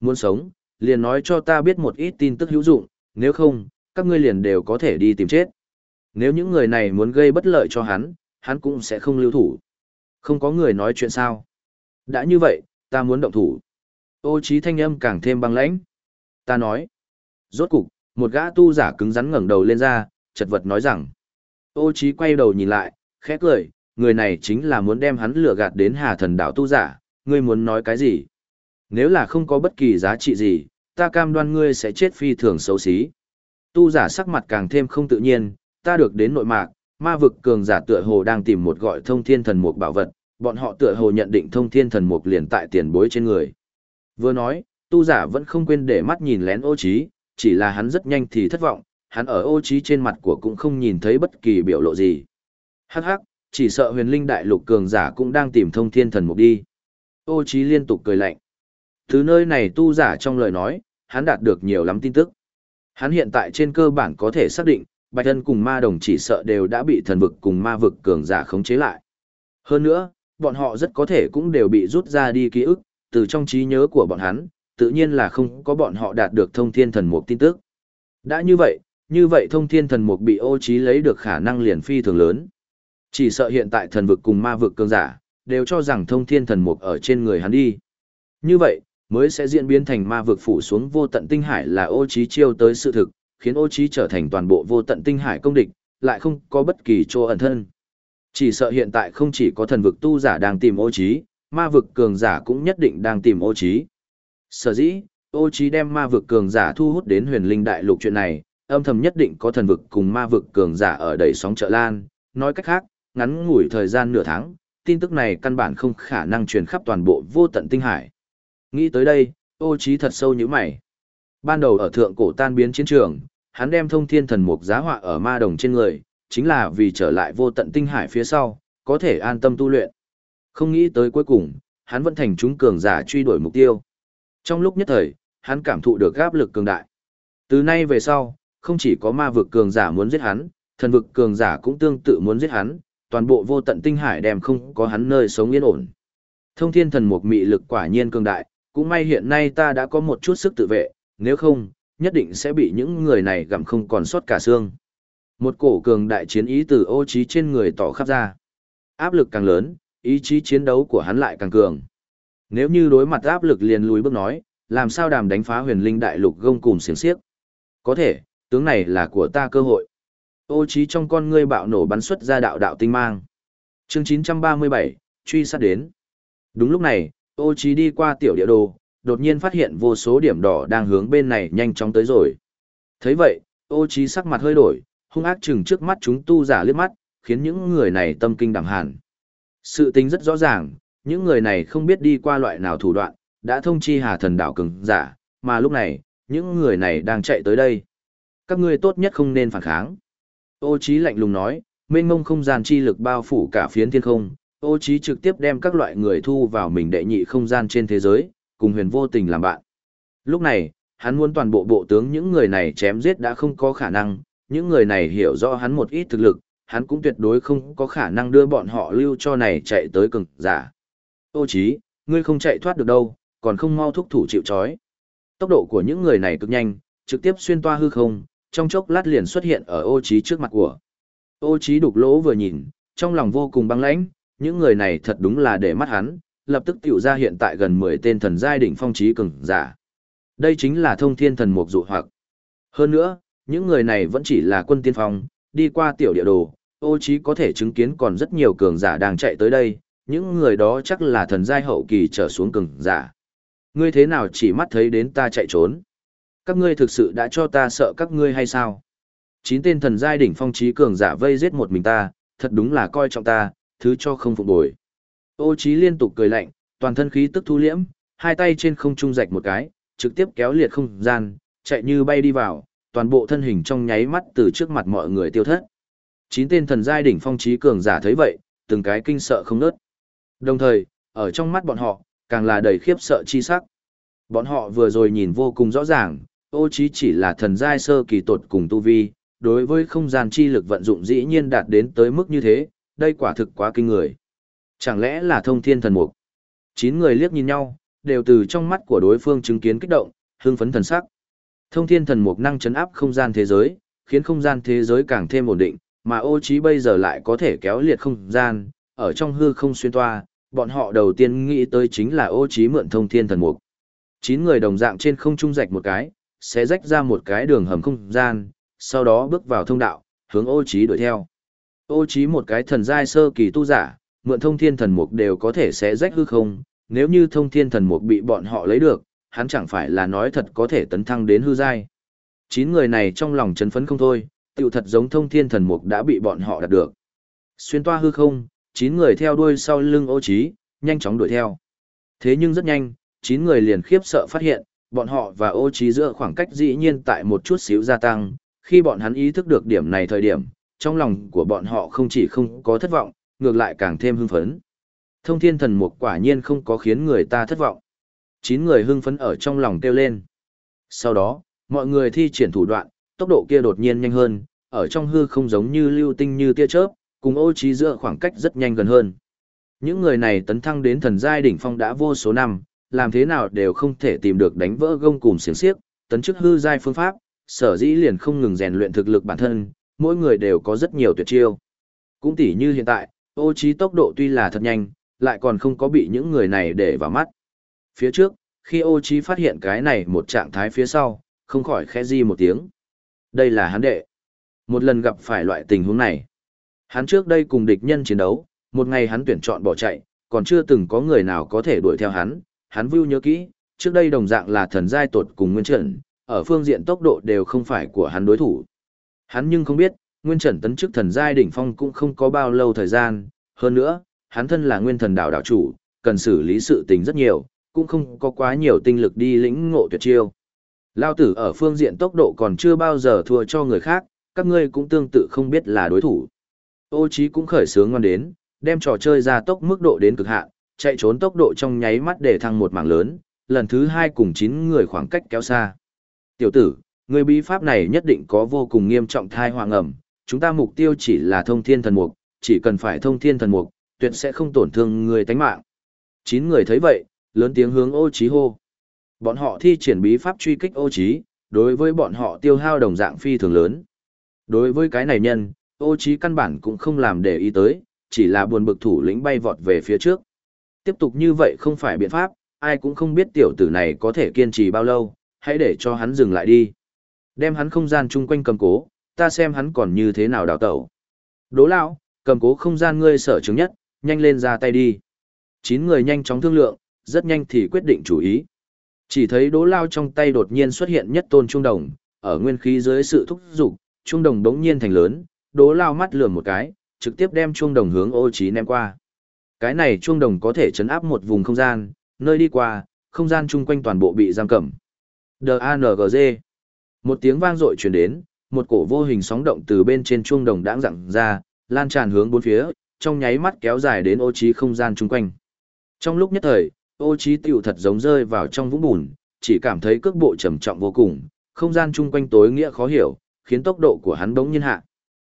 Muốn sống, liền nói cho ta biết một ít tin tức hữu dụng, nếu không, các ngươi liền đều có thể đi tìm chết. Nếu những người này muốn gây bất lợi cho hắn, hắn cũng sẽ không lưu thủ. Không có người nói chuyện sao. Đã như vậy, ta muốn động thủ. Ô trí thanh âm càng thêm băng lãnh. Ta nói. Rốt cục, một gã tu giả cứng rắn ngẩng đầu lên ra, chật vật nói rằng. Ô trí quay đầu nhìn lại, khẽ cười, người này chính là muốn đem hắn lừa gạt đến hà thần đảo tu giả, ngươi muốn nói cái gì? Nếu là không có bất kỳ giá trị gì, ta cam đoan ngươi sẽ chết phi thường xấu xí. Tu giả sắc mặt càng thêm không tự nhiên, ta được đến nội mạc, ma vực cường giả tựa hồ đang tìm một gọi thông thiên thần mục bảo vật, bọn họ tựa hồ nhận định thông thiên thần mục liền tại tiền bối trên người. Vừa nói, tu giả vẫn không quên để mắt nhìn lén ô trí, chỉ là hắn rất nhanh thì thất vọng, hắn ở ô trí trên mặt của cũng không nhìn thấy bất kỳ biểu lộ gì. Hắc hắc, chỉ sợ huyền linh đại lục cường giả cũng đang tìm thông thiên thần mục đi. Ô trí liên tục cười lạnh. Từ nơi này tu giả trong lời nói, hắn đạt được nhiều lắm tin tức. Hắn hiện tại trên cơ bản có thể xác định, Bạch Thân cùng ma đồng chỉ sợ đều đã bị thần vực cùng ma vực cường giả khống chế lại. Hơn nữa, bọn họ rất có thể cũng đều bị rút ra đi ký ức, từ trong trí nhớ của bọn hắn, tự nhiên là không có bọn họ đạt được thông thiên thần mục tin tức. Đã như vậy, như vậy thông thiên thần mục bị ô trí lấy được khả năng liền phi thường lớn. Chỉ sợ hiện tại thần vực cùng ma vực cường giả, đều cho rằng thông thiên thần mục ở trên người hắn đi. Như vậy, mới sẽ diễn biến thành ma vực phủ xuống vô tận tinh hải là ô trí chiêu tới sự thực, khiến ô trí trở thành toàn bộ vô tận tinh hải công địch, lại không có bất kỳ chỗ ẩn thân. Chỉ sợ hiện tại không chỉ có thần vực tu giả đang tìm ô trí, ma vực cường giả cũng nhất định đang tìm ô trí. Sở dĩ, ô trí đem ma vực cường giả thu hút đến huyền linh đại lục chuyện này, âm thầm nhất định có thần vực cùng ma vực cường giả ở đầy sóng trợ lan, nói cách khác, ngắn ngủi thời gian nửa tháng, tin tức này căn bản không khả năng truyền khắp toàn bộ vô tận tinh hải. Nghĩ tới đây, ô trí thật sâu như mày. Ban đầu ở thượng cổ tan biến chiến trường, hắn đem thông thiên thần mục giá họa ở ma đồng trên người, chính là vì trở lại vô tận tinh hải phía sau, có thể an tâm tu luyện. Không nghĩ tới cuối cùng, hắn vẫn thành chúng cường giả truy đuổi mục tiêu. Trong lúc nhất thời, hắn cảm thụ được áp lực cường đại. Từ nay về sau, không chỉ có ma vực cường giả muốn giết hắn, thần vực cường giả cũng tương tự muốn giết hắn, toàn bộ vô tận tinh hải đem không có hắn nơi sống yên ổn. Thông thiên thần mục mị lực quả nhiên cường đại, cũng may hiện nay ta đã có một chút sức tự vệ, nếu không, nhất định sẽ bị những người này gặm không còn sót cả xương. Một cổ cường đại chiến ý từ ô trí trên người tỏ khắp ra. Áp lực càng lớn, ý chí chiến đấu của hắn lại càng cường. Nếu như đối mặt áp lực liền lùi bước nói, làm sao đàm đánh phá huyền linh đại lục gông cùng xiềng xiếc. Có thể, tướng này là của ta cơ hội. Ô trí trong con ngươi bạo nổ bắn xuất ra đạo đạo tinh mang. Chương 937, truy sát đến. Đúng lúc này, ô Chí đi qua tiểu địa đồ, đột nhiên phát hiện vô số điểm đỏ đang hướng bên này nhanh chóng tới rồi. thấy vậy, ô Chí sắc mặt hơi đổi, hung ác chừng trước mắt chúng tu giả liếc mắt, khiến những người này tâm kinh đảm hàn. Sự tính rất rõ ràng, những người này không biết đi qua loại nào thủ đoạn, đã thông chi hà thần đảo cường giả, mà lúc này, những người này đang chạy tới đây. Các ngươi tốt nhất không nên phản kháng. Ô Chí lạnh lùng nói, mênh mông không gian chi lực bao phủ cả phiến thiên không, ô trí trực tiếp đem các loại người thu vào mình đệ nhị không gian trên thế giới, cùng huyền vô tình làm bạn. Lúc này, hắn muốn toàn bộ bộ tướng những người này chém giết đã không có khả năng, những người này hiểu rõ hắn một ít thực lực, hắn cũng tuyệt đối không có khả năng đưa bọn họ lưu cho này chạy tới cường giả. Ô chí, ngươi không chạy thoát được đâu, còn không mau thúc thủ chịu chói. Tốc độ của những người này cực nhanh, trực tiếp xuyên toa hư không, trong chốc lát liền xuất hiện ở ô trí trước mặt của. Ô trí đục lỗ vừa nhìn, trong lòng vô cùng băng lãnh, những người này thật đúng là để mắt hắn, lập tức tiểu ra hiện tại gần 10 tên thần giai đỉnh phong trí cường giả. Đây chính là thông thiên thần mục dụ hoặc. Hơn nữa, những người này vẫn chỉ là quân tiên phong, đi qua tiểu địa đồ, ô trí có thể chứng kiến còn rất nhiều cường giả đang chạy tới đây, những người đó chắc là thần giai hậu kỳ trở xuống cường giả. Ngươi thế nào chỉ mắt thấy đến ta chạy trốn? Các ngươi thực sự đã cho ta sợ các ngươi hay sao? Chín tên thần giai đỉnh phong trí cường giả vây giết một mình ta, thật đúng là coi trọng ta, thứ cho không phục bồi. Ô Chí liên tục cười lạnh, toàn thân khí tức thu liễm, hai tay trên không trung rạch một cái, trực tiếp kéo liệt không gian, chạy như bay đi vào, toàn bộ thân hình trong nháy mắt từ trước mặt mọi người tiêu thất. Chín tên thần giai đỉnh phong trí cường giả thấy vậy, từng cái kinh sợ không nớt. Đồng thời, ở trong mắt bọn họ, càng là đầy khiếp sợ chi sắc. Bọn họ vừa rồi nhìn vô cùng rõ ràng, ô chí chỉ là thần giai sơ kỳ tột cùng tu vi, đối với không gian chi lực vận dụng dĩ nhiên đạt đến tới mức như thế, đây quả thực quá kinh người. Chẳng lẽ là thông thiên thần mục? Chín người liếc nhìn nhau, đều từ trong mắt của đối phương chứng kiến kích động, hưng phấn thần sắc. Thông thiên thần mục năng chấn áp không gian thế giới, khiến không gian thế giới càng thêm ổn định, mà ô trí bây giờ lại có thể kéo liệt không gian, ở trong hư không xuyên toa, bọn họ đầu tiên nghĩ tới chính là ô trí mượn thông thiên thần mục. Chín người đồng dạng trên không trung rạch một cái, sẽ rách ra một cái đường hầm không gian, sau đó bước vào thông đạo, hướng ô trí đuổi theo. Ô trí một cái thần giai sơ kỳ tu giả, mượn thông thiên thần mục đều có thể sẽ rách hư không, nếu như thông thiên thần mục bị bọn họ lấy được, hắn chẳng phải là nói thật có thể tấn thăng đến hư giai. Chín người này trong lòng chấn phấn không thôi, tiểu thật giống thông thiên thần mục đã bị bọn họ đạt được. Xuyên toa hư không, chín người theo đuôi sau lưng ô trí, nhanh chóng đuổi theo. Thế nhưng rất nhanh, chín người liền khiếp sợ phát hiện, bọn họ và ô trí giữa khoảng cách dĩ nhiên tại một chút xíu gia tăng, khi bọn hắn ý thức được điểm này thời điểm, trong lòng của bọn họ không chỉ không có thất vọng, ngược lại càng thêm hưng phấn. Thông thiên thần mục quả nhiên không có khiến người ta thất vọng. Chín người hưng phấn ở trong lòng kêu lên. Sau đó, mọi người thi triển thủ đoạn, tốc độ kia đột nhiên nhanh hơn, ở trong hư không giống như lưu tinh như tia chớp, cùng ô trí giữa khoảng cách rất nhanh gần hơn. Những người này tấn thăng đến thần giai đỉnh phong đã vô số năm, làm thế nào đều không thể tìm được đánh vỡ gông cùm xiềng xiếc, tấn chức hư giai phương pháp, sở dĩ liền không ngừng rèn luyện thực lực bản thân, mỗi người đều có rất nhiều tuyệt chiêu. Cũng tỉ như hiện tại, ô trí tốc độ tuy là thật nhanh, lại còn không có bị những người này để vào mắt. Phía trước, khi ô trí phát hiện cái này một trạng thái phía sau, không khỏi khẽ di một tiếng. Đây là hắn đệ. Một lần gặp phải loại tình huống này. Hắn trước đây cùng địch nhân chiến đấu, một ngày hắn tuyển chọn bỏ chạy, còn chưa từng có người nào có thể đuổi theo hắn. Hắn view nhớ kỹ, trước đây đồng dạng là thần giai tột cùng nguyên trận, ở phương diện tốc độ đều không phải của hắn đối thủ. Hắn nhưng không biết, nguyên trần tấn chức thần giai đỉnh phong cũng không có bao lâu thời gian, hơn nữa, hắn thân là nguyên thần đạo đạo chủ, cần xử lý sự tình rất nhiều, cũng không có quá nhiều tinh lực đi lĩnh ngộ tuyệt chiêu. Lao tử ở phương diện tốc độ còn chưa bao giờ thua cho người khác, các ngươi cũng tương tự không biết là đối thủ. Ô Chí cũng khởi sướng ngon đến, đem trò chơi ra tốc mức độ đến cực hạn, chạy trốn tốc độ trong nháy mắt để thăng một mảng lớn, lần thứ hai cùng 9 người khoảng cách kéo xa. Tiểu tử, người bí pháp này nhất định có vô cùng nghiêm trọng thai hoàng ẩm, chúng ta mục tiêu chỉ là thông thiên thần mục, chỉ cần phải thông thiên thần mục, tuyệt sẽ không tổn thương người tánh mạng. Chín người thấy vậy, lớn tiếng hướng ô Chí hô. Bọn họ thi triển bí pháp truy kích ô Chí, đối với bọn họ tiêu hao đồng dạng phi thường lớn. Đối với cái này nhân, ô Chí căn bản cũng không làm để ý tới, chỉ là buồn bực thủ lĩnh bay vọt về phía trước. Tiếp tục như vậy không phải biện pháp, ai cũng không biết tiểu tử này có thể kiên trì bao lâu, hãy để cho hắn dừng lại đi. Đem hắn không gian chung quanh cầm cố, ta xem hắn còn như thế nào đào tẩu. Đố lão, cầm cố không gian ngươi sở chứng nhất, nhanh lên ra tay đi. Chín người nhanh chóng thương lượng, rất nhanh thì quyết định chủ ý. Chỉ thấy đố lao trong tay đột nhiên xuất hiện nhất tôn trung đồng, ở nguyên khí dưới sự thúc giục, trung đồng đống nhiên thành lớn, đố lao mắt lườm một cái, trực tiếp đem trung đồng hướng ô trí ném qua. Cái này trung đồng có thể chấn áp một vùng không gian, nơi đi qua, không gian chung quanh toàn bộ bị giam cầm. D-A-N-G-Z một tiếng vang dội truyền đến, một cổ vô hình sóng động từ bên trên chuông đồng đãng dặn ra, lan tràn hướng bốn phía, trong nháy mắt kéo dài đến ô trí không gian chung quanh. Trong lúc nhất thời, ô trí tiểu thật giống rơi vào trong vũng bùn, chỉ cảm thấy cước bộ trầm trọng vô cùng, không gian chung quanh tối nghĩa khó hiểu, khiến tốc độ của hắn bỗng nhiên hạ.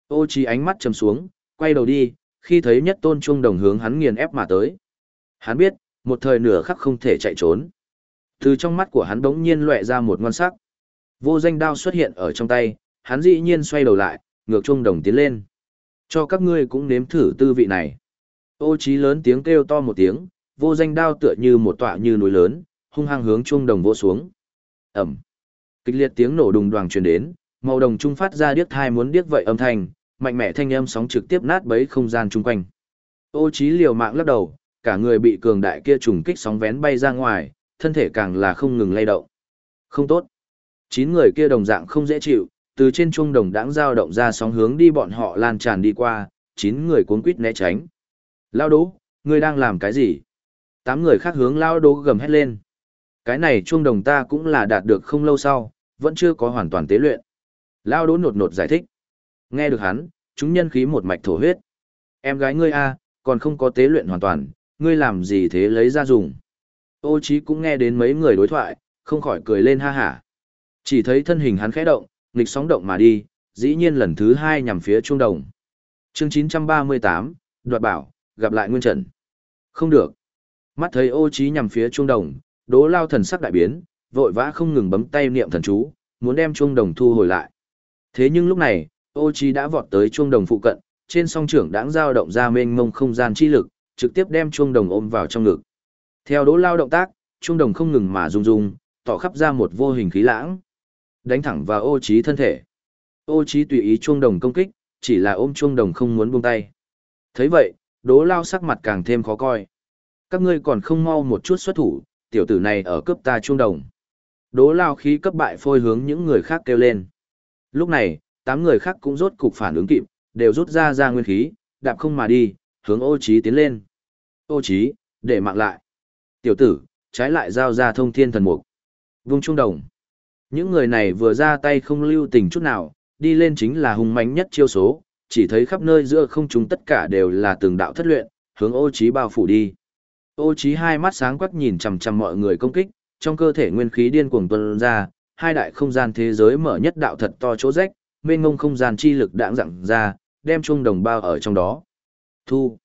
Ô trí ánh mắt trầm xuống, quay đầu đi, khi thấy nhất tôn chuông đồng hướng hắn nghiền ép mà tới. Hắn biết, một thời nửa khắc không thể chạy trốn. Từ trong mắt của hắn bỗng nhiên lóe ra một ngon sắc. Vô danh đao xuất hiện ở trong tay, hắn dĩ nhiên xoay đầu lại, ngược trung đồng tiến lên. Cho các ngươi cũng nếm thử tư vị này. Ô trí lớn tiếng kêu to một tiếng, vô danh đao tựa như một tọa như núi lớn, hung hăng hướng trung đồng vô xuống. ầm! Kịch liệt tiếng nổ đùng đoàng truyền đến, màu đồng trung phát ra điếc thai muốn điếc vậy âm thanh, mạnh mẽ thanh âm sóng trực tiếp nát bấy không gian chung quanh. Ô trí liều mạng lắc đầu, cả người bị cường đại kia trùng kích sóng vén bay ra ngoài, thân thể càng là không ngừng lay động. Không tốt. Chín người kia đồng dạng không dễ chịu, từ trên trung đồng đãng dao động ra sóng hướng đi bọn họ lan tràn đi qua, chín người cuốn quýt né tránh. Lao đố, ngươi đang làm cái gì? Tám người khác hướng lao đố gầm hét lên. Cái này trung đồng ta cũng là đạt được không lâu sau, vẫn chưa có hoàn toàn tế luyện. Lao đố nột nột giải thích. Nghe được hắn, chúng nhân khí một mạch thổ huyết. Em gái ngươi a, còn không có tế luyện hoàn toàn, ngươi làm gì thế lấy ra dùng. Ô Chí cũng nghe đến mấy người đối thoại, không khỏi cười lên ha hả. Chỉ thấy thân hình hắn khẽ động, nghịch sóng động mà đi, dĩ nhiên lần thứ hai nhằm phía trung đồng. Chương 938, đoạt bảo, gặp lại Nguyên Trần. Không được. Mắt thấy ô trí nhằm phía trung đồng, đố lao thần sắc đại biến, vội vã không ngừng bấm tay niệm thần chú, muốn đem chuông đồng thu hồi lại. Thế nhưng lúc này, ô trí đã vọt tới chuông đồng phụ cận, trên song trưởng đãng giao động ra mênh mông không gian chi lực, trực tiếp đem chuông đồng ôm vào trong ngực. Theo đố lao động tác, chuông đồng không ngừng mà rung rung, tỏ khắp ra một vô hình khí lãng. Đánh thẳng vào ô trí thân thể. Ô trí tùy ý chuông đồng công kích, chỉ là ôm chuông đồng không muốn buông tay. thấy vậy, đố lao sắc mặt càng thêm khó coi. Các ngươi còn không mau một chút xuất thủ, tiểu tử này ở cướp ta chuông đồng. đố lao khí cấp bại phôi hướng những người khác kêu lên. Lúc này, tám người khác cũng rốt cục phản ứng kịp, đều rút ra ra nguyên khí, đạp không mà đi, hướng ô trí tiến lên. Ô trí, để mạng lại. Tiểu tử, trái lại giao ra thông thiên thần mục. Vung trung đồng. Những người này vừa ra tay không lưu tình chút nào, đi lên chính là hung mãnh nhất chiêu số, chỉ thấy khắp nơi giữa không trung tất cả đều là từng đạo thất luyện, hướng ô Chí bao phủ đi. Ô Chí hai mắt sáng quắc nhìn chằm chằm mọi người công kích, trong cơ thể nguyên khí điên cuồng tuôn ra, hai đại không gian thế giới mở nhất đạo thật to chỗ rách, mênh mông không gian chi lực đãng dặn ra, đem chung đồng bao ở trong đó. Thu.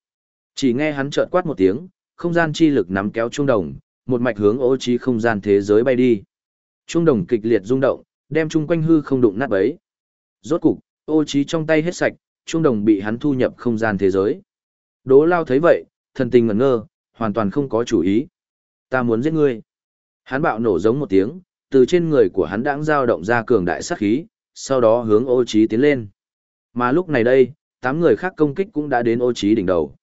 Chỉ nghe hắn chợt quát một tiếng, không gian chi lực nắm kéo chung đồng, một mạch hướng ô Chí không gian thế giới bay đi. Trung đồng kịch liệt rung động, đem chung quanh hư không đụng nát bấy. Rốt cục, ô trí trong tay hết sạch, trung đồng bị hắn thu nhập không gian thế giới. Đỗ lao thấy vậy, thần tình ngẩn ngơ, hoàn toàn không có chủ ý. Ta muốn giết ngươi. Hắn bạo nổ giống một tiếng, từ trên người của hắn đãng dao động ra cường đại sát khí, sau đó hướng ô trí tiến lên. Mà lúc này đây, tám người khác công kích cũng đã đến ô trí đỉnh đầu.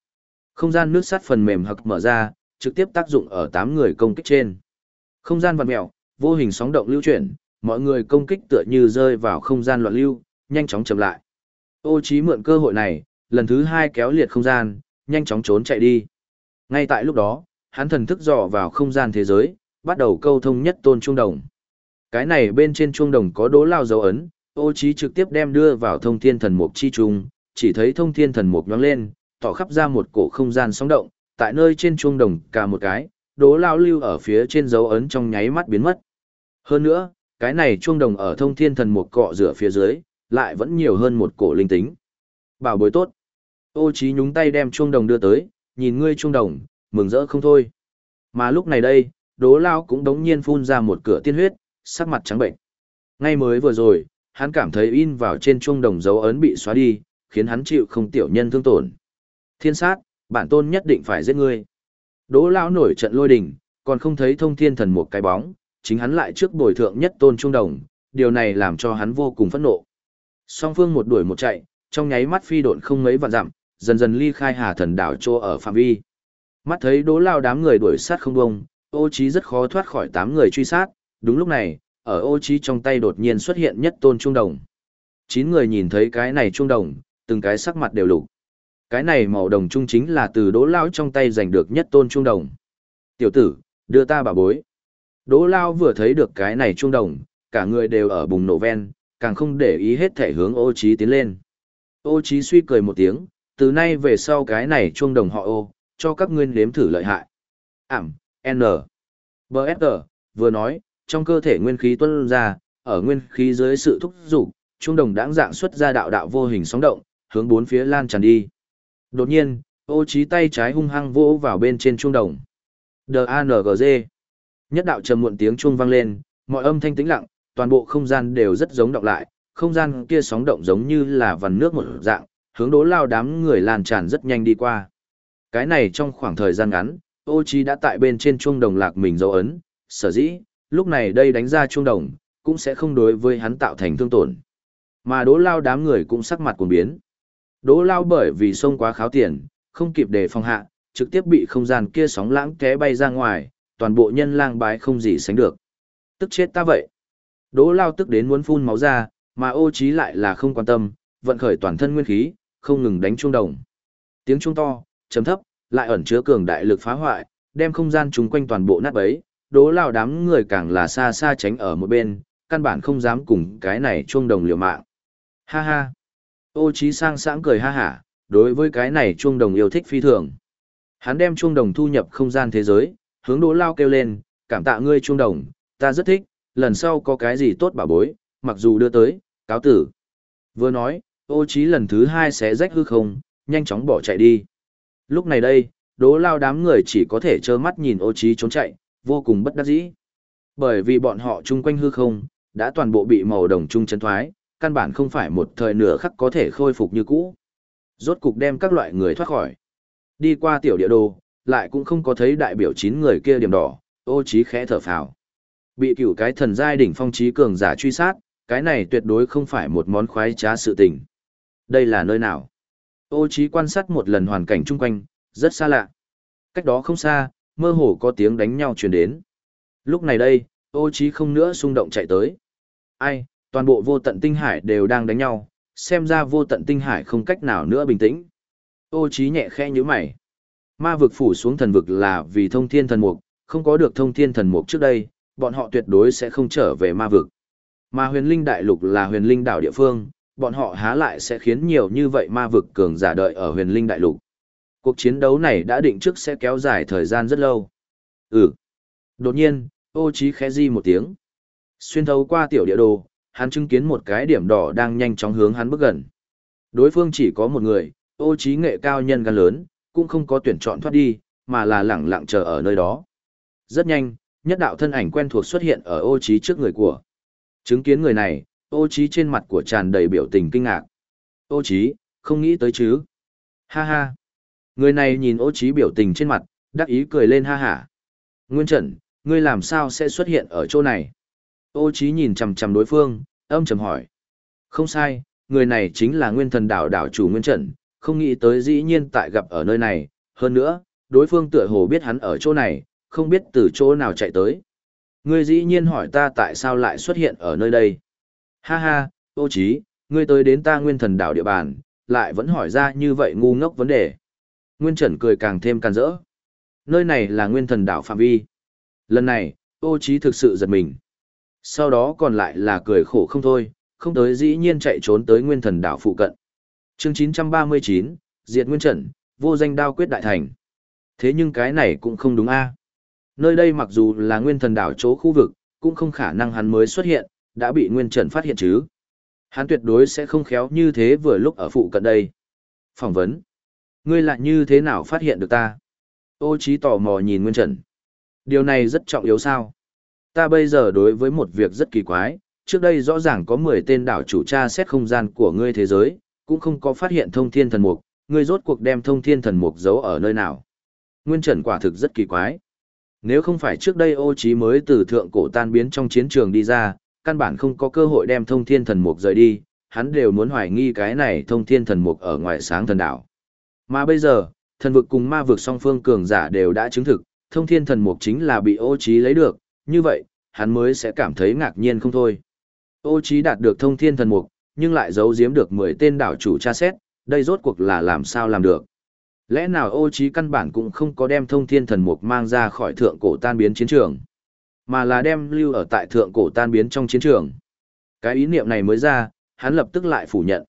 Không gian nước sắt phần mềm hực mở ra, trực tiếp tác dụng ở tám người công kích trên. Không gian vặn mèo, vô hình sóng động lưu chuyển, mọi người công kích tựa như rơi vào không gian loạn lưu, nhanh chóng chậm lại. Ô Chí mượn cơ hội này, lần thứ hai kéo liệt không gian, nhanh chóng trốn chạy đi. Ngay tại lúc đó, hắn thần thức dò vào không gian thế giới, bắt đầu câu thông nhất tôn trung đồng. Cái này bên trên trung đồng có đố lao dấu ấn, ô Chí trực tiếp đem đưa vào thông thiên thần mục chi trung, chỉ thấy thông thiên thần mục nhoáng lên, tỏ khắp ra một cổ không gian sóng động, tại nơi trên trung đồng cả một cái, đố lao lưu ở phía trên dấu ấn trong nháy mắt biến mất. Hơn nữa, cái này chuông đồng ở thông thiên thần một cọ rửa phía dưới, lại vẫn nhiều hơn một cổ linh tính. Bảo bối tốt. Ô Chí nhúng tay đem chuông đồng đưa tới, nhìn ngươi chuông đồng, mừng rỡ không thôi. Mà lúc này đây, đố lao cũng đống nhiên phun ra một cửa tiên huyết, sắc mặt trắng bệnh. Ngay mới vừa rồi, hắn cảm thấy in vào trên chuông đồng dấu ấn bị xóa đi, khiến hắn chịu không tiểu nhân thương tổn. Thiên sát, bản tôn nhất định phải giết ngươi. Đỗ lão nổi trận lôi đình, còn không thấy thông thiên thần một cái bóng, chính hắn lại trước bồi thượng nhất tôn trung đồng, điều này làm cho hắn vô cùng phẫn nộ. Song phương một đuổi một chạy, trong nháy mắt phi độn không mấy vạn dặm, dần dần ly khai hà thần đảo chỗ ở phạm vi. Mắt thấy Đỗ lao đám người đuổi sát không bông, ô trí rất khó thoát khỏi tám người truy sát, đúng lúc này, ở ô trí trong tay đột nhiên xuất hiện nhất tôn trung đồng. Chín người nhìn thấy cái này trung đồng, từng cái sắc mặt đều lục. Cái này màu đồng trung chính là từ đỗ lao trong tay giành được nhất tôn trung đồng. Tiểu tử, đưa ta bà bối. Đỗ lao vừa thấy được cái này trung đồng, cả người đều ở bùng nổ ven, càng không để ý hết thể hướng ô trí tiến lên. Ô trí suy cười một tiếng, từ nay về sau cái này trung đồng họ ô, cho các ngươi nếm thử lợi hại. Ảm, N. B.S.T. vừa nói, trong cơ thể nguyên khí tuôn ra, ở nguyên khí dưới sự thúc giục trung đồng đãng dạng xuất ra đạo đạo vô hình sóng động, hướng bốn phía lan tràn đi. Đột nhiên, ô trí tay trái hung hăng vỗ vào bên trên trung đồng. D-A-N-G-Z. Nhất đạo trầm muộn tiếng chuông vang lên, mọi âm thanh tĩnh lặng, toàn bộ không gian đều rất giống động lại, không gian kia sóng động giống như là vằn nước một dạng, hướng đố lao đám người lan tràn rất nhanh đi qua. Cái này trong khoảng thời gian ngắn, ô trí đã tại bên trên chuông đồng lạc mình dấu ấn, sở dĩ, lúc này đây đánh ra chuông đồng, cũng sẽ không đối với hắn tạo thành thương tổn. Mà đố lao đám người cũng sắc mặt cuồng biến. Đỗ lao bởi vì sông quá kháo tiền, không kịp đề phòng hạ, trực tiếp bị không gian kia sóng lãng té bay ra ngoài, toàn bộ nhân lang bái không gì sánh được. Tức chết ta vậy. Đỗ lao tức đến muốn phun máu ra, mà ô trí lại là không quan tâm, vận khởi toàn thân nguyên khí, không ngừng đánh chuông đồng. Tiếng chuông to, chấm thấp, lại ẩn chứa cường đại lực phá hoại, đem không gian chung quanh toàn bộ nát bấy, đố lao đám người càng là xa xa tránh ở một bên, căn bản không dám cùng cái này chuông đồng liều mạng. Ha ha. Ô Chí sang sảng cười ha hả, đối với cái này chuông đồng yêu thích phi thường. Hắn đem chuông đồng thu nhập không gian thế giới, hướng đố lao kêu lên, cảm tạ ngươi chuông đồng, ta rất thích, lần sau có cái gì tốt bảo bối, mặc dù đưa tới, cáo tử. Vừa nói, ô Chí lần thứ hai sẽ rách hư không, nhanh chóng bỏ chạy đi. Lúc này đây, đố lao đám người chỉ có thể trơ mắt nhìn ô Chí trốn chạy, vô cùng bất đắc dĩ. Bởi vì bọn họ chung quanh hư không, đã toàn bộ bị màu đồng trung chấn thoái, căn bản không phải một thời nửa khắc có thể khôi phục như cũ. Rốt cục đem các loại người thoát khỏi. Đi qua tiểu địa đồ, lại cũng không có thấy đại biểu chín người kia điểm đỏ, ô trí khẽ thở phào. Bị cửu cái thần giai đỉnh phong trí cường giả truy sát, cái này tuyệt đối không phải một món khoái trá sự tình. Đây là nơi nào? Ô trí quan sát một lần hoàn cảnh chung quanh, rất xa lạ. Cách đó không xa, mơ hồ có tiếng đánh nhau truyền đến. Lúc này đây, ô trí không nữa xung động chạy tới. Ai, toàn bộ vô tận tinh hải đều đang đánh nhau, xem ra vô tận tinh hải không cách nào nữa bình tĩnh. Ô trí nhẹ khẽ như mày. Ma vực phủ xuống thần vực là vì thông thiên thần mục, không có được thông thiên thần mục trước đây, bọn họ tuyệt đối sẽ không trở về ma vực. Mà huyền linh đại lục là huyền linh đảo địa phương, bọn họ há lại sẽ khiến nhiều như vậy ma vực cường giả đợi ở huyền linh đại lục. Cuộc chiến đấu này đã định trước sẽ kéo dài thời gian rất lâu. Ừ. Đột nhiên, ô trí khẽ di một tiếng. Xuyên thấu qua tiểu địa đồ, hắn chứng kiến một cái điểm đỏ đang nhanh chóng hướng hắn bước gần. Đối phương chỉ có một người, ô trí nghệ cao nhân gan lớn, cũng không có tuyển chọn thoát đi, mà là lẳng lặng chờ ở nơi đó. Rất nhanh, nhất đạo thân ảnh quen thuộc xuất hiện ở ô trí trước người của. Chứng kiến người này, ô trí trên mặt của tràn đầy biểu tình kinh ngạc. Ô trí, không nghĩ tới chứ. Ha ha. Người này nhìn ô trí biểu tình trên mặt, đắc ý cười lên ha ha. Nguyên Trần, ngươi làm sao sẽ xuất hiện ở chỗ này? Ô Chí nhìn chằm chằm đối phương, âm trầm hỏi. Không sai, người này chính là nguyên thần đảo đảo chủ Nguyên Trận, không nghĩ tới dĩ nhiên tại gặp ở nơi này, hơn nữa, đối phương tựa hồ biết hắn ở chỗ này, không biết từ chỗ nào chạy tới. Ngươi dĩ nhiên hỏi ta tại sao lại xuất hiện ở nơi đây. Ha ha, ô Chí, ngươi tới đến ta nguyên thần đảo địa bàn, lại vẫn hỏi ra như vậy ngu ngốc vấn đề. Nguyên Trần cười càng thêm càng rỡ. Nơi này là nguyên thần đảo phạm vi. Lần này, ô Chí thực sự giật mình. Sau đó còn lại là cười khổ không thôi, không tới dĩ nhiên chạy trốn tới nguyên thần đảo phụ cận. Chương 939, Diệt Nguyên Trận, vô danh đao quyết đại thành. Thế nhưng cái này cũng không đúng a. Nơi đây mặc dù là nguyên thần đảo chỗ khu vực, cũng không khả năng hắn mới xuất hiện, đã bị Nguyên Trận phát hiện chứ. Hắn tuyệt đối sẽ không khéo như thế vừa lúc ở phụ cận đây. Phỏng vấn. Ngươi lại như thế nào phát hiện được ta? Ô trí tò mò nhìn Nguyên Trần. Điều này rất trọng yếu sao? Ta bây giờ đối với một việc rất kỳ quái, trước đây rõ ràng có 10 tên đảo chủ tra xét không gian của ngươi thế giới, cũng không có phát hiện thông thiên thần mục, ngươi rốt cuộc đem thông thiên thần mục giấu ở nơi nào. Nguyên Trần quả thực rất kỳ quái. Nếu không phải trước đây ô trí mới từ thượng cổ tan biến trong chiến trường đi ra, căn bản không có cơ hội đem thông thiên thần mục rời đi, hắn đều muốn hoài nghi cái này thông thiên thần mục ở ngoài sáng thần đảo. Mà bây giờ, thần vực cùng ma vực song phương cường giả đều đã chứng thực, thông thiên thần mục chính là bị ô trí lấy được, như vậy, hắn mới sẽ cảm thấy ngạc nhiên không thôi. Ô Chí đạt được thông thiên thần mục, nhưng lại giấu giếm được 10 tên đảo chủ tra xét, đây rốt cuộc là làm sao làm được. Lẽ nào ô Chí căn bản cũng không có đem thông thiên thần mục mang ra khỏi thượng cổ tan biến chiến trường, mà là đem lưu ở tại thượng cổ tan biến trong chiến trường. Cái ý niệm này mới ra, hắn lập tức lại phủ nhận.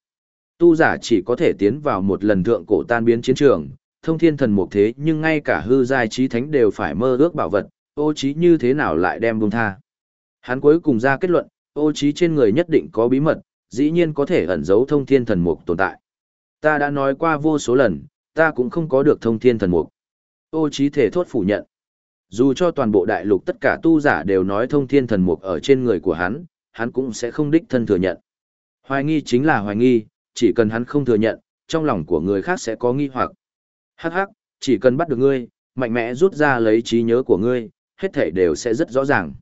Tu giả chỉ có thể tiến vào một lần thượng cổ tan biến chiến trường, thông thiên thần mục thế nhưng ngay cả hư giai trí thánh đều phải mơ ước bảo vật, ô trí như thế nào lại đem buông tha. Hắn cuối cùng ra kết luận, ô trí trên người nhất định có bí mật, dĩ nhiên có thể ẩn giấu thông thiên thần mục tồn tại. Ta đã nói qua vô số lần, ta cũng không có được thông thiên thần mục. Ô trí thể thốt phủ nhận. Dù cho toàn bộ đại lục tất cả tu giả đều nói thông thiên thần mục ở trên người của hắn, hắn cũng sẽ không đích thân thừa nhận. Hoài nghi chính là hoài nghi, chỉ cần hắn không thừa nhận, trong lòng của người khác sẽ có nghi hoặc. Hắc hắc, chỉ cần bắt được ngươi, mạnh mẽ rút ra lấy trí nhớ của ngươi, hết thảy đều sẽ rất rõ ràng.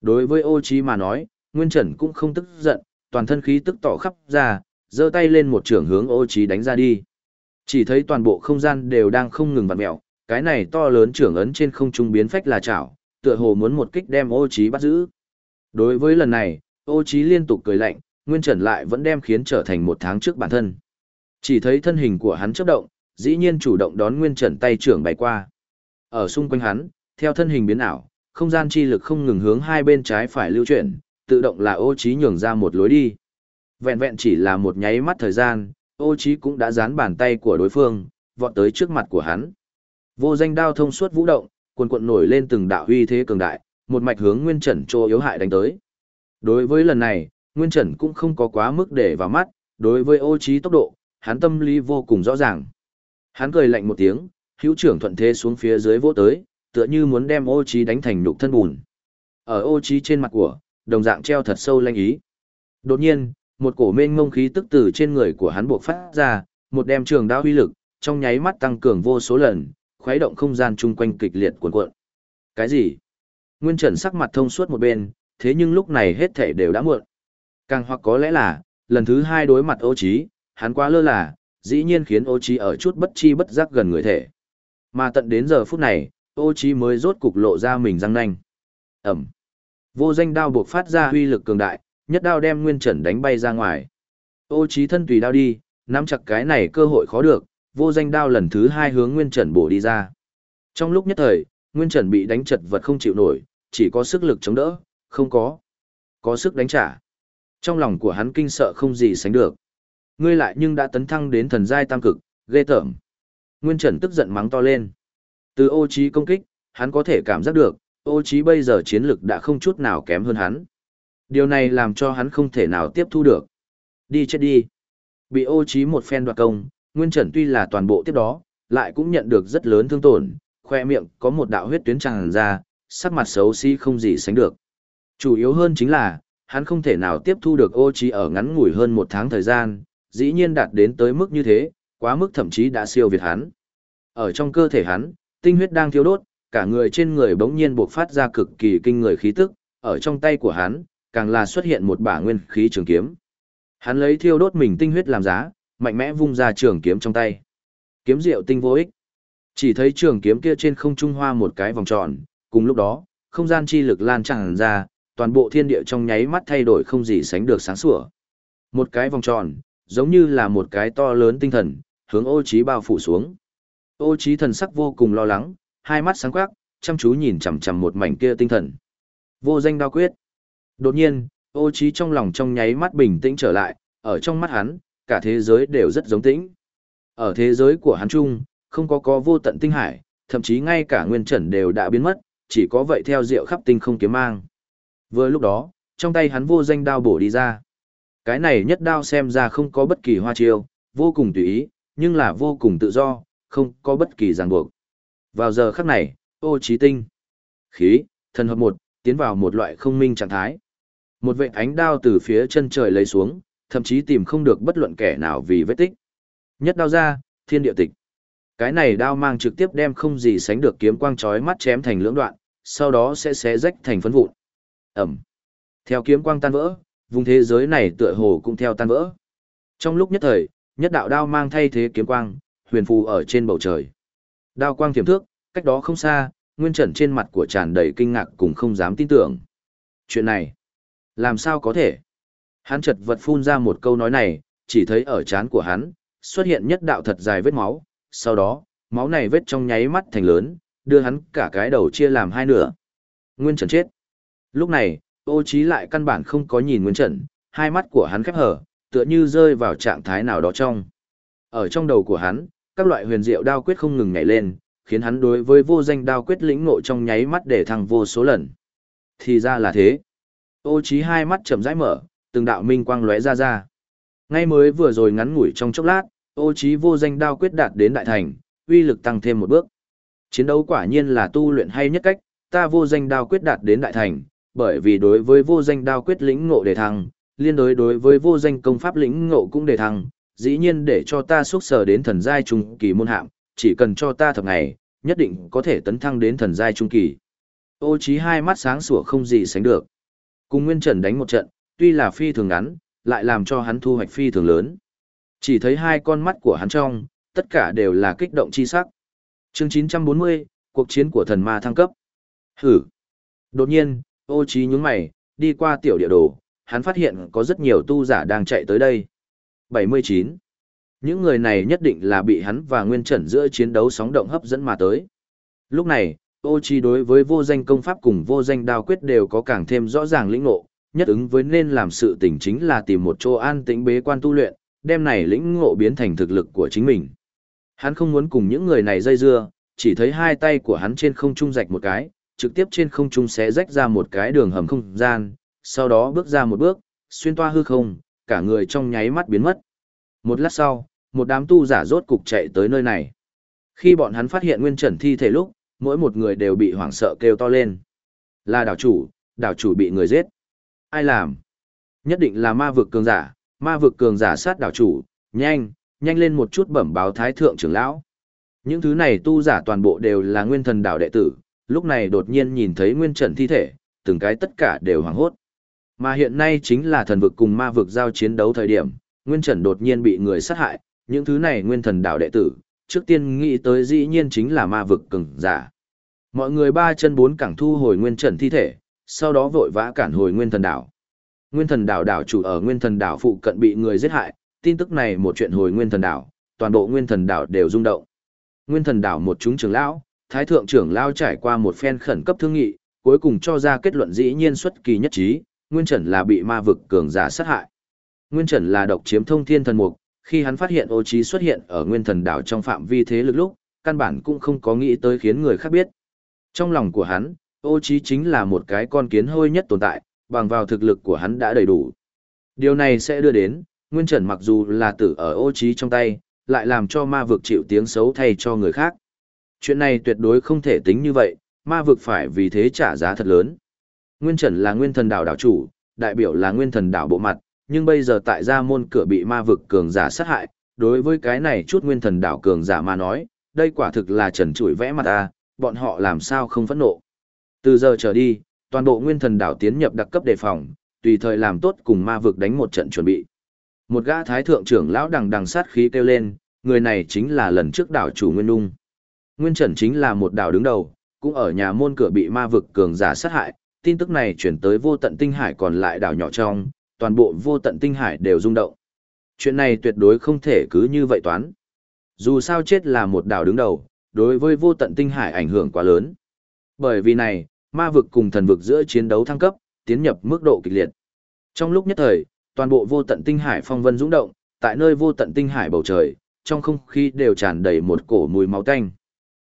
Đối với ô trí mà nói, Nguyên Trần cũng không tức giận, toàn thân khí tức tỏ khắp ra, giơ tay lên một trường hướng ô trí đánh ra đi. Chỉ thấy toàn bộ không gian đều đang không ngừng vặn mèo, cái này to lớn trưởng ấn trên không trung biến phách là chảo, tựa hồ muốn một kích đem ô trí bắt giữ. Đối với lần này, ô trí liên tục cười lạnh, Nguyên Trần lại vẫn đem khiến trở thành một tháng trước bản thân. Chỉ thấy thân hình của hắn chớp động, dĩ nhiên chủ động đón Nguyên Trần tay trưởng bay qua. Ở xung quanh hắn, theo thân hình biến ảo, không gian chi lực không ngừng hướng hai bên trái phải lưu chuyển, tự động là ô trí nhường ra một lối đi. Vẹn vẹn chỉ là một nháy mắt thời gian, ô trí cũng đã dán bàn tay của đối phương, vọt tới trước mặt của hắn. Vô danh đao thông suốt vũ động, cuồn cuộn nổi lên từng đạo huy thế cường đại, một mạch hướng Nguyên Trần trô yếu hại đánh tới. Đối với lần này, Nguyên Trần cũng không có quá mức để vào mắt, đối với ô trí tốc độ, hắn tâm lý vô cùng rõ ràng. Hắn cười lạnh một tiếng, hữu trưởng thuận thế xuống phía dưới vỗ tới, tựa như muốn đem ô trí đánh thành nhục thân bùn. Ở ô trí trên mặt của, đồng dạng treo thật sâu lanh ý. Đột nhiên, một cổ mênh ngông khí tức từ trên người của hắn buộc phát ra, một đem trường đao uy lực, trong nháy mắt tăng cường vô số lần, khuấy động không gian chung quanh kịch liệt cuộn cuộn. Cái gì? Nguyên Trần sắc mặt thông suốt một bên, thế nhưng lúc này hết thảy đều đã muộn. Càng hoặc có lẽ là, lần thứ hai đối mặt ô trí, hắn quá lơ là, dĩ nhiên khiến ô trí ở chút bất chi bất giác gần người thể. Mà tận đến giờ phút này, ô trí mới rốt cục lộ ra mình răng nanh. Ẩm. Vô danh đao buộc phát ra huy lực cường đại, nhất đao đem Nguyên Trần đánh bay ra ngoài. Ô trí thân tùy đao đi, nắm chặt cái này cơ hội khó được, vô danh đao lần thứ hai hướng Nguyên Trần bổ đi ra. Trong lúc nhất thời, Nguyên Trần bị đánh chật vật không chịu nổi, chỉ có sức lực chống đỡ, không có. Có sức đánh trả. Trong lòng của hắn kinh sợ không gì sánh được. Ngươi lại nhưng đã tấn thăng đến thần giai tam cực, ghê tởm. Nguyên Trần tức giận mắng to lên. Từ ô trí công kích, hắn có thể cảm giác được, ô trí bây giờ chiến lực đã không chút nào kém hơn hắn. Điều này làm cho hắn không thể nào tiếp thu được. Đi chết đi. Bị ô trí một phen đoạt công, Nguyên Trần tuy là toàn bộ tiếp đó, lại cũng nhận được rất lớn thương tổn, khoe miệng có một đạo huyết tuyến tràn ra, sắc mặt xấu xí không gì sánh được. Chủ yếu hơn chính là, hắn không thể nào tiếp thu được ô trí ở ngắn ngủi hơn một tháng thời gian, dĩ nhiên đạt đến tới mức như thế, quá mức thậm chí đã siêu việt hắn. Ở trong cơ thể hắn, tinh huyết đang thiêu đốt, cả người trên người bỗng nhiên bộc phát ra cực kỳ kinh người khí tức, ở trong tay của hắn, càng là xuất hiện một bả nguyên khí trường kiếm. Hắn lấy thiêu đốt mình tinh huyết làm giá, mạnh mẽ vung ra trường kiếm trong tay. Kiếm diệu tinh vô ích. Chỉ thấy trường kiếm kia trên không trung hoa một cái vòng tròn, cùng lúc đó, không gian chi lực lan tràn ra, toàn bộ thiên địa trong nháy mắt thay đổi không gì sánh được sáng sủa. Một cái vòng tròn, giống như là một cái to lớn tinh thần, hướng ô trí bao phủ xuống. Ô trí thần sắc vô cùng lo lắng, hai mắt sáng quắc, chăm chú nhìn chằm chằm một mảnh kia tinh thần. Vô danh đao quyết. Đột nhiên, ô trí trong lòng trong nháy mắt bình tĩnh trở lại, ở trong mắt hắn, cả thế giới đều rất giống tĩnh. Ở thế giới của hắn chung, không có có vô tận tinh hải, thậm chí ngay cả nguyên trần đều đã biến mất, chỉ có vậy theo diệu khắp tinh không kiếm mang. Vừa lúc đó, trong tay hắn vô danh đao bổ đi ra. Cái này nhất đao xem ra không có bất kỳ hoa chiêu, vô cùng tùy ý, nhưng là vô cùng tự do, không có bất kỳ ràng buộc. Vào giờ khắc này, ô trí tinh, khí, thần hợp một, tiến vào một loại không minh trạng thái. Một vệ ánh đao từ phía chân trời lấy xuống, thậm chí tìm không được bất luận kẻ nào vì vết tích. Nhất đao ra, thiên địa tịch. Cái này đao mang trực tiếp đem không gì sánh được kiếm quang chói mắt chém thành lưỡng đoạn, sau đó sẽ xé rách thành phấn vụn. Ẩm. Theo kiếm quang tan vỡ, vùng thế giới này tựa hồ cũng theo tan vỡ. Trong lúc nhất thời, nhất đạo đao mang thay thế kiếm quang, huyền phù ở trên bầu trời. Đao quang tiềm thước, cách đó không xa, Nguyên Trần trên mặt của tràn đầy kinh ngạc cùng không dám tin tưởng. Chuyện này, làm sao có thể? Hắn chật vật phun ra một câu nói này, chỉ thấy ở trán của hắn, xuất hiện nhất đạo thật dài vết máu, sau đó, máu này vết trong nháy mắt thành lớn, đưa hắn cả cái đầu chia làm hai nửa. Nguyên Trần chết. Lúc này, ô trí lại căn bản không có nhìn Nguyên Trần, hai mắt của hắn khép hở, tựa như rơi vào trạng thái nào đó trong. Ở trong đầu của hắn, các loại huyền diệu đao quyết không ngừng nhảy lên, khiến hắn đối với vô danh đao quyết lĩnh ngộ trong nháy mắt để thăng vô số lần. Thì ra là thế. Ô Chí hai mắt chậm rãi mở, từng đạo minh quang lóe ra ra. Ngay mới vừa rồi ngắn ngủi trong chốc lát, ô Chí vô danh đao quyết đạt đến đại thành, uy lực tăng thêm một bước. Chiến đấu quả nhiên là tu luyện hay nhất cách, ta vô danh đao quyết đạt đến đại thành, bởi vì đối với vô danh đao quyết lĩnh ngộ đề thăng, liên đối đối với vô danh công pháp lĩnh ngộ cũng đề thăng, dĩ nhiên để cho ta xúc sở đến thần giai trung kỳ môn hạm, chỉ cần cho ta thập ngày, nhất định có thể tấn thăng đến thần giai trung kỳ. Ô trí hai mắt sáng sủa không gì sánh được. Cùng Nguyên Trần đánh một trận, tuy là phi thường ngắn, lại làm cho hắn thu hoạch phi thường lớn. Chỉ thấy hai con mắt của hắn trong, tất cả đều là kích động chi sắc. Chương 940, cuộc chiến của thần ma thăng cấp. Hử. Đột nhiên, ô trí nhướng mày, đi qua tiểu địa đồ, hắn phát hiện có rất nhiều tu giả đang chạy tới đây. 79. Những người này nhất định là bị hắn và Nguyên Trần giữa chiến đấu sóng động hấp dẫn mà tới. Lúc này, ô chi đối với vô danh công pháp cùng vô danh đao quyết đều có càng thêm rõ ràng lĩnh ngộ, nhất ứng với nên làm sự tỉnh chính là tìm một chỗ an tĩnh bế quan tu luyện, đem này lĩnh ngộ biến thành thực lực của chính mình. Hắn không muốn cùng những người này dây dưa, chỉ thấy hai tay của hắn trên không trung rạch một cái, trực tiếp trên không trung sẽ rách ra một cái đường hầm không gian, sau đó bước ra một bước, xuyên toa hư không, cả người trong nháy mắt biến mất. Một lát sau, một đám tu giả rốt cục chạy tới nơi này. Khi bọn hắn phát hiện Nguyên Trần thi thể lúc, mỗi một người đều bị hoảng sợ kêu to lên. Là đảo chủ, đảo chủ bị người giết. Ai làm? Nhất định là ma vực cường giả, ma vực cường giả sát đảo chủ, nhanh, nhanh lên một chút bẩm báo thái thượng trưởng lão. Những thứ này tu giả toàn bộ đều là nguyên thần đảo đệ tử, lúc này đột nhiên nhìn thấy nguyên trần thi thể, từng cái tất cả đều hoảng hốt. Mà hiện nay chính là thần vực cùng ma vực giao chiến đấu thời điểm, nguyên trần đột nhiên bị người sát hại, những thứ này nguyên thần đảo đệ tử, trước tiên nghĩ tới dĩ nhiên chính là ma vực cường giả. Mọi người ba chân bốn cẳng thu hồi nguyên trần thi thể, sau đó vội vã cản hồi nguyên thần đảo. Nguyên thần đảo đảo chủ ở nguyên thần đảo phụ cận bị người giết hại, tin tức này một chuyện hồi nguyên thần đảo, toàn bộ nguyên thần đảo đều rung động. Nguyên thần đảo một chúng trưởng lão, thái thượng trưởng lão trải qua một phen khẩn cấp thương nghị, cuối cùng cho ra kết luận dĩ nhiên xuất kỳ nhất trí, Nguyên Trần là bị ma vực cường giả sát hại. Nguyên Trần là độc chiếm thông thiên thần mục, khi hắn phát hiện ô trí xuất hiện ở nguyên thần đảo trong phạm vi thế lực lúc, căn bản cũng không có nghĩ tới khiến người khác biết. Trong lòng của hắn, ô trí chính là một cái con kiến hôi nhất tồn tại, bằng vào thực lực của hắn đã đầy đủ. Điều này sẽ đưa đến, Nguyên Trần mặc dù là tử ở ô trí trong tay, lại làm cho ma vực chịu tiếng xấu thay cho người khác. Chuyện này tuyệt đối không thể tính như vậy, ma vực phải vì thế trả giá thật lớn. Nguyên Trần là nguyên thần đảo đảo chủ, đại biểu là nguyên thần đảo bộ mặt, nhưng bây giờ tại gia môn cửa bị ma vực cường giả sát hại, đối với cái này chút nguyên thần đảo cường giả mà nói, đây quả thực là trần trụi vẽ mặt a, bọn họ làm sao không phẫn nộ. Từ giờ trở đi, toàn bộ nguyên thần đảo tiến nhập đặc cấp đề phòng, tùy thời làm tốt cùng ma vực đánh một trận chuẩn bị. Một gã thái thượng trưởng lão đằng đằng sát khí kêu lên, người này chính là lần trước đảo chủ Nguyên Nung. Nguyên Trần chính là một đảo đứng đầu, cũng ở nhà môn cửa bị ma vực cường giả sát hại, tin tức này chuyển tới vô tận tinh hải còn lại đảo nhỏ trong, toàn bộ vô tận tinh hải đều rung động. Chuyện này tuyệt đối không thể cứ như vậy toán. Dù sao chết là một đảo đứng đầu, đối với vô tận tinh hải ảnh hưởng quá lớn. Bởi vì này, ma vực cùng thần vực giữa chiến đấu thăng cấp, tiến nhập mức độ kịch liệt. Trong lúc nhất thời, toàn bộ vô tận tinh hải phong vân rung động, tại nơi vô tận tinh hải bầu trời, trong không khí đều tràn đầy một cổ mùi máu tanh.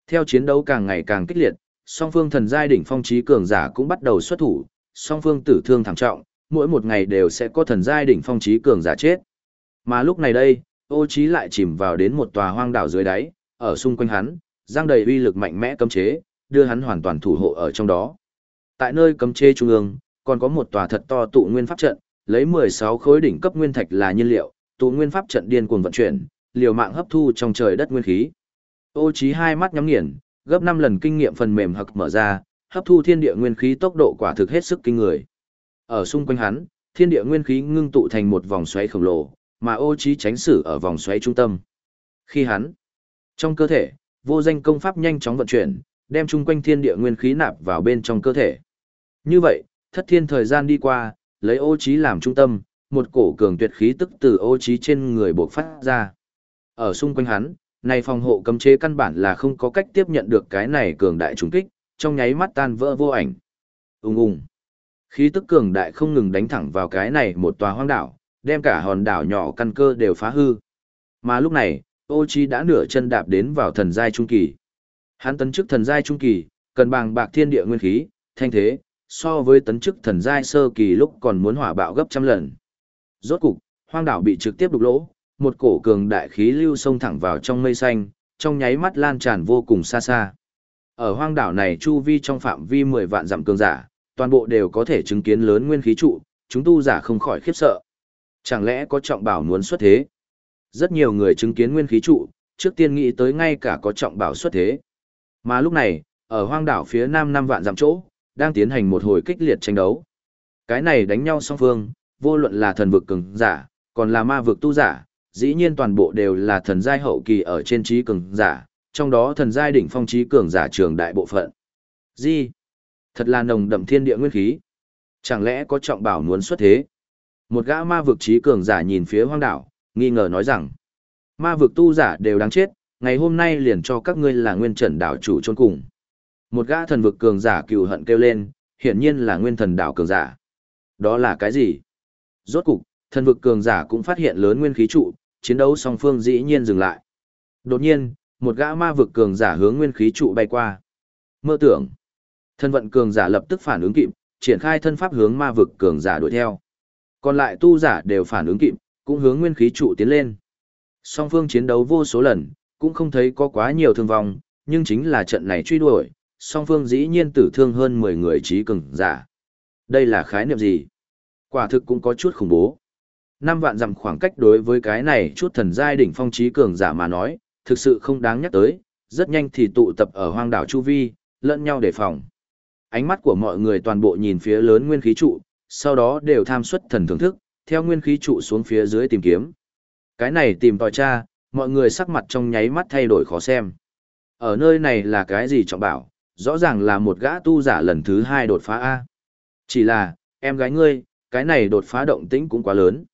Theo chiến đấu càng ngày càng kích liệt, song phương thần giai đỉnh phong trí cường giả cũng bắt đầu xuất thủ, song phương tử thương thảm trọng, mỗi một ngày đều sẽ có thần giai đỉnh phong trí cường giả chết. Mà lúc này đây, ô Chí lại chìm vào đến một tòa hoang đảo dưới đáy, ở xung quanh hắn, giang đầy uy lực mạnh mẽ cấm chế, đưa hắn hoàn toàn thủ hộ ở trong đó. Tại nơi cấm chế trung ương, còn có một tòa thật to tụ nguyên pháp trận, lấy 16 khối đỉnh cấp nguyên thạch là nhiên liệu, tụ nguyên pháp trận điên cuồng vận chuyển, liều mạng hấp thu trong trời đất nguyên khí. Ô Chí hai mắt nhắm nghiền, gấp 5 lần kinh nghiệm phần mềm hặc mở ra, hấp thu thiên địa nguyên khí tốc độ quả thực hết sức kinh người. Ở xung quanh hắn, thiên địa nguyên khí ngưng tụ thành một vòng xoáy khổng lồ, mà Ô Chí tránh xử ở vòng xoáy trung tâm. Khi hắn, trong cơ thể, vô danh công pháp nhanh chóng vận chuyển, đem chung quanh thiên địa nguyên khí nạp vào bên trong cơ thể. Như vậy, thất thiên thời gian đi qua, lấy ô Chí làm trung tâm, một cổ cường tuyệt khí tức từ ô Chí trên người bộc phát ra. Ở xung quanh hắn, này phòng hộ cấm chế căn bản là không có cách tiếp nhận được cái này cường đại trùng kích, trong nháy mắt tan vỡ vô ảnh. Ùng ùng. Khí tức cường đại không ngừng đánh thẳng vào cái này một tòa hoang đảo, đem cả hòn đảo nhỏ căn cơ đều phá hư. Mà lúc này, ô trí đã nửa chân đạp đến vào thần giai trung kỳ. Hắn tấn chức thần giai trung kỳ, cần bằng bạc thiên địa nguyên khí, thanh thế, so với tấn chức thần giai sơ kỳ lúc còn muốn hỏa bạo gấp trăm lần. Rốt cục, hoang đảo bị trực tiếp đục lỗ, một cổ cường đại khí lưu xông thẳng vào trong mây xanh, trong nháy mắt lan tràn vô cùng xa xa. Ở hoang đảo này chu vi trong phạm vi 10 vạn dặm cường giả, toàn bộ đều có thể chứng kiến lớn nguyên khí trụ, chúng tu giả không khỏi khiếp sợ. Chẳng lẽ có trọng bảo muốn xuất thế? Rất nhiều người chứng kiến nguyên khí trụ, trước tiên nghĩ tới ngay cả có trọng bảo xuất thế. Mà lúc này, ở hoang đảo phía nam năm vạn dặm chỗ, đang tiến hành một hồi kích liệt tranh đấu. Cái này đánh nhau song phương, vô luận là thần vực cường giả, còn là ma vực tu giả, dĩ nhiên toàn bộ đều là thần giai hậu kỳ ở trên trí cường giả, trong đó thần giai đỉnh phong trí cường giả trường đại bộ phận. Gì? Thật là nồng đậm thiên địa nguyên khí. Chẳng lẽ có trọng bảo muốn xuất thế? Một gã ma vực trí cường giả nhìn phía hoang đảo, nghi ngờ nói rằng, ma vực tu giả đều đáng chết, ngày hôm nay liền cho các ngươi là nguyên trần đảo chủ chôn cùng. Một gã thần vực cường giả cừu hận kêu lên, hiển nhiên là nguyên thần đảo cường giả. Đó là cái gì? Rốt cục, thần vực cường giả cũng phát hiện lớn nguyên khí trụ, chiến đấu song phương dĩ nhiên dừng lại. Đột nhiên, một gã ma vực cường giả hướng nguyên khí trụ bay qua. Mơ tưởng. Thân vận cường giả lập tức phản ứng kịp, triển khai thân pháp hướng ma vực cường giả đuổi theo. Còn lại tu giả đều phản ứng kịp, cũng hướng nguyên khí trụ tiến lên. Song phương chiến đấu vô số lần, cũng không thấy có quá nhiều thương vong, nhưng chính là trận này truy đuổi, song phương dĩ nhiên tử thương hơn 10 người trí cường giả. Đây là khái niệm gì? Quả thực cũng có chút khủng bố. Năm vạn dặm khoảng cách đối với cái này chút thần giai đỉnh phong trí cường giả mà nói, thực sự không đáng nhắc tới, rất nhanh thì tụ tập ở hoang đảo Chu Vi, lẫn nhau đề phòng. Ánh mắt của mọi người toàn bộ nhìn phía lớn nguyên khí trụ, sau đó đều tham xuất thần thưởng thức, theo nguyên khí trụ xuống phía dưới tìm kiếm. Cái này tìm tòi tra, mọi người sắc mặt trong nháy mắt thay đổi khó xem. Ở nơi này là cái gì trọng bảo, rõ ràng là một gã tu giả lần thứ hai đột phá A. Chỉ là, em gái ngươi, cái này đột phá động tĩnh cũng quá lớn.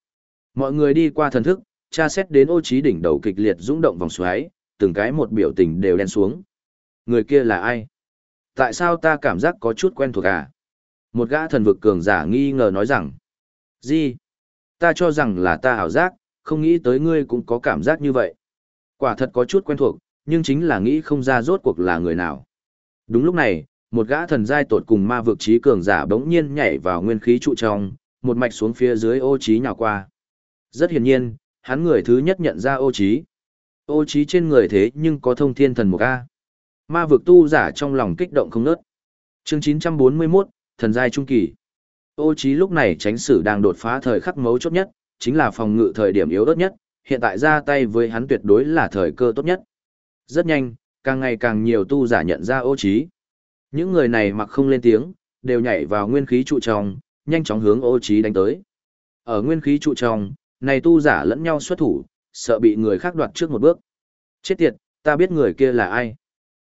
Mọi người đi qua thần thức, tra xét đến ô trí đỉnh đầu kịch liệt rung động vòng xoáy, từng cái một biểu tình đều đen xuống. Người kia là ai? Tại sao ta cảm giác có chút quen thuộc à? Một gã thần vực cường giả nghi ngờ nói rằng. Gì? Ta cho rằng là ta ảo giác, không nghĩ tới ngươi cũng có cảm giác như vậy. Quả thật có chút quen thuộc, nhưng chính là nghĩ không ra rốt cuộc là người nào. Đúng lúc này, một gã thần giai tột cùng ma vực trí cường giả bỗng nhiên nhảy vào nguyên khí trụ trong, một mạch xuống phía dưới ô trí nhào qua. Rất hiển nhiên, hắn người thứ nhất nhận ra ô trí. Ô trí trên người thế nhưng có thông thiên thần một A. Ma vực tu giả trong lòng kích động không nớt. Chương 941, thần giai trung kỳ. Ô trí lúc này tránh sử đang đột phá thời khắc mấu chốt nhất, chính là phòng ngự thời điểm yếu ớt nhất, hiện tại ra tay với hắn tuyệt đối là thời cơ tốt nhất. Rất nhanh, càng ngày càng nhiều tu giả nhận ra ô trí. Những người này mặc không lên tiếng, đều nhảy vào nguyên khí trụ trong, nhanh chóng hướng ô trí đánh tới. Ở nguyên khí trụ trong, này tu giả lẫn nhau xuất thủ, sợ bị người khác đoạt trước một bước. Chết tiệt, ta biết người kia là ai.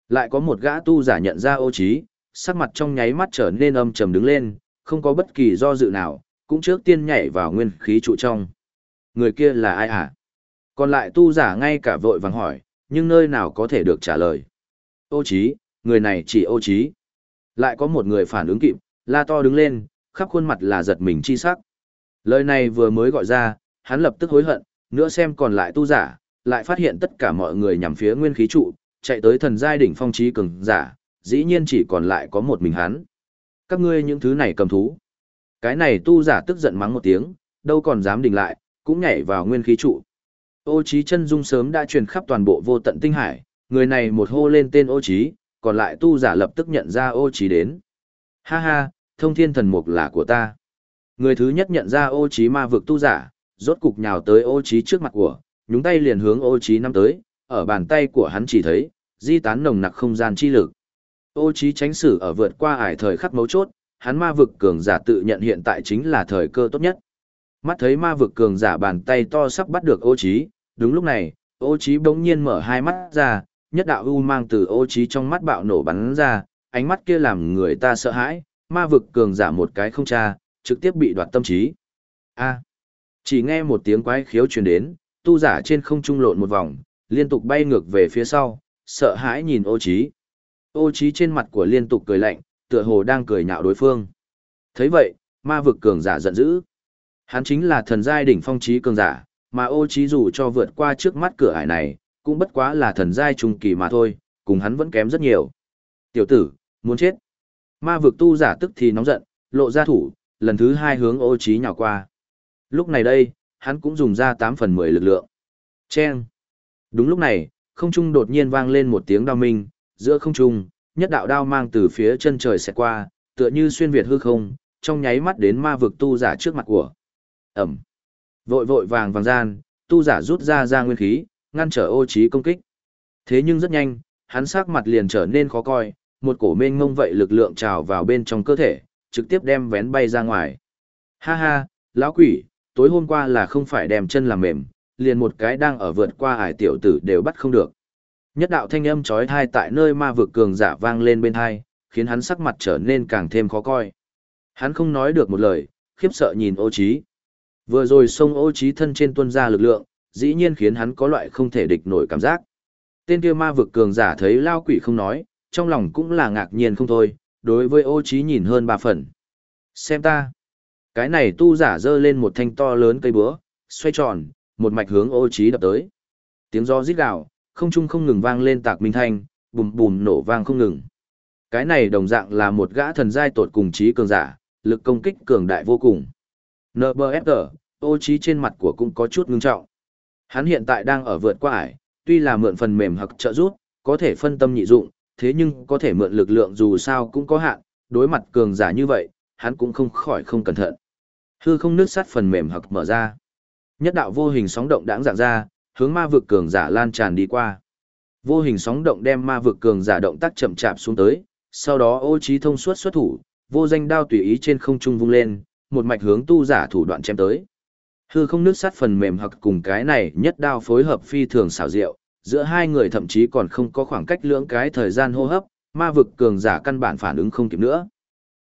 Lại có một gã tu giả nhận ra ô trí, sắc mặt trong nháy mắt trở nên âm trầm đứng lên, không có bất kỳ do dự nào, cũng trước tiên nhảy vào nguyên khí trụ trong. Người kia là ai hả? Còn lại tu giả ngay cả vội vàng hỏi, nhưng nơi nào có thể được trả lời. Ô trí, người này chỉ ô trí. Lại có một người phản ứng kịp, la to đứng lên, khắp khuôn mặt là giật mình chi sắc. Lời này vừa mới gọi ra, hắn lập tức hối hận, nữa xem còn lại tu giả, lại phát hiện tất cả mọi người nhằm phía nguyên khí trụ, chạy tới thần giai đỉnh phong trí cường giả, dĩ nhiên chỉ còn lại có một mình hắn. Các ngươi những thứ này cầm thú. Cái này tu giả tức giận mắng một tiếng, đâu còn dám đình lại, cũng nhảy vào nguyên khí trụ. Ô trí chân dung sớm đã truyền khắp toàn bộ vô tận tinh hải, người này một hô lên tên ô trí, còn lại tu giả lập tức nhận ra ô trí đến. Ha ha, thông thiên thần mục là của ta. Người thứ nhất nhận ra ô trí ma vực tu giả, rốt cục nhào tới ô trí trước mặt của, nhúng tay liền hướng ô trí năm tới, ở bàn tay của hắn chỉ thấy, di tán nồng nặc không gian chi lực. Ô trí tránh xử ở vượt qua ải thời khắc mấu chốt, hắn ma vực cường giả tự nhận hiện tại chính là thời cơ tốt nhất. Mắt thấy ma vực cường giả bàn tay to sắp bắt được ô trí, đúng lúc này, ô trí bỗng nhiên mở hai mắt ra, nhất đạo u mang từ ô trí trong mắt bạo nổ bắn ra, ánh mắt kia làm người ta sợ hãi, ma vực cường giả một cái không tra, trực tiếp bị đoạt tâm trí. A. Chỉ nghe một tiếng quái khiếu truyền đến, tu giả trên không trung lộn một vòng, liên tục bay ngược về phía sau, sợ hãi nhìn ô trí. Ô trí trên mặt của liên tục cười lạnh, tựa hồ đang cười nhạo đối phương. thấy vậy, ma vực cường giả giận dữ. Hắn chính là thần giai đỉnh phong trí cường giả, mà ô trí dù cho vượt qua trước mắt cửa ải này, cũng bất quá là thần giai trung kỳ mà thôi, cùng hắn vẫn kém rất nhiều. Tiểu tử, muốn chết. Ma vực tu giả tức thì nóng giận, lộ ra thủ, lần thứ hai hướng ô trí nhào qua. Lúc này đây, hắn cũng dùng ra 8 phần 10 lực lượng. Chen. Đúng lúc này, không trung đột nhiên vang lên một tiếng đao minh, giữa không trung, nhất đạo đao mang từ phía chân trời xẹt qua, tựa như xuyên việt hư không, trong nháy mắt đến ma vực tu giả trước mặt của. Ẩm. Vội vội vàng vàng gian, tu giả rút ra ra nguyên khí, ngăn trở ô trí công kích. Thế nhưng rất nhanh, hắn sắc mặt liền trở nên khó coi, một cổ mênh ngông vậy lực lượng trào vào bên trong cơ thể, trực tiếp đem vén bay ra ngoài. Ha ha, lão quỷ, tối hôm qua là không phải đem chân làm mềm, liền một cái đang ở vượt qua ải tiểu tử đều bắt không được. Nhất đạo thanh âm chói tai tại nơi ma vực cường giả vang lên bên tai, khiến hắn sắc mặt trở nên càng thêm khó coi. Hắn không nói được một lời, khiếp sợ nhìn ô Chí. Vừa rồi xông ô Chí thân trên tuân ra lực lượng, dĩ nhiên khiến hắn có loại không thể địch nổi cảm giác. Tên kia ma vực cường giả thấy lao quỷ không nói, trong lòng cũng là ngạc nhiên không thôi, đối với ô Chí nhìn hơn ba phần. Xem ta. Cái này tu giả dơ lên một thanh to lớn cây búa, xoay tròn, một mạch hướng ô trí đập tới. Tiếng gió rít gào, không trung không ngừng vang lên tạc minh thanh, bùm bùm nổ vang không ngừng. Cái này đồng dạng là một gã thần giai tột cùng trí cường giả, lực công kích cường đại vô cùng. NBFG, ô trí trên mặt của cũng có chút ngưng trọng. Hắn hiện tại đang ở vượt qua ải, tuy là mượn phần mềm hoặc trợ giúp, có thể phân tâm nhị dụng, thế nhưng có thể mượn lực lượng dù sao cũng có hạn, đối mặt cường giả như vậy, hắn cũng không khỏi không cẩn thận. Hư không nước sắt phần mềm hoặc mở ra. Nhất đạo vô hình sóng động đãng dạng ra, hướng ma vực cường giả lan tràn đi qua. Vô hình sóng động đem ma vực cường giả động tác chậm chạp xuống tới, sau đó ô trí thông suốt xuất thủ, vô danh đao tùy ý trên không trung vung lên, một mạch hướng tu giả thủ đoạn chém tới. Hư không nước sắt phần mềm hoặc cùng cái này nhất đao phối hợp phi thường xảo diệu, giữa hai người thậm chí còn không có khoảng cách lưỡng cái thời gian hô hấp, ma vực cường giả căn bản phản ứng không kịp nữa.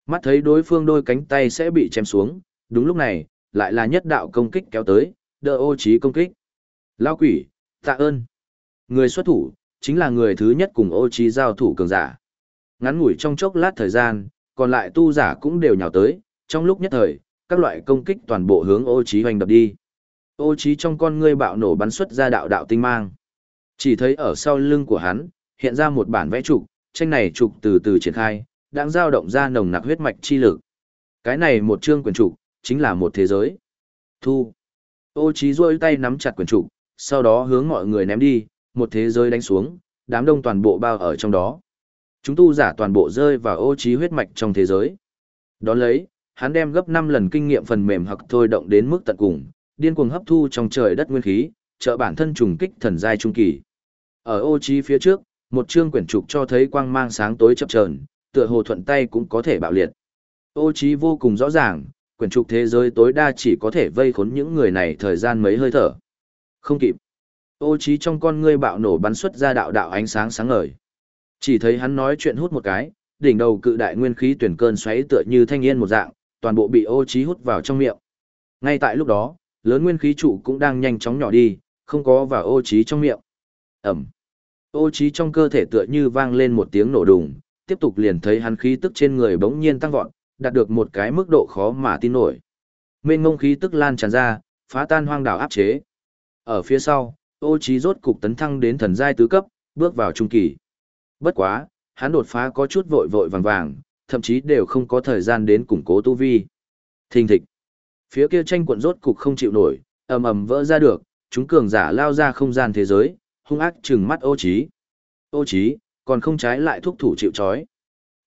Mắt thấy đối phương đôi cánh tay sẽ bị chém xuống, đúng lúc này, lại là nhất đạo công kích kéo tới, đỡ ô trí công kích. Lao quỷ, tạ ơn. Người xuất thủ, chính là người thứ nhất cùng ô trí giao thủ cường giả. Ngắn ngủi trong chốc lát thời gian, còn lại tu giả cũng đều nhào tới, trong lúc nhất thời, các loại công kích toàn bộ hướng ô trí hoành đập đi. Ô trí trong con ngươi bạo nổ bắn xuất ra đạo đạo tinh mang. Chỉ thấy ở sau lưng của hắn, hiện ra một bản vẽ trục, tranh này trục từ từ triển khai, đang dao động ra nồng nặc huyết mạch chi lực. Cái này một chương quyển trục, chính là một thế giới. Thu. Ô Chí rôi tay nắm chặt quyển trục, sau đó hướng mọi người ném đi, một thế giới đánh xuống, đám đông toàn bộ bao ở trong đó. Chúng tu giả toàn bộ rơi vào ô Chí huyết mạch trong thế giới. Đón lấy, hắn đem gấp 5 lần kinh nghiệm phần mềm hoặc thôi động đến mức tận cùng, điên cuồng hấp thu trong trời đất nguyên khí, trợ bản thân trùng kích thần giai trung kỳ. Ở ô Chí phía trước, một chương quyển trục cho thấy quang mang sáng tối chập chờn, tựa hồ thuận tay cũng có thể bạo liệt. Ô Chí vô cùng rõ ràng, quyển trục thế giới tối đa chỉ có thể vây khốn những người này thời gian mấy hơi thở. Không kịp. Ô trí trong con ngươi bạo nổ bắn xuất ra đạo đạo ánh sáng sáng ngời. Chỉ thấy hắn nói chuyện hút một cái, đỉnh đầu cự đại nguyên khí tuyển cơn xoáy tựa như thanh yên một dạng, toàn bộ bị ô trí hút vào trong miệng. Ngay tại lúc đó, lớn nguyên khí trụ cũng đang nhanh chóng nhỏ đi, không có vào ô trí trong miệng. Ẩm. Ô trí trong cơ thể tựa như vang lên một tiếng nổ đùng, tiếp tục liền thấy hắn khí tức trên người bỗng nhiên tăng vọt, đạt được một cái mức độ khó mà tin nổi. Mênh ngông khí tức lan tràn ra, phá tan hoang đảo áp chế. Ở phía sau, ô trí rốt cục tấn thăng đến thần giai tứ cấp, bước vào trung kỳ. Bất quá, hắn đột phá có chút vội vội vàng vàng, thậm chí đều không có thời gian đến củng cố tu vi. Thình thịch. Phía kia tranh cuộn rốt cục không chịu nổi, ầm ầm vỡ ra được, chúng cường giả lao ra không gian thế giới, hung ác trừng mắt ô trí. Ô trí, còn không trái lại thúc thủ chịu chói.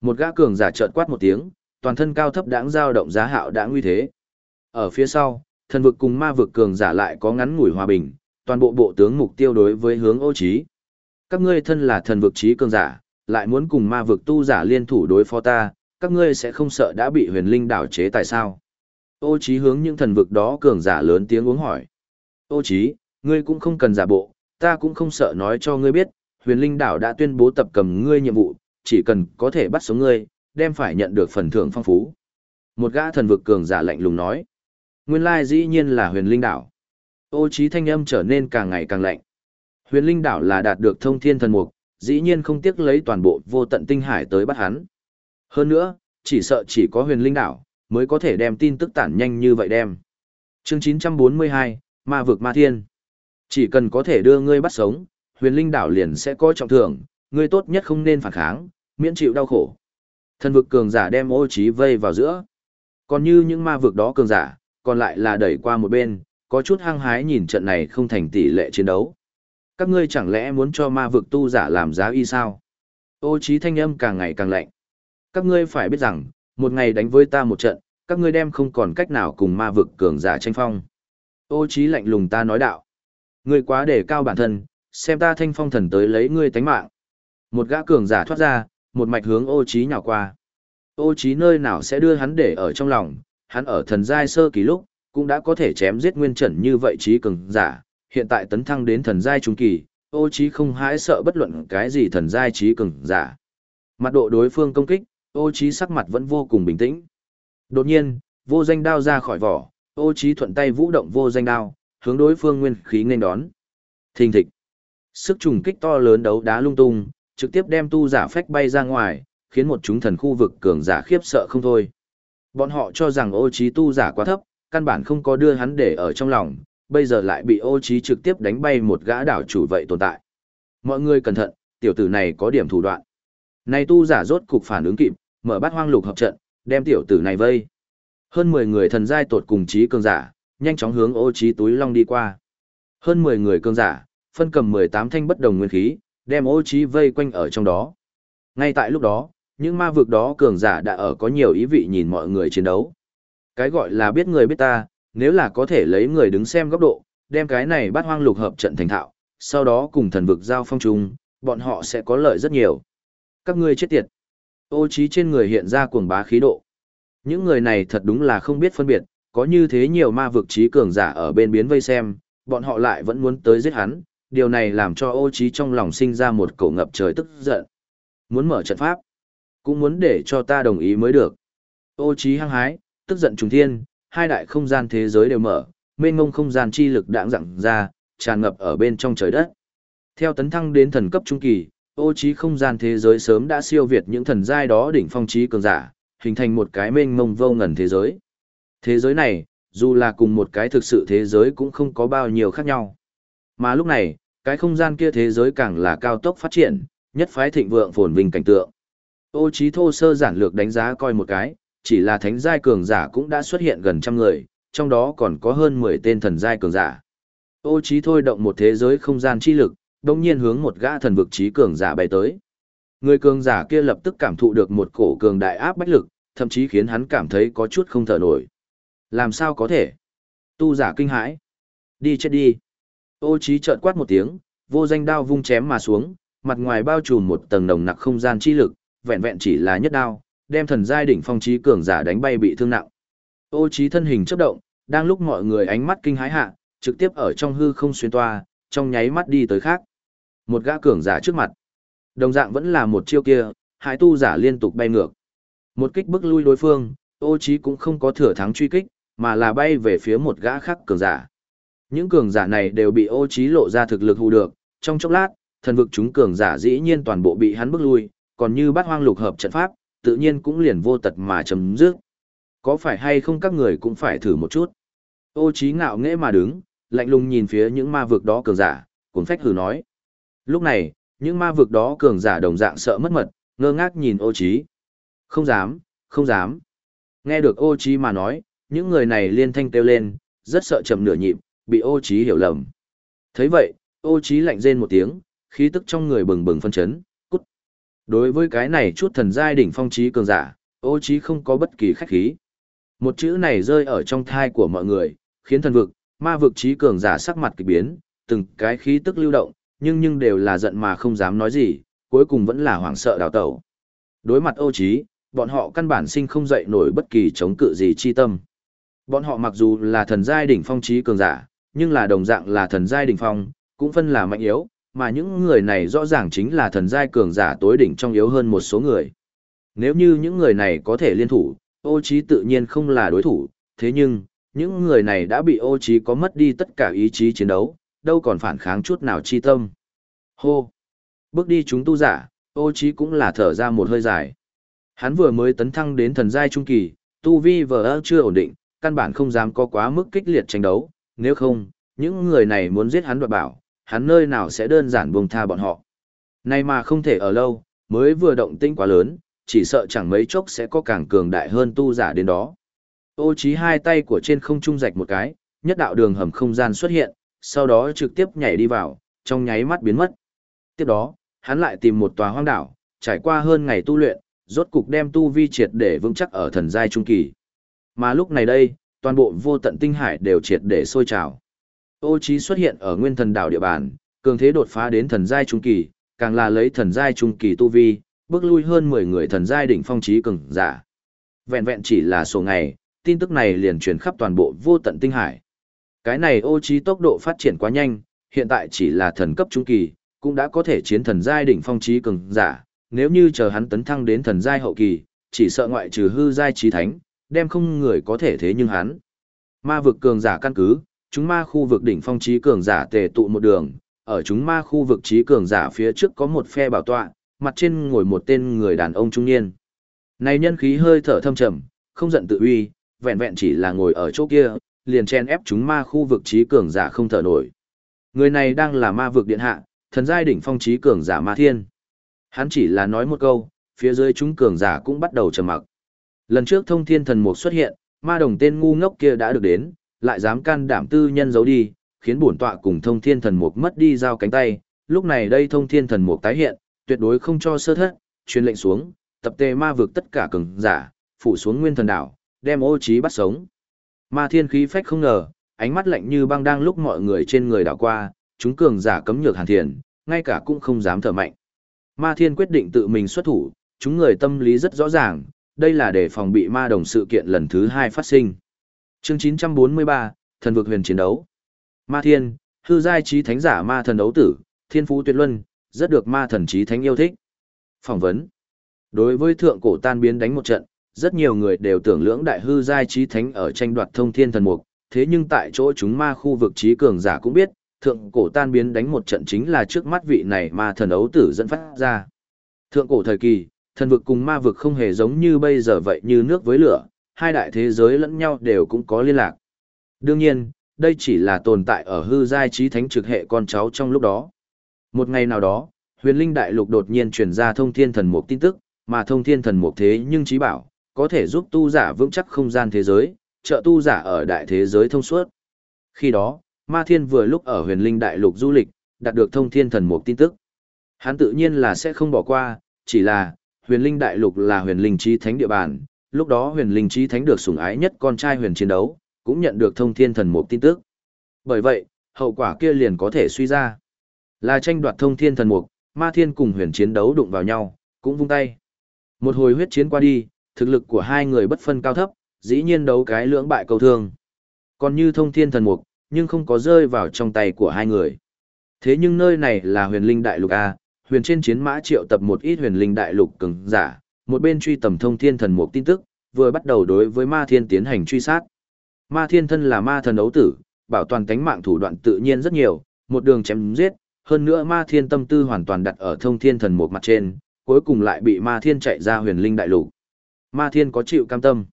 Một gã cường giả chợt quát một tiếng, toàn thân cao thấp đãng giao động giá hạo đã nguy thế. Ở phía sau, thần vực cùng ma vực cường giả lại có ngắn ngủi hòa bình, toàn bộ bộ tướng mục tiêu đối với hướng ô trí. Các ngươi thân là thần vực trí cường giả, lại muốn cùng ma vực tu giả liên thủ đối phó ta, các ngươi sẽ không sợ đã bị huyền linh đảo chế tại sao? Ô trí hướng những thần vực đó cường giả lớn tiếng uống hỏi. Ô trí, ngươi cũng không cần giả bộ, ta cũng không sợ nói cho ngươi biết, huyền linh đảo đã tuyên bố tập cầm ngươi nhiệm vụ, chỉ cần có thể bắt sống ngươi, đem phải nhận được phần thưởng phong phú. Một gã thần vực cường giả lạnh lùng nói. Nguyên lai dĩ nhiên là huyền linh đảo. Ô trí thanh âm trở nên càng ngày càng lạnh. Huyền linh đảo là đạt được thông thiên thần mục, dĩ nhiên không tiếc lấy toàn bộ vô tận tinh hải tới bắt hắn. Hơn nữa, chỉ sợ chỉ có huyền linh đảo, mới có thể đem tin tức tản nhanh như vậy đem. Chương 942, Ma vực Ma Thiên. Chỉ cần có thể đưa ngươi bắt sống, huyền linh đảo liền sẽ có trọng thưởng, ngươi tốt nhất không nên phản kháng, miễn chịu đau khổ. Thần vực cường giả đem ô trí vây vào giữa. Còn như những ma vực đó cường giả, còn lại là đẩy qua một bên, có chút hăng hái nhìn trận này không thành tỷ lệ chiến đấu. Các ngươi chẳng lẽ muốn cho ma vực tu giả làm giá y sao? Ô trí thanh âm càng ngày càng lạnh. Các ngươi phải biết rằng, một ngày đánh với ta một trận, các ngươi đem không còn cách nào cùng ma vực cường giả tranh phong. Ô trí lạnh lùng ta nói đạo. Ngươi quá để cao bản thân, xem ta thanh phong thần tới lấy ngươi tánh mạng. Một gã cường giả thoát ra, một mạch hướng ô trí nhào qua. Ô trí nơi nào sẽ đưa hắn để ở trong lòng, hắn ở thần giai sơ kỳ lúc, cũng đã có thể chém giết nguyên trần như vậy trí cường giả, hiện tại tấn thăng đến thần giai trung kỳ, ô trí không hãi sợ bất luận cái gì thần giai trí cường giả. Mặt độ đối phương công kích, ô trí sắc mặt vẫn vô cùng bình tĩnh. Đột nhiên, vô danh đao ra khỏi vỏ, ô trí thuận tay vũ động vô danh đao, hướng đối phương nguyên khí nên đón. Thình thịch. Sức trùng kích to lớn đấu đá lung tung, trực tiếp đem tu giả phách bay ra ngoài, khiến một chúng thần khu vực cường giả khiếp sợ không thôi. Bọn họ cho rằng ô trí tu giả quá thấp, căn bản không có đưa hắn để ở trong lòng, bây giờ lại bị ô trí trực tiếp đánh bay một gã đảo chủ vậy tồn tại. Mọi người cẩn thận, tiểu tử này có điểm thủ đoạn. Này tu giả rốt cục phản ứng kịp, mở bát hoang lục hợp trận, đem tiểu tử này vây. Hơn 10 người thần giai tột cùng trí cường giả, nhanh chóng hướng ô trí túi long đi qua. Hơn 10 người cường giả, phân cầm 18 thanh bất đồng nguyên khí, đem ô trí vây quanh ở trong đó. Ngay tại lúc đó, những ma vực đó cường giả đã ở có nhiều ý vị nhìn mọi người chiến đấu. Cái gọi là biết người biết ta, nếu là có thể lấy người đứng xem góc độ, đem cái này bắt hoang lục hợp trận thành thạo, sau đó cùng thần vực giao phong chung, bọn họ sẽ có lợi rất nhiều. Các ngươi chết tiệt. Ô trí trên người hiện ra cuồng bá khí độ. Những người này thật đúng là không biết phân biệt, có như thế nhiều ma vực trí cường giả ở bên biến vây xem, bọn họ lại vẫn muốn tới giết hắn, điều này làm cho ô trí trong lòng sinh ra một cổ ngập trời tức giận. Muốn mở trận pháp, cũng muốn để cho ta đồng ý mới được. Ô trí hăng hái, tức giận trùng thiên, hai đại không gian thế giới đều mở, mênh ngông không gian chi lực đãng dặn ra, tràn ngập ở bên trong trời đất. Theo tấn thăng đến thần cấp trung kỳ, ô trí không gian thế giới sớm đã siêu việt những thần giai đó đỉnh phong trí cường giả, hình thành một cái mênh mông vô ngần thế giới. Thế giới này, dù là cùng một cái thực sự thế giới cũng không có bao nhiêu khác nhau. Mà lúc này, cái không gian kia thế giới càng là cao tốc phát triển, nhất phái thịnh vượng phồn vinh cảnh tượng. Ô trí thô sơ giản lược đánh giá coi một cái, chỉ là thánh giai cường giả cũng đã xuất hiện gần trăm người, trong đó còn có hơn 10 tên thần giai cường giả. Ô trí thôi động một thế giới không gian chi lực, đồng nhiên hướng một gã thần vực trí cường giả bay tới. Người cường giả kia lập tức cảm thụ được một cổ cường đại áp bách lực, thậm chí khiến hắn cảm thấy có chút không thở nổi. Làm sao có thể? Tu giả kinh hãi. Đi chết đi. Ô trí trợn quát một tiếng, vô danh đao vung chém mà xuống, mặt ngoài bao trùm một tầng nồng nặc không gian chi lực, vẹn vẹn chỉ là nhất đao, đem thần giai đỉnh phong trí cường giả đánh bay bị thương nặng. Ô trí thân hình chớp động, đang lúc mọi người ánh mắt kinh hãi hạ, trực tiếp ở trong hư không xuyên toa, trong nháy mắt đi tới khác. Một gã cường giả trước mặt. Đồng dạng vẫn là một chiêu kia, hai tu giả liên tục bay ngược. Một kích bức lui đối phương, ô trí cũng không có thừa thắng truy kích, mà là bay về phía một gã khác cường giả. Những cường giả này đều bị ô trí lộ ra thực lực hù được, trong chốc lát, thần vực chúng cường giả dĩ nhiên toàn bộ bị hắn bức lui, còn như bát hoang lục hợp trận pháp, tự nhiên cũng liền vô tật mà chấm dứt. Có phải hay không các người cũng phải thử một chút. Ô trí ngạo nghễ mà đứng, lạnh lùng nhìn phía những ma vực đó cường giả, cuốn phách hừ nói. Lúc này, những ma vực đó cường giả đồng dạng sợ mất mật, ngơ ngác nhìn ô trí. Không dám, không dám. Nghe được ô trí mà nói, những người này liên thanh kêu lên, rất sợ chậm nửa nhịp, bị ô trí hiểu lầm. thấy vậy, ô trí lạnh rên một tiếng, khí tức trong người bừng bừng phân chấn, cút. Đối với cái này chút thần giai đỉnh phong trí cường giả, ô trí không có bất kỳ khách khí. Một chữ này rơi ở trong thai của mọi người, khiến thần vực, ma vực trí cường giả sắc mặt kỳ biến, từng cái khí tức lưu động, nhưng nhưng đều là giận mà không dám nói gì, cuối cùng vẫn là hoảng sợ đào tẩu. Đối mặt ô trí, bọn họ căn bản sinh không dậy nổi bất kỳ chống cự gì chi tâm. Bọn họ mặc dù là thần giai đỉnh phong trí cường giả, nhưng là đồng dạng là thần giai đỉnh phong, cũng phân là mạnh yếu, mà những người này rõ ràng chính là thần giai cường giả tối đỉnh trong yếu hơn một số người. Nếu như những người này có thể liên thủ, ô trí tự nhiên không là đối thủ, thế nhưng, những người này đã bị ô trí có mất đi tất cả ý chí chiến đấu, đâu còn phản kháng chút nào chi tâm. Hô! Bước đi chúng tu giả, ô trí cũng là thở ra một hơi dài. Hắn vừa mới tấn thăng đến thần giai trung kỳ, tu vi vừa chưa ổn định, căn bản không dám có quá mức kích liệt tranh đấu, nếu không, những người này muốn giết hắn đoạt bảo, hắn nơi nào sẽ đơn giản buông tha bọn họ. Nay mà không thể ở lâu, mới vừa động tĩnh quá lớn, chỉ sợ chẳng mấy chốc sẽ có càng cường đại hơn tu giả đến đó. Ô trí hai tay của trên không trung rạch một cái, nhất đạo đường hầm không gian xuất hiện, sau đó trực tiếp nhảy đi vào, trong nháy mắt biến mất. Tiếp đó, hắn lại tìm một tòa hoang đảo, trải qua hơn ngày tu luyện, rốt cục đem tu vi triệt để vững chắc ở thần giai trung kỳ. Mà lúc này đây, toàn bộ vô tận tinh hải đều triệt để sôi trào. Ô Chí xuất hiện ở nguyên thần đảo địa bàn, cường thế đột phá đến thần giai trung kỳ, càng là lấy thần giai trung kỳ tu vi, bước lui hơn 10 người thần giai đỉnh phong chí cường giả. Vẹn vẹn chỉ là số ngày, tin tức này liền truyền khắp toàn bộ vô tận tinh hải. Cái này ô Chí tốc độ phát triển quá nhanh, hiện tại chỉ là thần cấp trung kỳ, cũng đã có thể chiến thần giai đỉnh phong chí cường giả, nếu như chờ hắn tấn thăng đến thần giai hậu kỳ, chỉ sợ ngoại trừ hư giai chí thánh, đem không người có thể thế nhưng hắn. Ma vực cường giả căn cứ, chúng ma khu vực đỉnh phong trí cường giả tề tụ một đường, ở chúng ma khu vực trí cường giả phía trước có một phe bảo tọa, mặt trên ngồi một tên người đàn ông trung niên. Này nhân khí hơi thở thâm trầm, không giận tự uy, vẹn vẹn chỉ là ngồi ở chỗ kia, liền chen ép chúng ma khu vực trí cường giả không thở nổi. Người này đang là ma vực điện hạ, thần giai đỉnh phong trí cường giả ma thiên. Hắn chỉ là nói một câu, phía dưới chúng cường giả cũng bắt đầu trầm mặc. Lần trước thông thiên thần mục xuất hiện, ma đồng tên ngu ngốc kia đã được đến, lại dám can đảm tư nhân giấu đi, khiến bổn tọa cùng thông thiên thần mục mất đi giao cánh tay, lúc này đây thông thiên thần mục tái hiện, tuyệt đối không cho sơ thất, truyền lệnh xuống, tập tề ma vực tất cả cường giả, phủ xuống nguyên thần đảo, đem ô trí bắt sống. Ma thiên khí phách không ngờ, ánh mắt lạnh như băng đang lúc mọi người trên người đảo qua, chúng cường giả cấm nhược hàn thiền, ngay cả cũng không dám thở mạnh. Ma thiên quyết định tự mình xuất thủ, chúng người tâm lý rất rõ ràng, đây là để phòng bị ma đồng sự kiện lần thứ hai phát sinh. Chương 943, Thần vực huyền chiến đấu. Ma thiên, hư giai trí thánh giả ma thần đấu tử, thiên phú tuyệt luân, rất được ma thần trí thánh yêu thích. Phỏng vấn. Đối với thượng cổ tan biến đánh một trận, rất nhiều người đều tưởng lưỡng đại hư giai trí thánh ở tranh đoạt thông thiên thần mục, thế nhưng tại chỗ chúng ma khu vực trí cường giả cũng biết, thượng cổ tan biến đánh một trận chính là trước mắt vị này ma thần ấu tử dẫn phát ra. Thượng cổ thời kỳ, thần vực cùng ma vực không hề giống như bây giờ vậy như nước với lửa, hai đại thế giới lẫn nhau đều cũng có liên lạc. Đương nhiên, đây chỉ là tồn tại ở hư giai trí thánh trực hệ con cháu trong lúc đó. Một ngày nào đó, huyền linh đại lục đột nhiên truyền ra thông thiên thần mục tin tức, mà thông thiên thần mục thế nhưng trí bảo, có thể giúp tu giả vững chắc không gian thế giới, trợ tu giả ở đại thế giới thông suốt. Khi đó, Ma Thiên vừa lúc ở huyền linh đại lục du lịch, đạt được thông thiên thần mục tin tức. Hắn tự nhiên là sẽ không bỏ qua, chỉ là, huyền linh đại lục là huyền linh trí thánh địa bàn, lúc đó huyền linh trí thánh được sủng ái nhất con trai huyền chiến đấu, cũng nhận được thông thiên thần mục tin tức. Bởi vậy, hậu quả kia liền có thể suy ra. Là tranh đoạt thông thiên thần mục, ma thiên cùng huyền chiến đấu đụng vào nhau, cũng vung tay. Một hồi huyết chiến qua đi, thực lực của hai người bất phân cao thấp, dĩ nhiên đấu cái lưỡng bại cầu thương. Còn như thông thiên thần mục, nhưng không có rơi vào trong tay của hai người. Thế nhưng nơi này là huyền linh đại lục A, huyền trên chiến mã triệu tập một ít huyền linh đại lục cường giả, một bên truy tầm thông thiên thần mục tin tức, vừa bắt đầu đối với ma thiên tiến hành truy sát. Ma thiên thân là ma thần ấu tử, bảo toàn tánh mạng thủ đoạn tự nhiên rất nhiều, một đường chém giết, hơn nữa ma thiên tâm tư hoàn toàn đặt ở thông thiên thần mục mặt trên, cuối cùng lại bị ma thiên chạy ra huyền linh đại lục. Ma thiên có chịu cam tâm.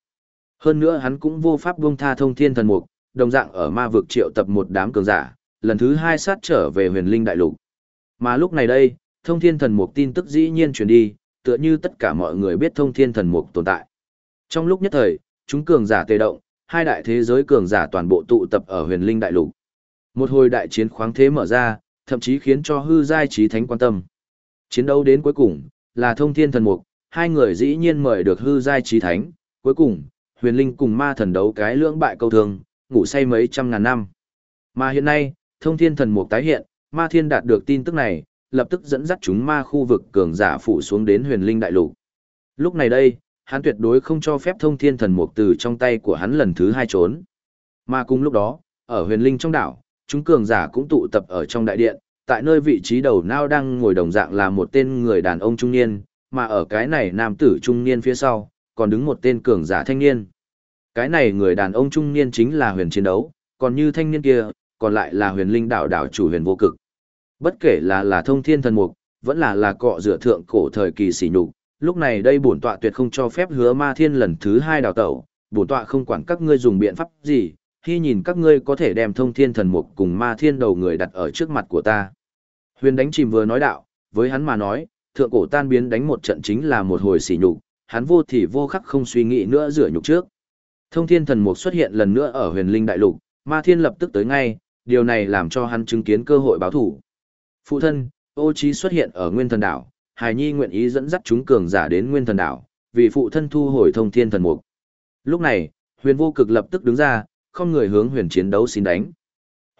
Hơn nữa hắn cũng vô pháp buông tha thông thiên thần mục, đồng dạng ở ma vực triệu tập một đám cường giả, lần thứ hai sát trở về huyền linh đại lục. Mà lúc này đây, thông thiên thần mục tin tức dĩ nhiên truyền đi, tựa như tất cả mọi người biết thông thiên thần mục tồn tại. Trong lúc nhất thời, chúng cường giả tề động, hai đại thế giới cường giả toàn bộ tụ tập ở huyền linh đại lục. Một hồi đại chiến khoáng thế mở ra, thậm chí khiến cho hư giai trí thánh quan tâm. Chiến đấu đến cuối cùng, là thông thiên thần mục, hai người dĩ nhiên mời được hư giai trí thánh, cuối cùng, huyền linh cùng ma thần đấu cái lưỡng bại câu thường, ngủ say mấy trăm ngàn năm. Mà hiện nay, thông thiên thần mục tái hiện, ma thiên đạt được tin tức này, lập tức dẫn dắt chúng ma khu vực cường giả phụ xuống đến huyền linh đại lục. Lúc này đây, hắn tuyệt đối không cho phép thông thiên thần mục từ trong tay của hắn lần thứ hai trốn. Mà cùng lúc đó, ở huyền linh trong đảo, chúng cường giả cũng tụ tập ở trong đại điện, tại nơi vị trí đầu nao đang ngồi đồng dạng là một tên người đàn ông trung niên, mà ở cái này nam tử trung niên phía sau, còn đứng một tên cường giả thanh niên. Cái này người đàn ông trung niên chính là huyền chiến đấu, còn như thanh niên kia, còn lại là huyền linh đảo đảo chủ huyền vô cực. Bất kể là là thông thiên thần mục, vẫn là là cọ rửa thượng cổ thời kỳ sỉ nhục, lúc này đây bổn tọa tuyệt không cho phép hứa ma thiên lần thứ hai đào tẩu, bổn tọa không quản các ngươi dùng biện pháp gì, khi nhìn các ngươi có thể đem thông thiên thần mục cùng ma thiên đầu người đặt ở trước mặt của ta. Huyền đánh chìm vừa nói đạo, với hắn mà nói, thượng cổ tan biến đánh một trận chính là một hồi sỉ nhục, hắn vô thì vô khắc không suy nghĩ nữa rửa nhục trước. Thông thiên thần mục xuất hiện lần nữa ở huyền linh đại lục, ma thiên lập tức tới ngay, điều này làm cho hắn chứng kiến cơ hội báo thủ. Phụ thân, ô trí xuất hiện ở nguyên thần đảo, hài nhi nguyện ý dẫn dắt chúng cường giả đến nguyên thần đảo, vì phụ thân thu hồi thông thiên thần mục. Lúc này, huyền vô cực lập tức đứng ra, không người hướng huyền chiến đấu xin đánh.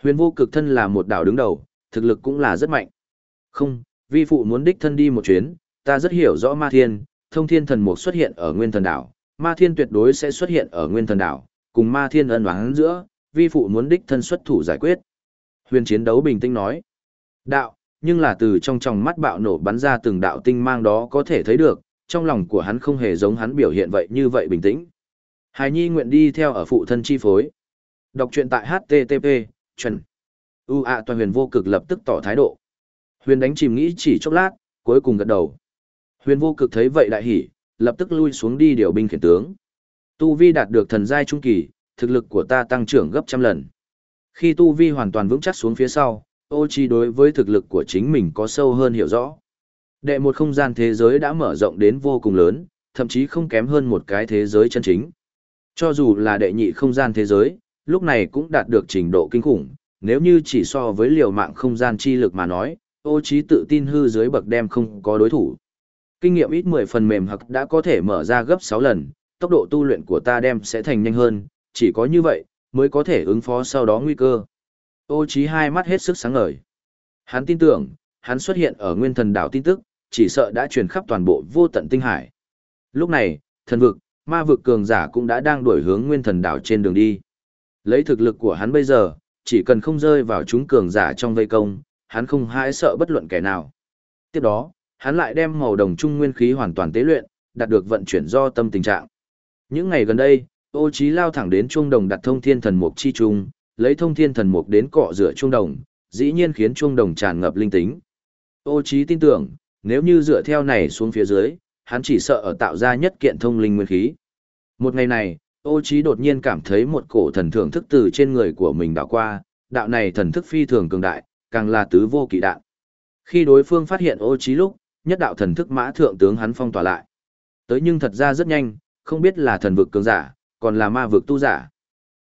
Huyền vô cực thân là một đảo đứng đầu, thực lực cũng là rất mạnh. Không, vi phụ muốn đích thân đi một chuyến, ta rất hiểu rõ ma thiên, thông thiên thần mục xuất hiện ở nguyên thần đảo, ma thiên tuyệt đối sẽ xuất hiện ở nguyên thần đảo, cùng ma thiên ân oán giữa, vi phụ muốn đích thân xuất thủ giải quyết. Huyền chiến đấu bình tĩnh nói. Đạo, nhưng là từ trong tròng mắt bạo nổ bắn ra từng đạo tinh mang đó có thể thấy được, trong lòng của hắn không hề giống hắn biểu hiện vậy như vậy bình tĩnh. Hải Nhi nguyện đi theo ở phụ thân chi phối. Đọc truyện tại HTTP, chuẩn. U ạ toàn huyền vô cực lập tức tỏ thái độ. Huyền đánh chìm nghĩ chỉ chốc lát, cuối cùng gật đầu. Huyền vô cực thấy vậy đại hỉ, lập tức lui xuống đi điều binh khiển tướng. Tu vi đạt được thần giai trung kỳ, thực lực của ta tăng trưởng gấp trăm lần. Khi tu vi hoàn toàn vững chắc xuống phía sau, ô chi đối với thực lực của chính mình có sâu hơn hiểu rõ. Đệ một không gian thế giới đã mở rộng đến vô cùng lớn, thậm chí không kém hơn một cái thế giới chân chính. Cho dù là đệ nhị không gian thế giới, lúc này cũng đạt được trình độ kinh khủng, nếu như chỉ so với liều mạng không gian chi lực mà nói, ô trí tự tin hư dưới bậc đem không có đối thủ. Kinh nghiệm ít 10 phần mềm hoặc đã có thể mở ra gấp 6 lần, tốc độ tu luyện của ta đem sẽ thành nhanh hơn, chỉ có như vậy, mới có thể ứng phó sau đó nguy cơ. Ô Chí hai mắt hết sức sáng ngời. Hắn tin tưởng, hắn xuất hiện ở nguyên thần đảo tin tức, chỉ sợ đã truyền khắp toàn bộ vô tận tinh hải. Lúc này, thần vực, ma vực cường giả cũng đã đang đuổi hướng nguyên thần đảo trên đường đi. Lấy thực lực của hắn bây giờ, chỉ cần không rơi vào chúng cường giả trong vây công, hắn không hãi sợ bất luận kẻ nào. Tiếp đó, hắn lại đem màu đồng trung nguyên khí hoàn toàn tế luyện, đạt được vận chuyển do tâm tình trạng. Những ngày gần đây, ô Chí lao thẳng đến trung đồng đặt thông thiên thần mục chi trung, lấy thông thiên thần mục đến cọ rửa trung đồng, dĩ nhiên khiến trung đồng tràn ngập linh tính. Ô trí tin tưởng, nếu như dựa theo này xuống phía dưới, hắn chỉ sợ ở tạo ra nhất kiện thông linh nguyên khí. Một ngày này, ô trí đột nhiên cảm thấy một cổ thần thưởng thức từ trên người của mình đảo qua, đạo này thần thức phi thường cường đại, càng là tứ vô kỵ đạn. Khi đối phương phát hiện ô trí lúc, nhất đạo thần thức mã thượng tướng hắn phong tỏa lại. Tới nhưng thật ra rất nhanh, không biết là thần vực cường giả, còn là ma vực tu giả.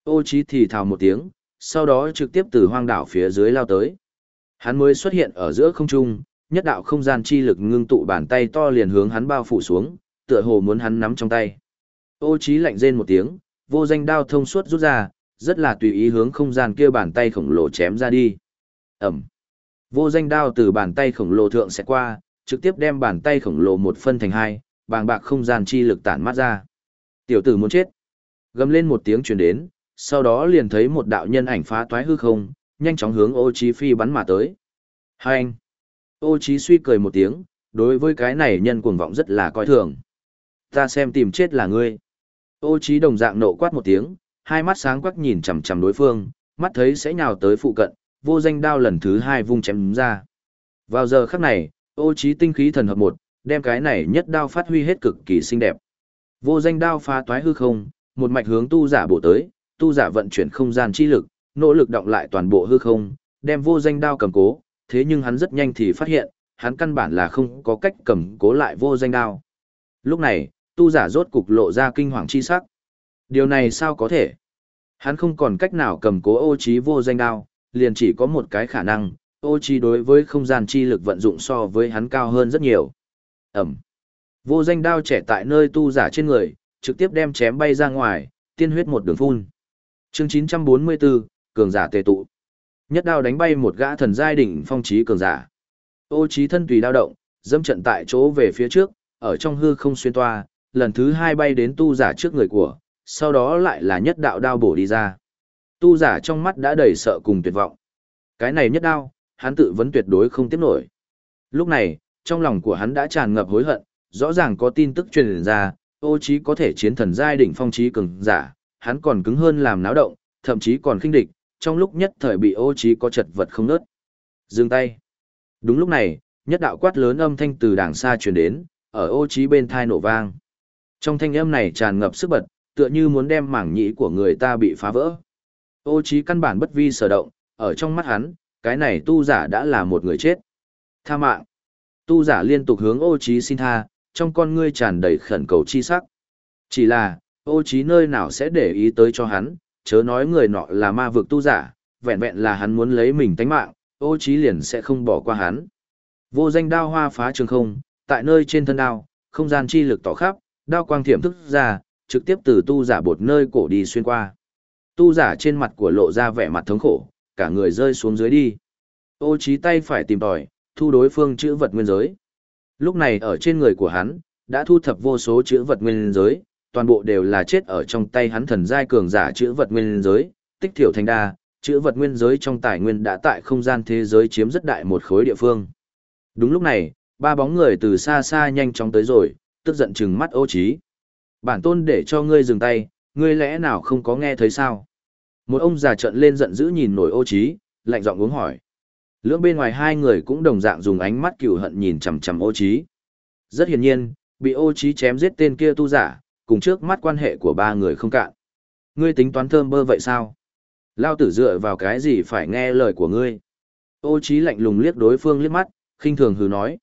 Ô trí thì thào một tiếng, sau đó trực tiếp từ hoang đảo phía dưới lao tới. Hắn mới xuất hiện ở giữa không trung, nhất đạo không gian chi lực ngưng tụ bàn tay to liền hướng hắn bao phủ xuống, tựa hồ muốn hắn nắm trong tay. Ô trí lạnh rên một tiếng, vô danh đao thông suốt rút ra, rất là tùy ý hướng không gian kia bàn tay khổng lồ chém ra đi. ầm Vô danh đao từ bàn tay khổng lồ thượng sẽ qua, trực tiếp đem bàn tay khổng lồ một phân thành hai, bàng bạc không gian chi lực tản mát ra. Tiểu tử muốn chết. Gầm lên một tiếng truyền đến, sau đó liền thấy một đạo nhân ảnh phá toái hư không, nhanh chóng hướng ô Chí phi bắn mà tới. Hành. Ô Chí suy cười một tiếng, đối với cái này nhân cuồng vọng rất là coi thường. Ta xem tìm chết là ngươi. Ô Chí đồng dạng nộ quát một tiếng, hai mắt sáng quắc nhìn chằm chằm đối phương, mắt thấy sẽ nhào tới phụ cận, vô danh đao lần thứ hai vung chém ra. Vào giờ khắc này, ô Chí tinh khí thần hợp một, đem cái này nhất đao phát huy hết cực kỳ xinh đẹp. Vô danh đao phá toái hư không, một mạch hướng tu giả bổ tới, tu giả vận chuyển không gian chi lực, nỗ lực động lại toàn bộ hư không, đem vô danh đao cầm cố, thế nhưng hắn rất nhanh thì phát hiện, hắn căn bản là không có cách cầm cố lại vô danh đao. Lúc này, tu giả rốt cục lộ ra kinh hoàng chi sắc. Điều này sao có thể? Hắn không còn cách nào cầm cố ô trí vô danh đao, liền chỉ có một cái khả năng, ô trí đối với không gian chi lực vận dụng so với hắn cao hơn rất nhiều. Ẩm. Vô danh đao trẻ tại nơi tu giả trên người, trực tiếp đem chém bay ra ngoài, tiên huyết một đường phun. Chương 944, cường giả tề tụ. Nhất đao đánh bay một gã thần giai đỉnh phong trí cường giả. Ô trí thân tùy đao động, dâm trận tại chỗ về phía trước, ở trong hư không xuyên toa, lần thứ hai bay đến tu giả trước người của, sau đó lại là nhất đạo đao bổ đi ra. Tu giả trong mắt đã đầy sợ cùng tuyệt vọng. Cái này nhất đao, hắn tự vấn tuyệt đối không tiếp nổi. Lúc này, trong lòng của hắn đã tràn ngập hối hận, rõ ràng có tin tức truyền ra, ô trí có thể chiến thần giai đỉnh phong trí cường giả, hắn còn cứng hơn làm náo động, thậm chí còn khinh địch, trong lúc nhất thời bị ô trí có chật vật không nớt. Dừng tay. Đúng lúc này, nhất đạo quát lớn âm thanh từ đàng xa truyền đến, ở ô trí bên tai nổ vang. Trong thanh âm này tràn ngập sức bật, tựa như muốn đem mảng nhĩ của người ta bị phá vỡ. Ô trí căn bản bất vi sở động, ở trong mắt hắn, cái này tu giả đã là một người chết. Tha mạng. Tu giả liên tục hướng ô trí xin tha, trong con ngươi tràn đầy khẩn cầu chi sắc. Chỉ là, ô trí nơi nào sẽ để ý tới cho hắn, chớ nói người nọ là ma vực tu giả, vẹn vẹn là hắn muốn lấy mình tánh mạng, ô trí liền sẽ không bỏ qua hắn. Vô danh đao hoa phá trường không, tại nơi trên thân đao, không gian chi lực tỏ khắp, đao quang thiểm thức ra, trực tiếp từ tu giả bột nơi cổ đi xuyên qua. Tu giả trên mặt của lộ ra vẻ mặt thống khổ, cả người rơi xuống dưới đi. Ô trí tay phải tìm tòi, thu đối phương chữ vật nguyên giới. Lúc này ở trên người của hắn, đã thu thập vô số chữ vật nguyên giới, toàn bộ đều là chết ở trong tay hắn thần giai cường giả chữ vật nguyên giới, tích thiểu thành đa, chữ vật nguyên giới trong tài nguyên đã tại không gian thế giới chiếm rất đại một khối địa phương. Đúng lúc này, ba bóng người từ xa xa nhanh chóng tới rồi, tức giận chừng mắt ô trí. Bản tôn để cho ngươi dừng tay, ngươi lẽ nào không có nghe thấy sao? Một ông già trợn lên giận dữ nhìn nổi ô trí, lạnh giọng uống hỏi. Lưỡng bên ngoài hai người cũng đồng dạng dùng ánh mắt cừu hận nhìn chằm chằm ô trí. Rất hiển nhiên, bị ô trí chém giết tên kia tu giả, cùng trước mắt quan hệ của ba người không cạn. Ngươi tính toán thơm bơ vậy sao? Lao tử dựa vào cái gì phải nghe lời của ngươi? Ô trí lạnh lùng liếc đối phương liếc mắt, khinh thường hừ nói.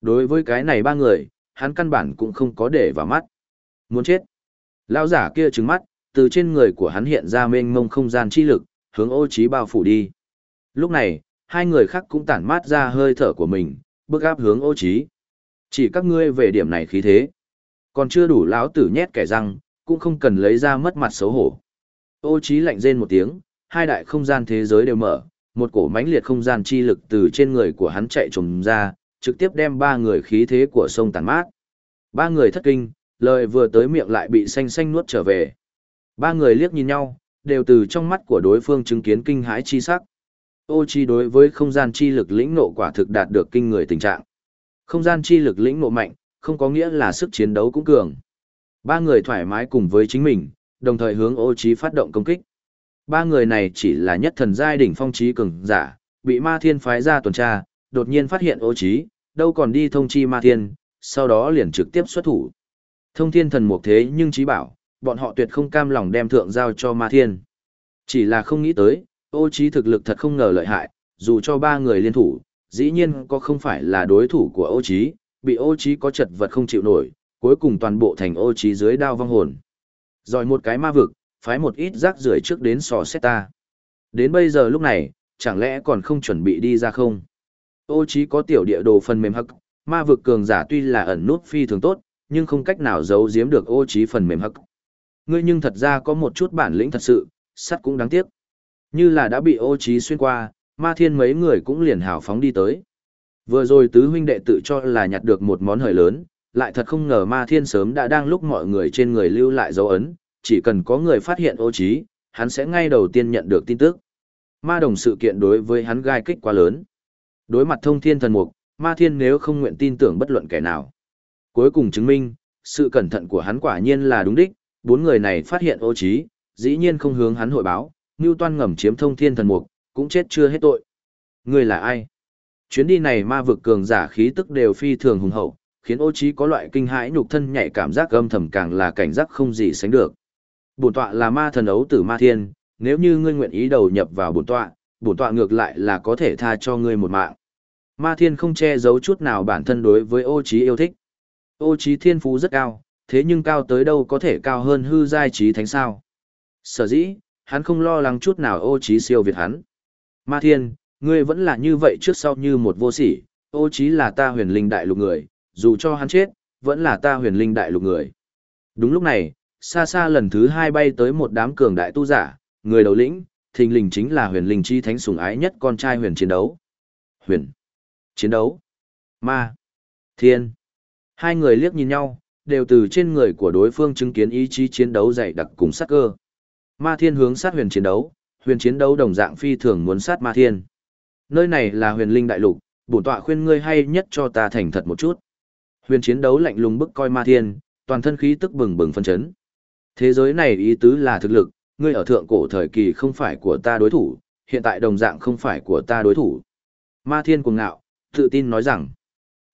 Đối với cái này ba người, hắn căn bản cũng không có để vào mắt. Muốn chết. Lao giả kia trừng mắt, từ trên người của hắn hiện ra mênh mông không gian chi lực, hướng ô trí bao phủ đi. Lúc này, hai người khác cũng tản mát ra hơi thở của mình, bước áp hướng ô trí. Chỉ các ngươi về điểm này khí thế. Còn chưa đủ lão tử nhét kẻ răng, cũng không cần lấy ra mất mặt xấu hổ. Ô trí lạnh rên một tiếng, hai đại không gian thế giới đều mở, một cổ mãnh liệt không gian chi lực từ trên người của hắn chạy trồm ra, trực tiếp đem ba người khí thế của sông tàn mát. Ba người thất kinh, lời vừa tới miệng lại bị xanh xanh nuốt trở về. Ba người liếc nhìn nhau, đều từ trong mắt của đối phương chứng kiến kinh hãi chi sắc. Ô chi đối với không gian chi lực lĩnh nộ quả thực đạt được kinh người tình trạng. Không gian chi lực lĩnh nộ mạnh, không có nghĩa là sức chiến đấu cũng cường. Ba người thoải mái cùng với chính mình, đồng thời hướng ô Chí phát động công kích. Ba người này chỉ là nhất thần giai đỉnh phong trí cường giả, bị ma thiên phái ra tuần tra, đột nhiên phát hiện ô trí, đâu còn đi thông chi ma thiên, sau đó liền trực tiếp xuất thủ. Thông thiên thần mục thế nhưng trí bảo, bọn họ tuyệt không cam lòng đem thượng giao cho ma thiên. Chỉ là không nghĩ tới, ô trí thực lực thật không ngờ lợi hại, dù cho ba người liên thủ, dĩ nhiên có không phải là đối thủ của ô trí, bị ô trí có chật vật không chịu nổi, cuối cùng toàn bộ thành ô trí dưới đao vong hồn. Rồi một cái ma vực, phái một ít rác rưởi trước đến sò xét ta. Đến bây giờ lúc này, chẳng lẽ còn không chuẩn bị đi ra không? Ô trí có tiểu địa đồ phần mềm hắc, ma vực cường giả tuy là ẩn nút phi thường tốt, nhưng không cách nào giấu giếm được ô trí phần mềm hắc. Ngươi nhưng thật ra có một chút bản lĩnh thật sự, sắt cũng đáng tiếc. Như là đã bị ô trí xuyên qua, ma thiên mấy người cũng liền hào phóng đi tới. Vừa rồi tứ huynh đệ tự cho là nhặt được một món hời lớn, lại thật không ngờ ma thiên sớm đã đang lúc mọi người trên người lưu lại dấu ấn, chỉ cần có người phát hiện ô trí, hắn sẽ ngay đầu tiên nhận được tin tức. Ma đồng sự kiện đối với hắn gai kích quá lớn. Đối mặt thông thiên thần mục, ma thiên nếu không nguyện tin tưởng bất luận kẻ nào. Cuối cùng chứng minh, sự cẩn thận của hắn quả nhiên là đúng đích, bốn người này phát hiện ô trí, dĩ nhiên không hướng hắn hội báo, Ngưu Toan ngầm chiếm thông thiên thần mục, cũng chết chưa hết tội. Người là ai? Chuyến đi này ma vực cường giả khí tức đều phi thường hùng hậu, khiến ô trí có loại kinh hãi nhục thân nhạy cảm giác âm thầm càng là cảnh giác không gì sánh được. Bổn tọa là ma thần ấu tử ma thiên, nếu như ngươi nguyện ý đầu nhập vào bổn tọa, bổn tọa ngược lại là có thể tha cho ngươi một mạng. Ma thiên không che giấu chút nào bản thân đối với ô trí yêu thích. Ô trí thiên phú rất cao, thế nhưng cao tới đâu có thể cao hơn hư giai trí thánh sao. Sở dĩ, hắn không lo lắng chút nào ô trí siêu việt hắn. Ma thiên, ngươi vẫn là như vậy trước sau như một vô sỉ, ô Chí là ta huyền linh đại lục người, dù cho hắn chết, vẫn là ta huyền linh đại lục người. Đúng lúc này, xa xa lần thứ hai bay tới một đám cường đại tu giả, người đầu lĩnh, thình lình chính là huyền linh chi thánh sủng ái nhất con trai huyền chiến đấu. Huyền, chiến đấu, ma, thiên. Hai người liếc nhìn nhau, đều từ trên người của đối phương chứng kiến ý chí chiến đấu dày đặc cùng sát cơ. Ma thiên hướng sát huyền chiến đấu, huyền chiến đấu đồng dạng phi thường muốn sát ma thiên. Nơi này là huyền linh đại lục, bổn tọa khuyên ngươi hay nhất cho ta thành thật một chút. Huyền chiến đấu lạnh lùng bức coi ma thiên, toàn thân khí tức bừng bừng phân chấn. Thế giới này ý tứ là thực lực, ngươi ở thượng cổ thời kỳ không phải của ta đối thủ, hiện tại đồng dạng không phải của ta đối thủ. Ma thiên cuồng ngạo, tự tin nói rằng,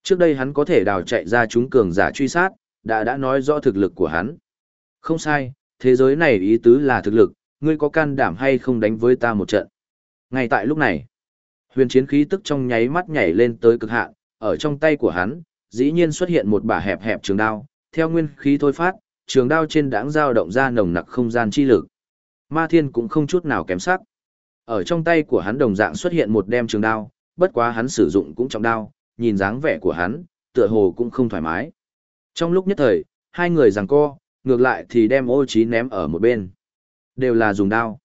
trước đây hắn có thể đào chạy ra chúng cường giả truy sát, đã đã nói rõ thực lực của hắn. Không sai, thế giới này ý tứ là thực lực, ngươi có can đảm hay không đánh với ta một trận. Ngay tại lúc này, huyền chiến khí tức trong nháy mắt nhảy lên tới cực hạn, ở trong tay của hắn, dĩ nhiên xuất hiện một bả hẹp hẹp trường đao, theo nguyên khí thôi phát, trường đao trên đãng dao động ra nồng nặc không gian chi lực. Ma Thiên cũng không chút nào kém sắc. Ở trong tay của hắn đồng dạng xuất hiện một đem trường đao, bất quá hắn sử dụng cũng trọng đao, nhìn dáng vẻ của hắn, tựa hồ cũng không thoải mái. Trong lúc nhất thời, hai người giằng co, ngược lại thì đem ô trí ném ở một bên. Đều là dùng đao.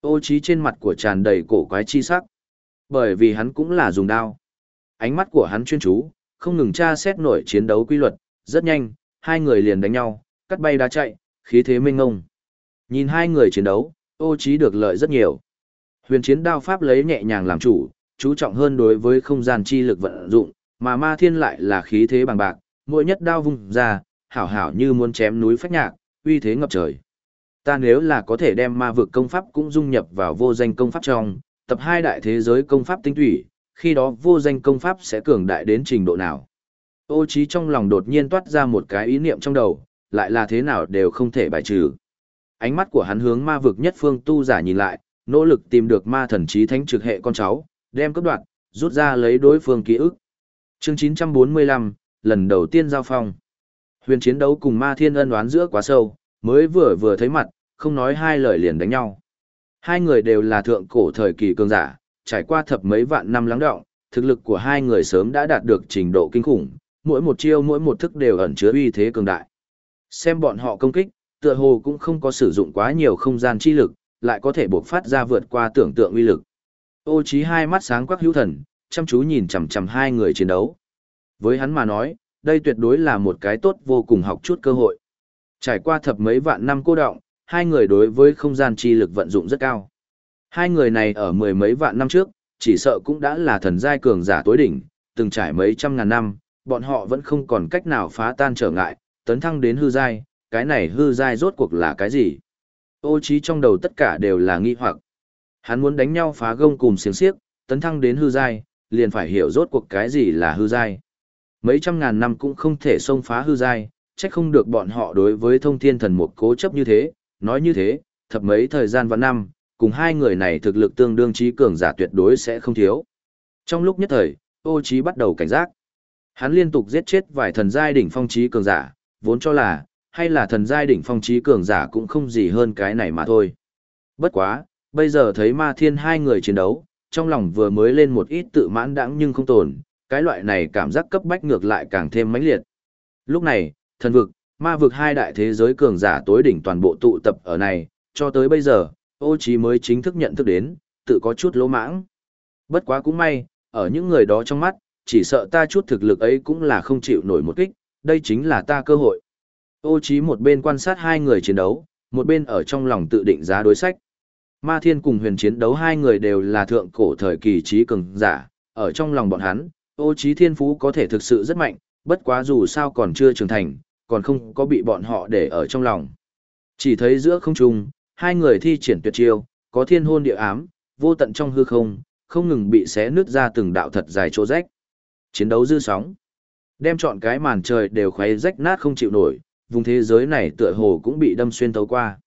Ô trí trên mặt của tràn đầy cổ quái chi sắc. Bởi vì hắn cũng là dùng đao. Ánh mắt của hắn chuyên chú, không ngừng tra xét nổi chiến đấu quy luật, rất nhanh, hai người liền đánh nhau, cắt bay đá chạy, khí thế minh ngông. Nhìn hai người chiến đấu, ô trí được lợi rất nhiều. Huyền chiến đao pháp lấy nhẹ nhàng làm chủ, chú trọng hơn đối với không gian chi lực vận dụng, mà ma thiên lại là khí thế bằng bạc, mỗi nhất đao vung ra, hảo hảo như muốn chém núi phách nhạc, uy thế ngập trời. Ta nếu là có thể đem ma vực công pháp cũng dung nhập vào vô danh công pháp trong, tập hai đại thế giới công pháp tinh thủy, khi đó vô danh công pháp sẽ cường đại đến trình độ nào. Ô trí trong lòng đột nhiên toát ra một cái ý niệm trong đầu, lại là thế nào đều không thể bài trừ. Ánh mắt của hắn hướng ma vực nhất phương tu giả nhìn lại, nỗ lực tìm được ma thần trí thánh trực hệ con cháu, đem cấp đoạn, rút ra lấy đối phương ký ức. Chương 945, lần đầu tiên giao phong. Huyền chiến đấu cùng ma thiên ân đoán giữa quá sâu, mới vừa vừa thấy mặt, không nói hai lời liền đánh nhau. Hai người đều là thượng cổ thời kỳ cường giả, trải qua thập mấy vạn năm lắng đọng, thực lực của hai người sớm đã đạt được trình độ kinh khủng, mỗi một chiêu mỗi một thức đều ẩn chứa uy thế cường đại. Xem bọn họ công kích, tựa hồ cũng không có sử dụng quá nhiều không gian chi lực, lại có thể buộc phát ra vượt qua tưởng tượng uy lực. Ô Chí hai mắt sáng quắc hữu thần, chăm chú nhìn chằm chằm hai người chiến đấu. Với hắn mà nói, đây tuyệt đối là một cái tốt vô cùng học chút cơ hội. Trải qua thập mấy vạn năm cô động, hai người đối với không gian chi lực vận dụng rất cao. Hai người này ở mười mấy vạn năm trước, chỉ sợ cũng đã là thần giai cường giả tối đỉnh, từng trải mấy trăm ngàn năm, bọn họ vẫn không còn cách nào phá tan trở ngại, tấn thăng đến hư giai, cái này hư giai rốt cuộc là cái gì? Ô trí trong đầu tất cả đều là nghi hoặc. Hắn muốn đánh nhau phá gông cùng xiềng xiếc, tấn thăng đến hư giai, liền phải hiểu rốt cuộc cái gì là hư giai. Mấy trăm ngàn năm cũng không thể xông phá hư giai, chắc không được bọn họ đối với thông thiên thần mục cố chấp như thế, nói như thế, thập mấy thời gian và năm, cùng hai người này thực lực tương đương trí cường giả tuyệt đối sẽ không thiếu. Trong lúc nhất thời, ô trí bắt đầu cảnh giác. Hắn liên tục giết chết vài thần giai đỉnh phong trí cường giả, vốn cho là, hay là thần giai đỉnh phong trí cường giả cũng không gì hơn cái này mà thôi. Bất quá, bây giờ thấy ma thiên hai người chiến đấu, trong lòng vừa mới lên một ít tự mãn đãng nhưng không tồn, cái loại này cảm giác cấp bách ngược lại càng thêm mãnh liệt. Lúc này, thần vực, ma vực hai đại thế giới cường giả tối đỉnh toàn bộ tụ tập ở này, cho tới bây giờ, ô trí mới chính thức nhận thức đến, tự có chút lỗ mãng. Bất quá cũng may, ở những người đó trong mắt, chỉ sợ ta chút thực lực ấy cũng là không chịu nổi một kích, đây chính là ta cơ hội. Ô trí một bên quan sát hai người chiến đấu, một bên ở trong lòng tự định giá đối sách. Ma Thiên cùng huyền chiến đấu hai người đều là thượng cổ thời kỳ trí cường giả, ở trong lòng bọn hắn, ô trí thiên phú có thể thực sự rất mạnh, bất quá dù sao còn chưa trưởng thành, còn không có bị bọn họ để ở trong lòng. Chỉ thấy giữa không trung, hai người thi triển tuyệt chiêu, có thiên hôn địa ám, vô tận trong hư không, không ngừng bị xé nứt ra từng đạo thật dài chỗ rách. Chiến đấu dư sóng, đem chọn cái màn trời đều khoé rách nát không chịu nổi, vùng thế giới này tựa hồ cũng bị đâm xuyên thấu qua.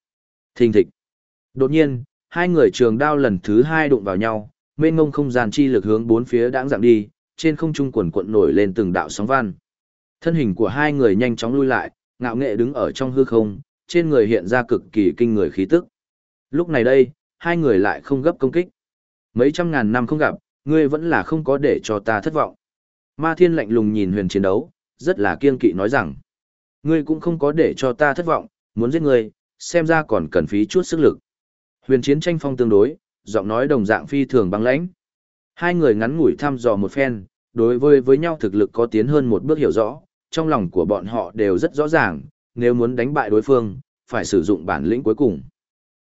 Thình thịch. Đột nhiên, hai người trường đao lần thứ hai đụng vào nhau, mênh ngông không gian chi lực hướng bốn phía đãng dạng đi, trên không trung quần cuộn nổi lên từng đạo sóng văn. Thân hình của hai người nhanh chóng lui lại, ngạo nghệ đứng ở trong hư không, trên người hiện ra cực kỳ kinh người khí tức. Lúc này đây, hai người lại không gấp công kích. Mấy trăm ngàn năm không gặp, ngươi vẫn là không có để cho ta thất vọng. Ma Thiên lạnh lùng nhìn huyền chiến đấu, rất là kiên kỵ nói rằng, ngươi cũng không có để cho ta thất vọng, muốn giết ngươi, xem ra còn cần phí chút sức lực. Huyền chiến tranh phong tương đối, giọng nói đồng dạng phi thường băng lãnh. Hai người ngắn ngủi thăm dò một phen, đối với với nhau thực lực có tiến hơn một bước hiểu rõ, trong lòng của bọn họ đều rất rõ ràng, nếu muốn đánh bại đối phương, phải sử dụng bản lĩnh cuối cùng.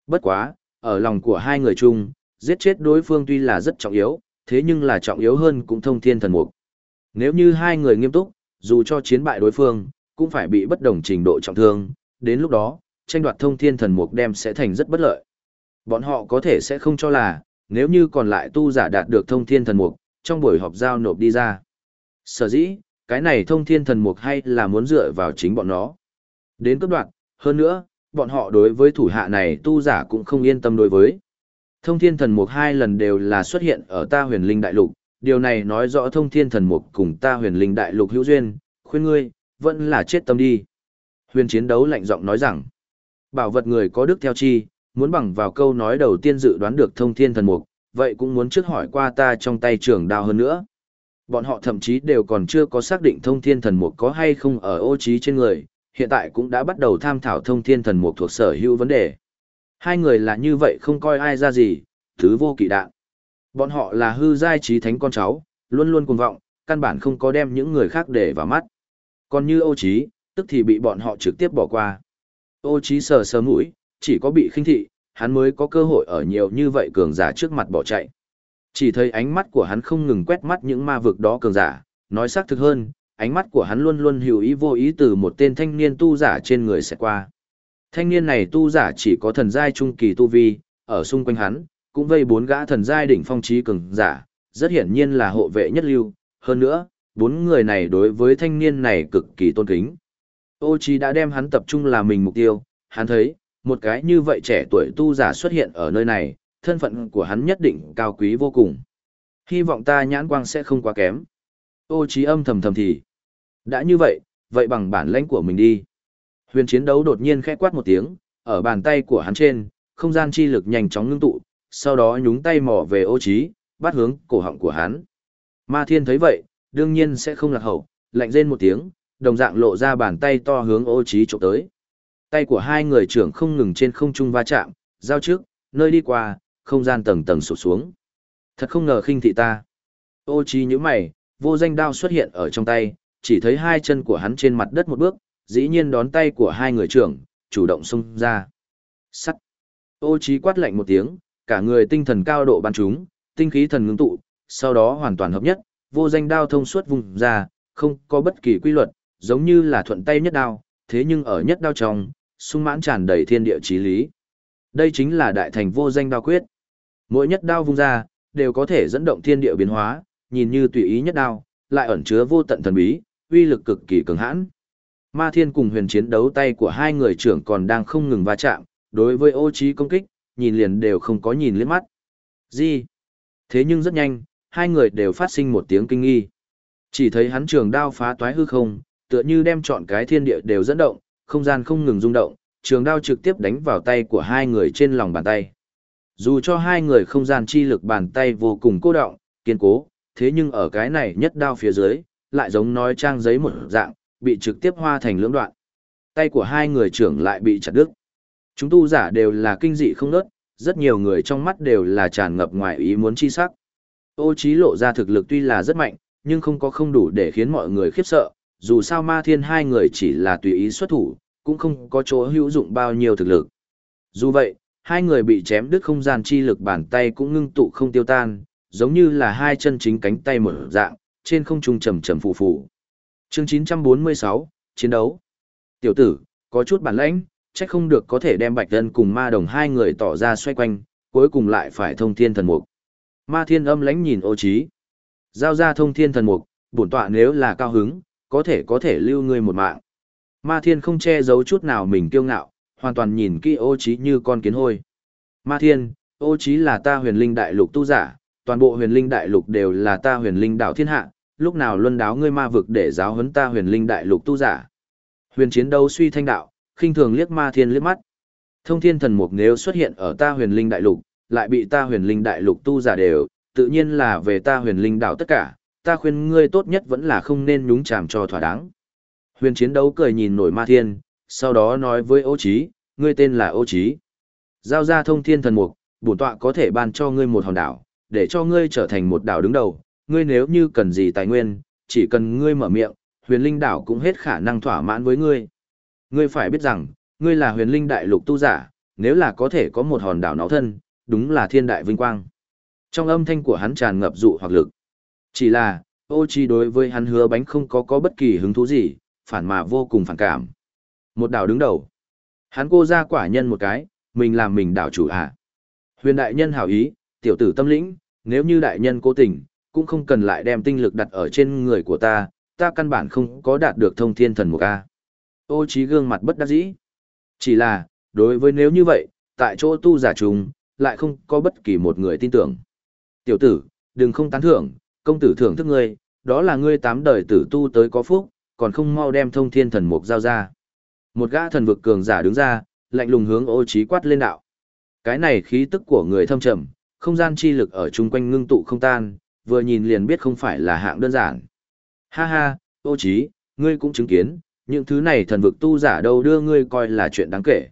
Bất quá, ở lòng của hai người chung, giết chết đối phương tuy là rất trọng yếu, thế nhưng là trọng yếu hơn cũng thông thiên thần mục. Nếu như hai người nghiêm túc, dù cho chiến bại đối phương, cũng phải bị bất đồng trình độ trọng thương, đến lúc đó, tranh đoạt thông thiên thần mục đem sẽ thành rất bất lợi. Bọn họ có thể sẽ không cho là, nếu như còn lại tu giả đạt được thông thiên thần mục, trong buổi họp giao nộp đi ra. Sở dĩ, cái này thông thiên thần mục hay là muốn dựa vào chính bọn nó. Đến cấp đoạn, hơn nữa, bọn họ đối với thủ hạ này tu giả cũng không yên tâm đối với. Thông thiên thần mục hai lần đều là xuất hiện ở ta huyền linh đại lục, điều này nói rõ thông thiên thần mục cùng ta huyền linh đại lục hữu duyên, khuyên ngươi, vẫn là chết tâm đi. Huyền chiến đấu lạnh giọng nói rằng, bảo vật người có đức theo chi, muốn bằng vào câu nói đầu tiên dự đoán được thông thiên thần mục, vậy cũng muốn trước hỏi qua ta trong tay trưởng đao hơn nữa. Bọn họ thậm chí đều còn chưa có xác định thông thiên thần mục có hay không ở ô trí trên người, hiện tại cũng đã bắt đầu tham thảo thông thiên thần mục thuộc sở hữu vấn đề. Hai người là như vậy không coi ai ra gì, thứ vô kỵ đạn. Bọn họ là hư giai trí thánh con cháu, luôn luôn cuồng vọng, căn bản không có đem những người khác để vào mắt. Còn như ô trí, tức thì bị bọn họ trực tiếp bỏ qua. Ô trí sờ sờ mũi, chỉ có bị khinh thị, hắn mới có cơ hội ở nhiều như vậy cường giả trước mặt bỏ chạy. Chỉ thấy ánh mắt của hắn không ngừng quét mắt những ma vực đó cường giả, nói xác thực hơn, ánh mắt của hắn luôn luôn hiểu ý vô ý từ một tên thanh niên tu giả trên người sẽ qua. Thanh niên này tu giả chỉ có thần giai trung kỳ tu vi, ở xung quanh hắn, cũng vây bốn gã thần giai đỉnh phong trí cường giả, rất hiển nhiên là hộ vệ nhất lưu, hơn nữa, bốn người này đối với thanh niên này cực kỳ tôn kính. Ô Chi đã đem hắn tập trung là mình mục tiêu, hắn thấy, một cái như vậy trẻ tuổi tu giả xuất hiện ở nơi này, thân phận của hắn nhất định cao quý vô cùng. Hy vọng ta nhãn quang sẽ không quá kém. Ô trí âm thầm thầm thì. Đã như vậy, vậy bằng bản lãnh của mình đi. Huyền chiến đấu đột nhiên khẽ quát một tiếng, ở bàn tay của hắn trên, không gian chi lực nhanh chóng ngưng tụ, sau đó nhúng tay mò về ô trí, bắt hướng cổ họng của hắn. Ma thiên thấy vậy, đương nhiên sẽ không lạc hậu, lạnh rên một tiếng, đồng dạng lộ ra bàn tay to hướng ô trí trộm tới. Tay của hai người trưởng không ngừng trên không trung va chạm, giao trước, nơi đi qua, không gian tầng tầng sụp xuống. Thật không ngờ khinh thị ta. Ô trí như mày, vô danh đao xuất hiện ở trong tay, chỉ thấy hai chân của hắn trên mặt đất một bước, dĩ nhiên đón tay của hai người trưởng, chủ động xông ra. Sắt. Ô trí quát lạnh một tiếng, cả người tinh thần cao độ bắn chúng, tinh khí thần ngưng tụ, sau đó hoàn toàn hợp nhất, vô danh đao thông suốt vùng ra, không có bất kỳ quy luật, giống như là thuận tay nhất đao, thế nhưng ở nhất đao trong, sung mãn tràn đầy thiên địa chí lý. Đây chính là đại thành vô danh đao quyết. Mỗi nhất đao vung ra, đều có thể dẫn động thiên địa biến hóa, nhìn như tùy ý nhất đao, lại ẩn chứa vô tận thần bí, uy lực cực kỳ cường hãn. Ma Thiên cùng huyền chiến đấu tay của hai người trưởng còn đang không ngừng va chạm, đối với ô trí công kích, nhìn liền đều không có nhìn liếc mắt. Gì? Thế nhưng rất nhanh, hai người đều phát sinh một tiếng kinh nghi. Chỉ thấy hắn trường đao phá toái hư không, tựa như đem trọn cái thiên địa đều dẫn động, không gian không ngừng rung động, trường đao trực tiếp đánh vào tay của hai người trên lòng bàn tay. Dù cho hai người không gian chi lực bàn tay vô cùng cô động, kiên cố, thế nhưng ở cái này nhất đao phía dưới, lại giống nói trang giấy một dạng, bị trực tiếp hoa thành lưỡng đoạn. Tay của hai người trưởng lại bị chặt đứt. Chúng tu giả đều là kinh dị không nớt, rất nhiều người trong mắt đều là tràn ngập ngoài ý muốn chi sắc. Ô trí lộ ra thực lực tuy là rất mạnh, nhưng không có không đủ để khiến mọi người khiếp sợ, dù sao ma thiên hai người chỉ là tùy ý xuất thủ, cũng không có chỗ hữu dụng bao nhiêu thực lực. Dù vậy, hai người bị chém đứt không gian chi lực bàn tay cũng ngưng tụ không tiêu tan, giống như là hai chân chính cánh tay mở dạng, trên không trung trầm trầm phù phù. Chương 946, chiến đấu. Tiểu tử, có chút bản lãnh, chắc không được có thể đem Bạch Thân cùng ma đồng hai người tỏ ra xoay quanh, cuối cùng lại phải thông thiên thần mục. Ma thiên âm lãnh nhìn ô trí. Giao ra thông thiên thần mục, bổn tọa nếu là cao hứng, có thể có thể lưu ngươi một mạng. Ma thiên không che giấu chút nào mình kiêu ngạo, hoàn toàn nhìn kỹ ô trí như con kiến hôi. Ma thiên, ô trí là ta huyền linh đại lục tu giả, toàn bộ huyền linh đại lục đều là ta huyền linh đạo thiên hạ, lúc nào luân đáo ngươi ma vực để giáo huấn ta huyền linh đại lục tu giả. Huyền chiến đấu suy thanh đạo, khinh thường liếc ma thiên liếc mắt. Thông thiên thần mục nếu xuất hiện ở ta huyền linh đại lục, lại bị ta huyền linh đại lục tu giả đều, tự nhiên là về ta huyền linh đạo tất cả, ta khuyên ngươi tốt nhất vẫn là không nên nhúng chàm cho thỏa đáng. Huyền chiến đấu cười nhìn nổi ma thiên, sau đó nói với ô trí, ngươi tên là ô Chí, Giao ra thông thiên thần mục, bổn tọa có thể ban cho ngươi một hòn đảo, để cho ngươi trở thành một đảo đứng đầu, ngươi nếu như cần gì tài nguyên, chỉ cần ngươi mở miệng, huyền linh đảo cũng hết khả năng thỏa mãn với ngươi. Ngươi phải biết rằng, ngươi là huyền linh đại lục tu giả, nếu là có thể có một hòn đảo náo thân, đúng là thiên đại vinh quang. Trong âm thanh của hắn tràn ngập dụ hoặc lực. Chỉ là, ô chi đối với hắn hứa bánh không có có bất kỳ hứng thú gì, phản mà vô cùng phản cảm. Một đảo đứng đầu. Hắn cô ra quả nhân một cái, mình làm mình đảo chủ à. Huyền đại nhân hảo ý, tiểu tử tâm lĩnh, nếu như đại nhân cố tình, cũng không cần lại đem tinh lực đặt ở trên người của ta, ta căn bản không có đạt được thông thiên thần một A. Ô trí gương mặt bất đắc dĩ. Chỉ là, đối với nếu như vậy, tại chỗ tu giả trùng, lại không có bất kỳ một người tin tưởng. Tiểu tử, đừng không tán thưởng, công tử thưởng thức ngươi, đó là ngươi tám đời tử tu tới có phúc, còn không mau đem thông thiên thần mục giao ra. Một gã thần vực cường giả đứng ra, lạnh lùng hướng ô trí quát lên đạo. Cái này khí tức của người thâm trầm, không gian chi lực ở chung quanh ngưng tụ không tan, vừa nhìn liền biết không phải là hạng đơn giản. Ha ha, ô trí, ngươi cũng chứng kiến, những thứ này thần vực tu giả đâu đưa ngươi coi là chuyện đáng kể.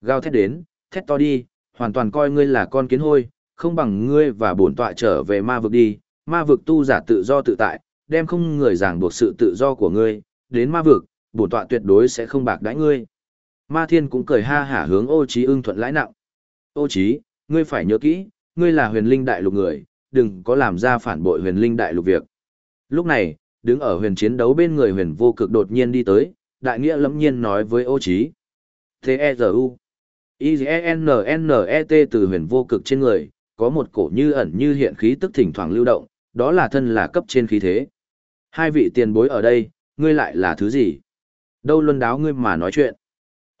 Gao thét đến, thét to đi, hoàn toàn coi ngươi là con kiến hôi, không bằng ngươi và bổn tọa trở về ma vực đi, ma vực tu giả tự do tự tại, đem không người giảng buộc sự tự do của ngươi, đến ma vực, bổn tọa tuyệt đối sẽ không bạc đãi ngươi. Ma thiên cũng cười ha hả hướng ô trí ưng thuận lãi nặng. Ô trí, ngươi phải nhớ kỹ, ngươi là huyền linh đại lục người, đừng có làm ra phản bội huyền linh đại lục việc. Lúc này, đứng ở huyền chiến đấu bên người huyền vô cực đột nhiên đi tới, đại nghĩa lẫm nhiên nói với ô trí. T-E-Z-U I-N-N-E-T từ huyền vô cực trên người, có một cổ như ẩn như hiện khí tức thỉnh thoảng lưu động, đó là thân là cấp trên khí thế. Hai vị tiền bối ở đây, ngươi lại là thứ gì? Đâu luân đáo ngươi mà nói chuyện.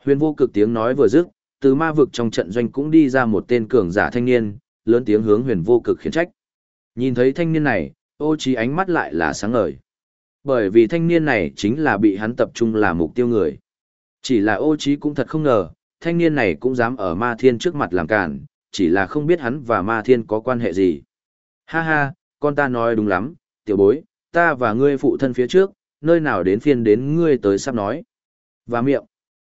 Huyền vô cực tiếng nói vừa dứt, từ ma vực trong trận doanh cũng đi ra một tên cường giả thanh niên, lớn tiếng hướng huyền vô cực khiển trách. Nhìn thấy thanh niên này, ô trí ánh mắt lại là sáng ngời. Bởi vì thanh niên này chính là bị hắn tập trung là mục tiêu người. Chỉ là ô trí cũng thật không ngờ, thanh niên này cũng dám ở ma thiên trước mặt làm cản, chỉ là không biết hắn và ma thiên có quan hệ gì. Ha ha, con ta nói đúng lắm, tiểu bối, ta và ngươi phụ thân phía trước, nơi nào đến phiên đến ngươi tới sắp nói. Và miệng.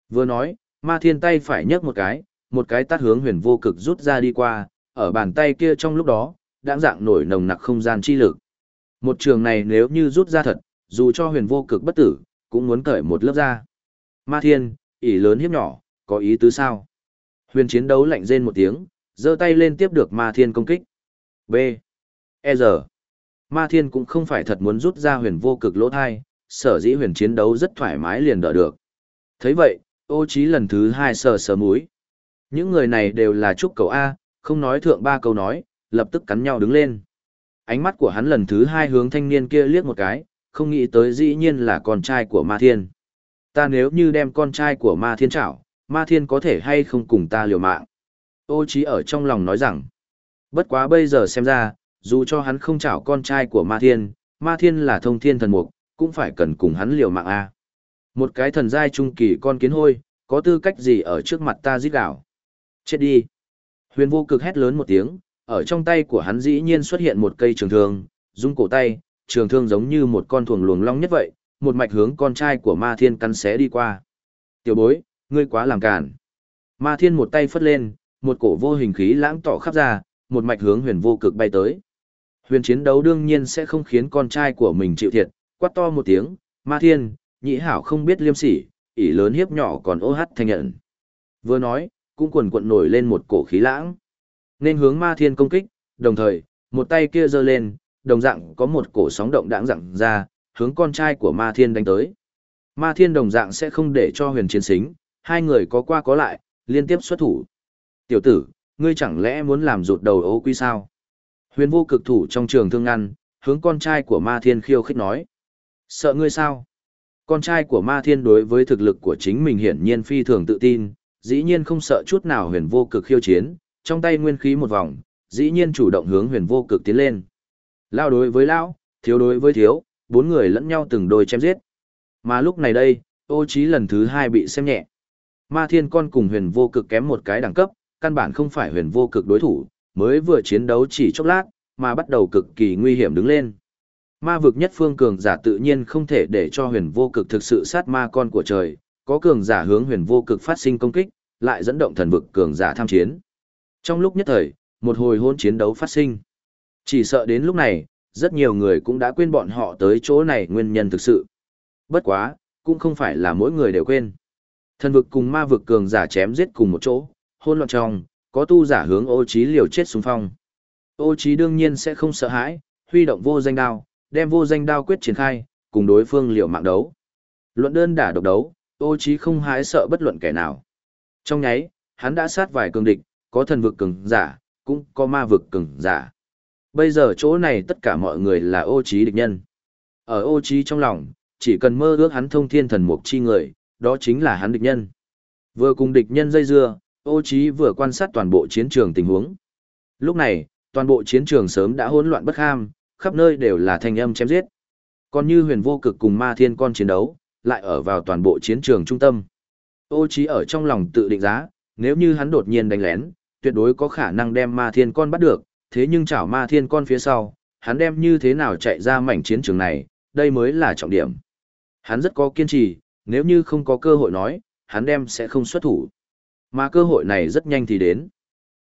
Vừa nói, ma thiên tay phải nhấc một cái, một cái tát hướng huyền vô cực rút ra đi qua, ở bàn tay kia trong lúc đó, đã dạng nổi nồng nặc không gian chi lực. Một trường này nếu như rút ra thật, dù cho huyền vô cực bất tử, cũng muốn cởi một lớp ra. Ma thiên, ỷ lớn hiếp nhỏ, có ý tứ sao? Huyền chiến đấu lạnh rên một tiếng, giơ tay lên tiếp được ma thiên công kích. B. E giờ. Ma thiên cũng không phải thật muốn rút ra huyền vô cực lỗ thai, sở dĩ huyền chiến đấu rất thoải mái liền đỡ được. thấy vậy, ô trí lần thứ hai sờ sờ mũi. Những người này đều là trúc cầu A, không nói thượng ba câu nói, lập tức cắn nhau đứng lên. Ánh mắt của hắn lần thứ hai hướng thanh niên kia liếc một cái, không nghĩ tới dĩ nhiên là con trai của ma thiên. Ta nếu như đem con trai của ma thiên chảo, ma thiên có thể hay không cùng ta liều mạng. Ô trí ở trong lòng nói rằng, bất quá bây giờ xem ra, dù cho hắn không chảo con trai của ma thiên, ma thiên là thông thiên thần mục, cũng phải cần cùng hắn liều mạng a. Một cái thần giai trung kỳ con kiến hôi, có tư cách gì ở trước mặt ta giết đảo. Chết đi. Huyền vô cực hét lớn một tiếng, ở trong tay của hắn dĩ nhiên xuất hiện một cây trường thương, dung cổ tay, trường thương giống như một con thuồng luồng long nhất vậy, một mạch hướng con trai của ma thiên cắn xé đi qua. Tiểu bối, ngươi quá làm cản. Ma thiên một tay phất lên, một cổ vô hình khí lãng tỏ khắp ra, một mạch hướng huyền vô cực bay tới. Huyền chiến đấu đương nhiên sẽ không khiến con trai của mình chịu thiệt, quát to một tiếng, ma thiên, Nhị hảo không biết liêm sỉ, ỷ lớn hiếp nhỏ còn ô hát thành nhận. Vừa nói, cũng quần cuộn nổi lên một cổ khí lãng. Nên hướng ma thiên công kích, đồng thời, một tay kia giơ lên, đồng dạng có một cổ sóng động đãng dặn ra, hướng con trai của ma thiên đánh tới. Ma thiên đồng dạng sẽ không để cho huyền chiến xính, hai người có qua có lại, liên tiếp xuất thủ. Tiểu tử, ngươi chẳng lẽ muốn làm rụt đầu ấu quy sao? Huyền vô cực thủ trong trường thương ngăn, hướng con trai của ma thiên khiêu khích nói. Sợ ngươi sao? Con trai của ma thiên đối với thực lực của chính mình hiển nhiên phi thường tự tin, dĩ nhiên không sợ chút nào huyền vô cực khiêu chiến, trong tay nguyên khí một vòng, dĩ nhiên chủ động hướng huyền vô cực tiến lên. Lao đối với lao, thiếu đối với thiếu, bốn người lẫn nhau từng đôi chém giết. Mà lúc này đây, ô trí lần thứ hai bị xem nhẹ. Ma thiên con cùng huyền vô cực kém một cái đẳng cấp, căn bản không phải huyền vô cực đối thủ, mới vừa chiến đấu chỉ chốc lát, mà bắt đầu cực kỳ nguy hiểm đứng lên. Ma vực nhất phương cường giả tự nhiên không thể để cho huyền vô cực thực sự sát ma con của trời, có cường giả hướng huyền vô cực phát sinh công kích, lại dẫn động thần vực cường giả tham chiến. Trong lúc nhất thời, một hồi hôn chiến đấu phát sinh. Chỉ sợ đến lúc này, rất nhiều người cũng đã quên bọn họ tới chỗ này nguyên nhân thực sự. Bất quá, cũng không phải là mỗi người đều quên. Thần vực cùng ma vực cường giả chém giết cùng một chỗ, hôn loạn trong, có tu giả hướng ô trí liều chết xuống phong. Ô trí đương nhiên sẽ không sợ hãi, huy động vô danh đao, đem vô danh đao quyết triển khai, cùng đối phương liều mạng đấu. Luận đơn đả độc đấu, ô chí không hái sợ bất luận kẻ nào. Trong nháy, hắn đã sát vài cường địch, có thần vực cường giả, cũng có ma vực cường giả. Bây giờ chỗ này tất cả mọi người là ô chí địch nhân. Ở ô chí trong lòng, chỉ cần mơ ước hắn thông thiên thần mục chi người, đó chính là hắn địch nhân. Vừa cùng địch nhân dây dưa, ô chí vừa quan sát toàn bộ chiến trường tình huống. Lúc này, toàn bộ chiến trường sớm đã hỗn loạn bất ham, khắp nơi đều là thanh âm chém giết. Còn như huyền vô cực cùng ma thiên con chiến đấu, lại ở vào toàn bộ chiến trường trung tâm. Ô trí ở trong lòng tự định giá, nếu như hắn đột nhiên đánh lén, tuyệt đối có khả năng đem ma thiên con bắt được, thế nhưng chảo ma thiên con phía sau, hắn đem như thế nào chạy ra mảnh chiến trường này, đây mới là trọng điểm. Hắn rất có kiên trì, nếu như không có cơ hội nói, hắn đem sẽ không xuất thủ. Mà cơ hội này rất nhanh thì đến.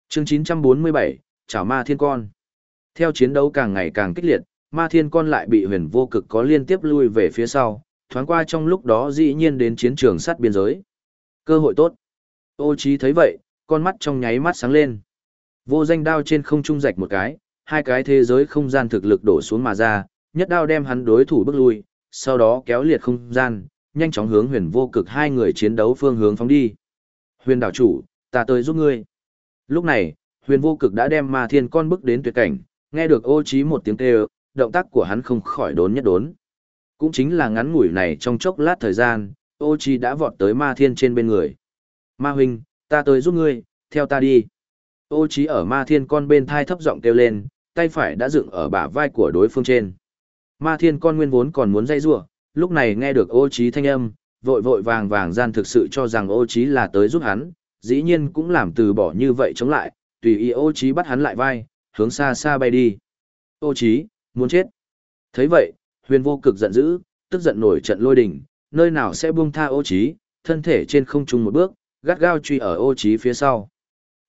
Chương 947, chảo ma thiên con. Theo chiến đấu càng ngày càng kích liệt, ma thiên con lại bị huyền vô cực có liên tiếp lui về phía sau, thoáng qua trong lúc đó dĩ nhiên đến chiến trường sát biên giới. Cơ hội tốt. Ô trí thấy vậy, con mắt trong nháy mắt sáng lên. Vô danh đao trên không trung rạch một cái, hai cái thế giới không gian thực lực đổ xuống mà ra, nhất đao đem hắn đối thủ bước lui, sau đó kéo liệt không gian, nhanh chóng hướng huyền vô cực hai người chiến đấu phương hướng phóng đi. Huyền đảo chủ, ta tới giúp ngươi. Lúc này, huyền vô cực đã đem ma thiên con bước đến tuyệt cảnh, nghe được ô trí một tiếng kêu, động tác của hắn không khỏi đốn nhất đốn. Cũng chính là ngắn ngủi này trong chốc lát thời gian, ô trí đã vọt tới ma thiên trên bên người. Ma huynh, ta tới giúp ngươi, theo ta đi. Ô trí ở ma thiên con bên thai thấp giọng kêu lên, tay phải đã dựng ở bả vai của đối phương trên. Ma thiên con nguyên vốn còn muốn dây rủa, lúc này nghe được ô trí thanh âm, vội vội vàng vàng gian thực sự cho rằng ô trí là tới giúp hắn, dĩ nhiên cũng làm từ bỏ như vậy chống lại, tùy ý ô trí bắt hắn lại vai, hướng xa xa bay đi. Ô Chí muốn chết. thấy vậy, huyền vô cực giận dữ, tức giận nổi trận lôi đình, nơi nào sẽ buông tha ô Chí? thân thể trên không trung một bước, gắt gao truy ở ô Chí phía sau.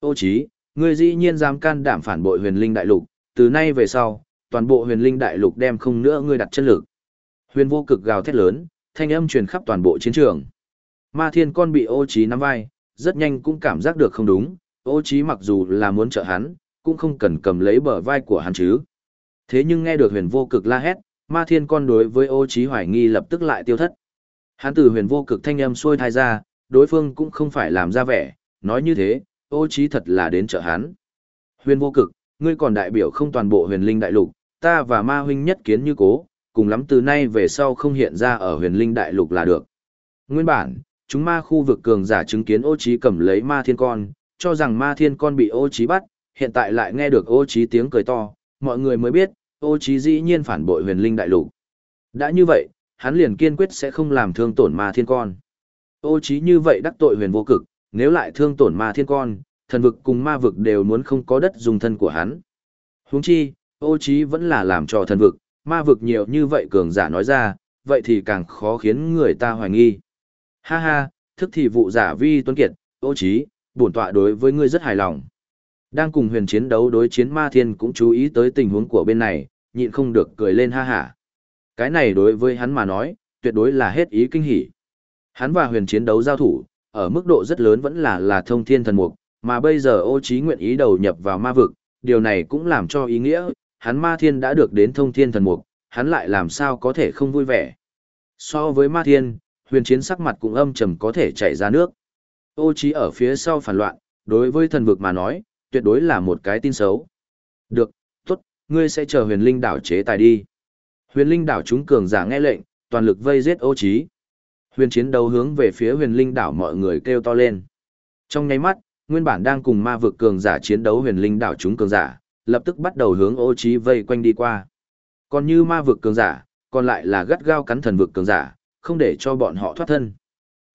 Ô Chí, ngươi dĩ nhiên dám can đảm phản bội huyền linh đại lục, từ nay về sau, toàn bộ huyền linh đại lục đem không nữa ngươi đặt chân lực. Huyền vô cực gào thét lớn, thanh âm truyền khắp toàn bộ chiến trường. Ma thiên con bị ô Chí nắm vai, rất nhanh cũng cảm giác được không đúng, ô Chí mặc dù là muốn trợ hắn, cũng không cần cầm lấy bờ vai của hắn chứ. Thế nhưng nghe được huyền vô cực la hét, ma thiên con đối với ô trí hoài nghi lập tức lại tiêu thất. Hắn từ huyền vô cực thanh âm xuôi thai ra, đối phương cũng không phải làm ra vẻ, nói như thế, ô trí thật là đến trợ hắn. Huyền vô cực, ngươi còn đại biểu không toàn bộ huyền linh đại lục, ta và ma huynh nhất kiến như cố, cùng lắm từ nay về sau không hiện ra ở huyền linh đại lục là được. Nguyên bản, chúng ma khu vực cường giả chứng kiến ô trí cầm lấy ma thiên con, cho rằng ma thiên con bị ô trí bắt, hiện tại lại nghe được ô trí tiếng cười to, mọi người mới biết, ô trí dĩ nhiên phản bội huyền linh đại lục. Đã như vậy, hắn liền kiên quyết sẽ không làm thương tổn ma thiên con. Ô trí như vậy đắc tội huyền vô cực, nếu lại thương tổn ma thiên con, thần vực cùng ma vực đều muốn không có đất dùng thân của hắn. Huống chi, ô trí vẫn là làm cho thần vực, ma vực nhiều như vậy cường giả nói ra, vậy thì càng khó khiến người ta hoài nghi. Ha ha, thức thì vụ giả vi tuấn kiệt, ô trí, bổn tọa đối với ngươi rất hài lòng. Đang cùng huyền chiến đấu đối chiến ma thiên cũng chú ý tới tình huống của bên này, nhịn không được cười lên ha ha. Cái này đối với hắn mà nói, tuyệt đối là hết ý kinh hỉ. Hắn và huyền chiến đấu giao thủ, ở mức độ rất lớn vẫn là là thông thiên thần mục, mà bây giờ ô trí nguyện ý đầu nhập vào ma vực, điều này cũng làm cho ý nghĩa, hắn ma thiên đã được đến thông thiên thần mục, hắn lại làm sao có thể không vui vẻ. So với ma thiên, huyền chiến sắc mặt cũng âm trầm có thể chảy ra nước. Ô trí ở phía sau phản loạn, đối với thần vực mà nói, tuyệt đối là một cái tin xấu. Được, tốt, ngươi sẽ chờ huyền linh đảo chế tài đi. Huyền linh đảo chúng cường giả nghe lệnh, toàn lực vây giết ô trí. Huyền chiến đấu hướng về phía huyền linh đảo mọi người kêu to lên. Trong nháy mắt, nguyên bản đang cùng ma vực cường giả chiến đấu huyền linh đảo chúng cường giả, lập tức bắt đầu hướng ô trí vây quanh đi qua. Còn như ma vực cường giả, còn lại là gắt gao cắn thần vực cường giả, không để cho bọn họ thoát thân.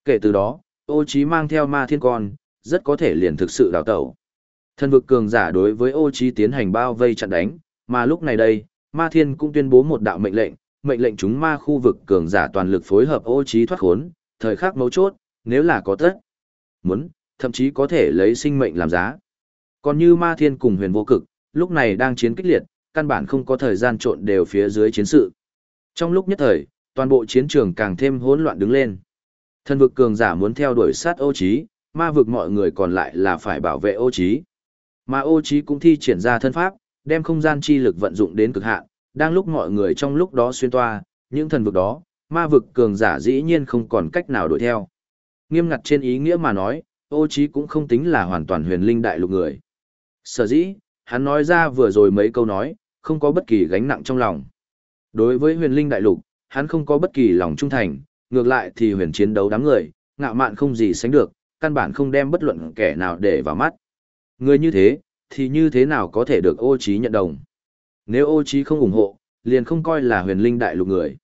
Kể từ đó, ô trí mang theo ma thiên con, rất có thể liền thực sự đào tẩu. Thần vực cường giả đối với ô trí tiến hành bao vây chặn đánh, mà lúc này đây, ma thiên cũng tuyên bố một đạo mệnh lệnh, mệnh lệnh chúng ma khu vực cường giả toàn lực phối hợp ô trí thoát khốn, thời khắc mấu chốt, nếu là có tất. Muốn, thậm chí có thể lấy sinh mệnh làm giá. Còn như ma thiên cùng huyền vô cực, lúc này đang chiến kích liệt, căn bản không có thời gian trộn đều phía dưới chiến sự. Trong lúc nhất thời, toàn bộ chiến trường càng thêm hỗn loạn đứng lên. Thần vực cường giả muốn theo đuổi sát ô trí, ma vực mọi người còn lại là phải bảo vệ ô trí. Mà ô trí cũng thi triển ra thân pháp, đem không gian chi lực vận dụng đến cực hạn, đang lúc mọi người trong lúc đó xuyên toa, những thần vực đó, ma vực cường giả dĩ nhiên không còn cách nào đuổi theo. Nghiêm ngặt trên ý nghĩa mà nói, ô trí cũng không tính là hoàn toàn huyền linh đại lục người. Sở dĩ, hắn nói ra vừa rồi mấy câu nói, không có bất kỳ gánh nặng trong lòng. Đối với huyền linh đại lục, hắn không có bất kỳ lòng trung thành, ngược lại thì huyền chiến đấu đám người, ngạo mạn không gì sánh được, căn bản không đem bất luận kẻ nào để vào mắt. Người như thế, thì như thế nào có thể được ô trí nhận đồng. Nếu ô trí không ủng hộ, liền không coi là huyền linh đại lục người.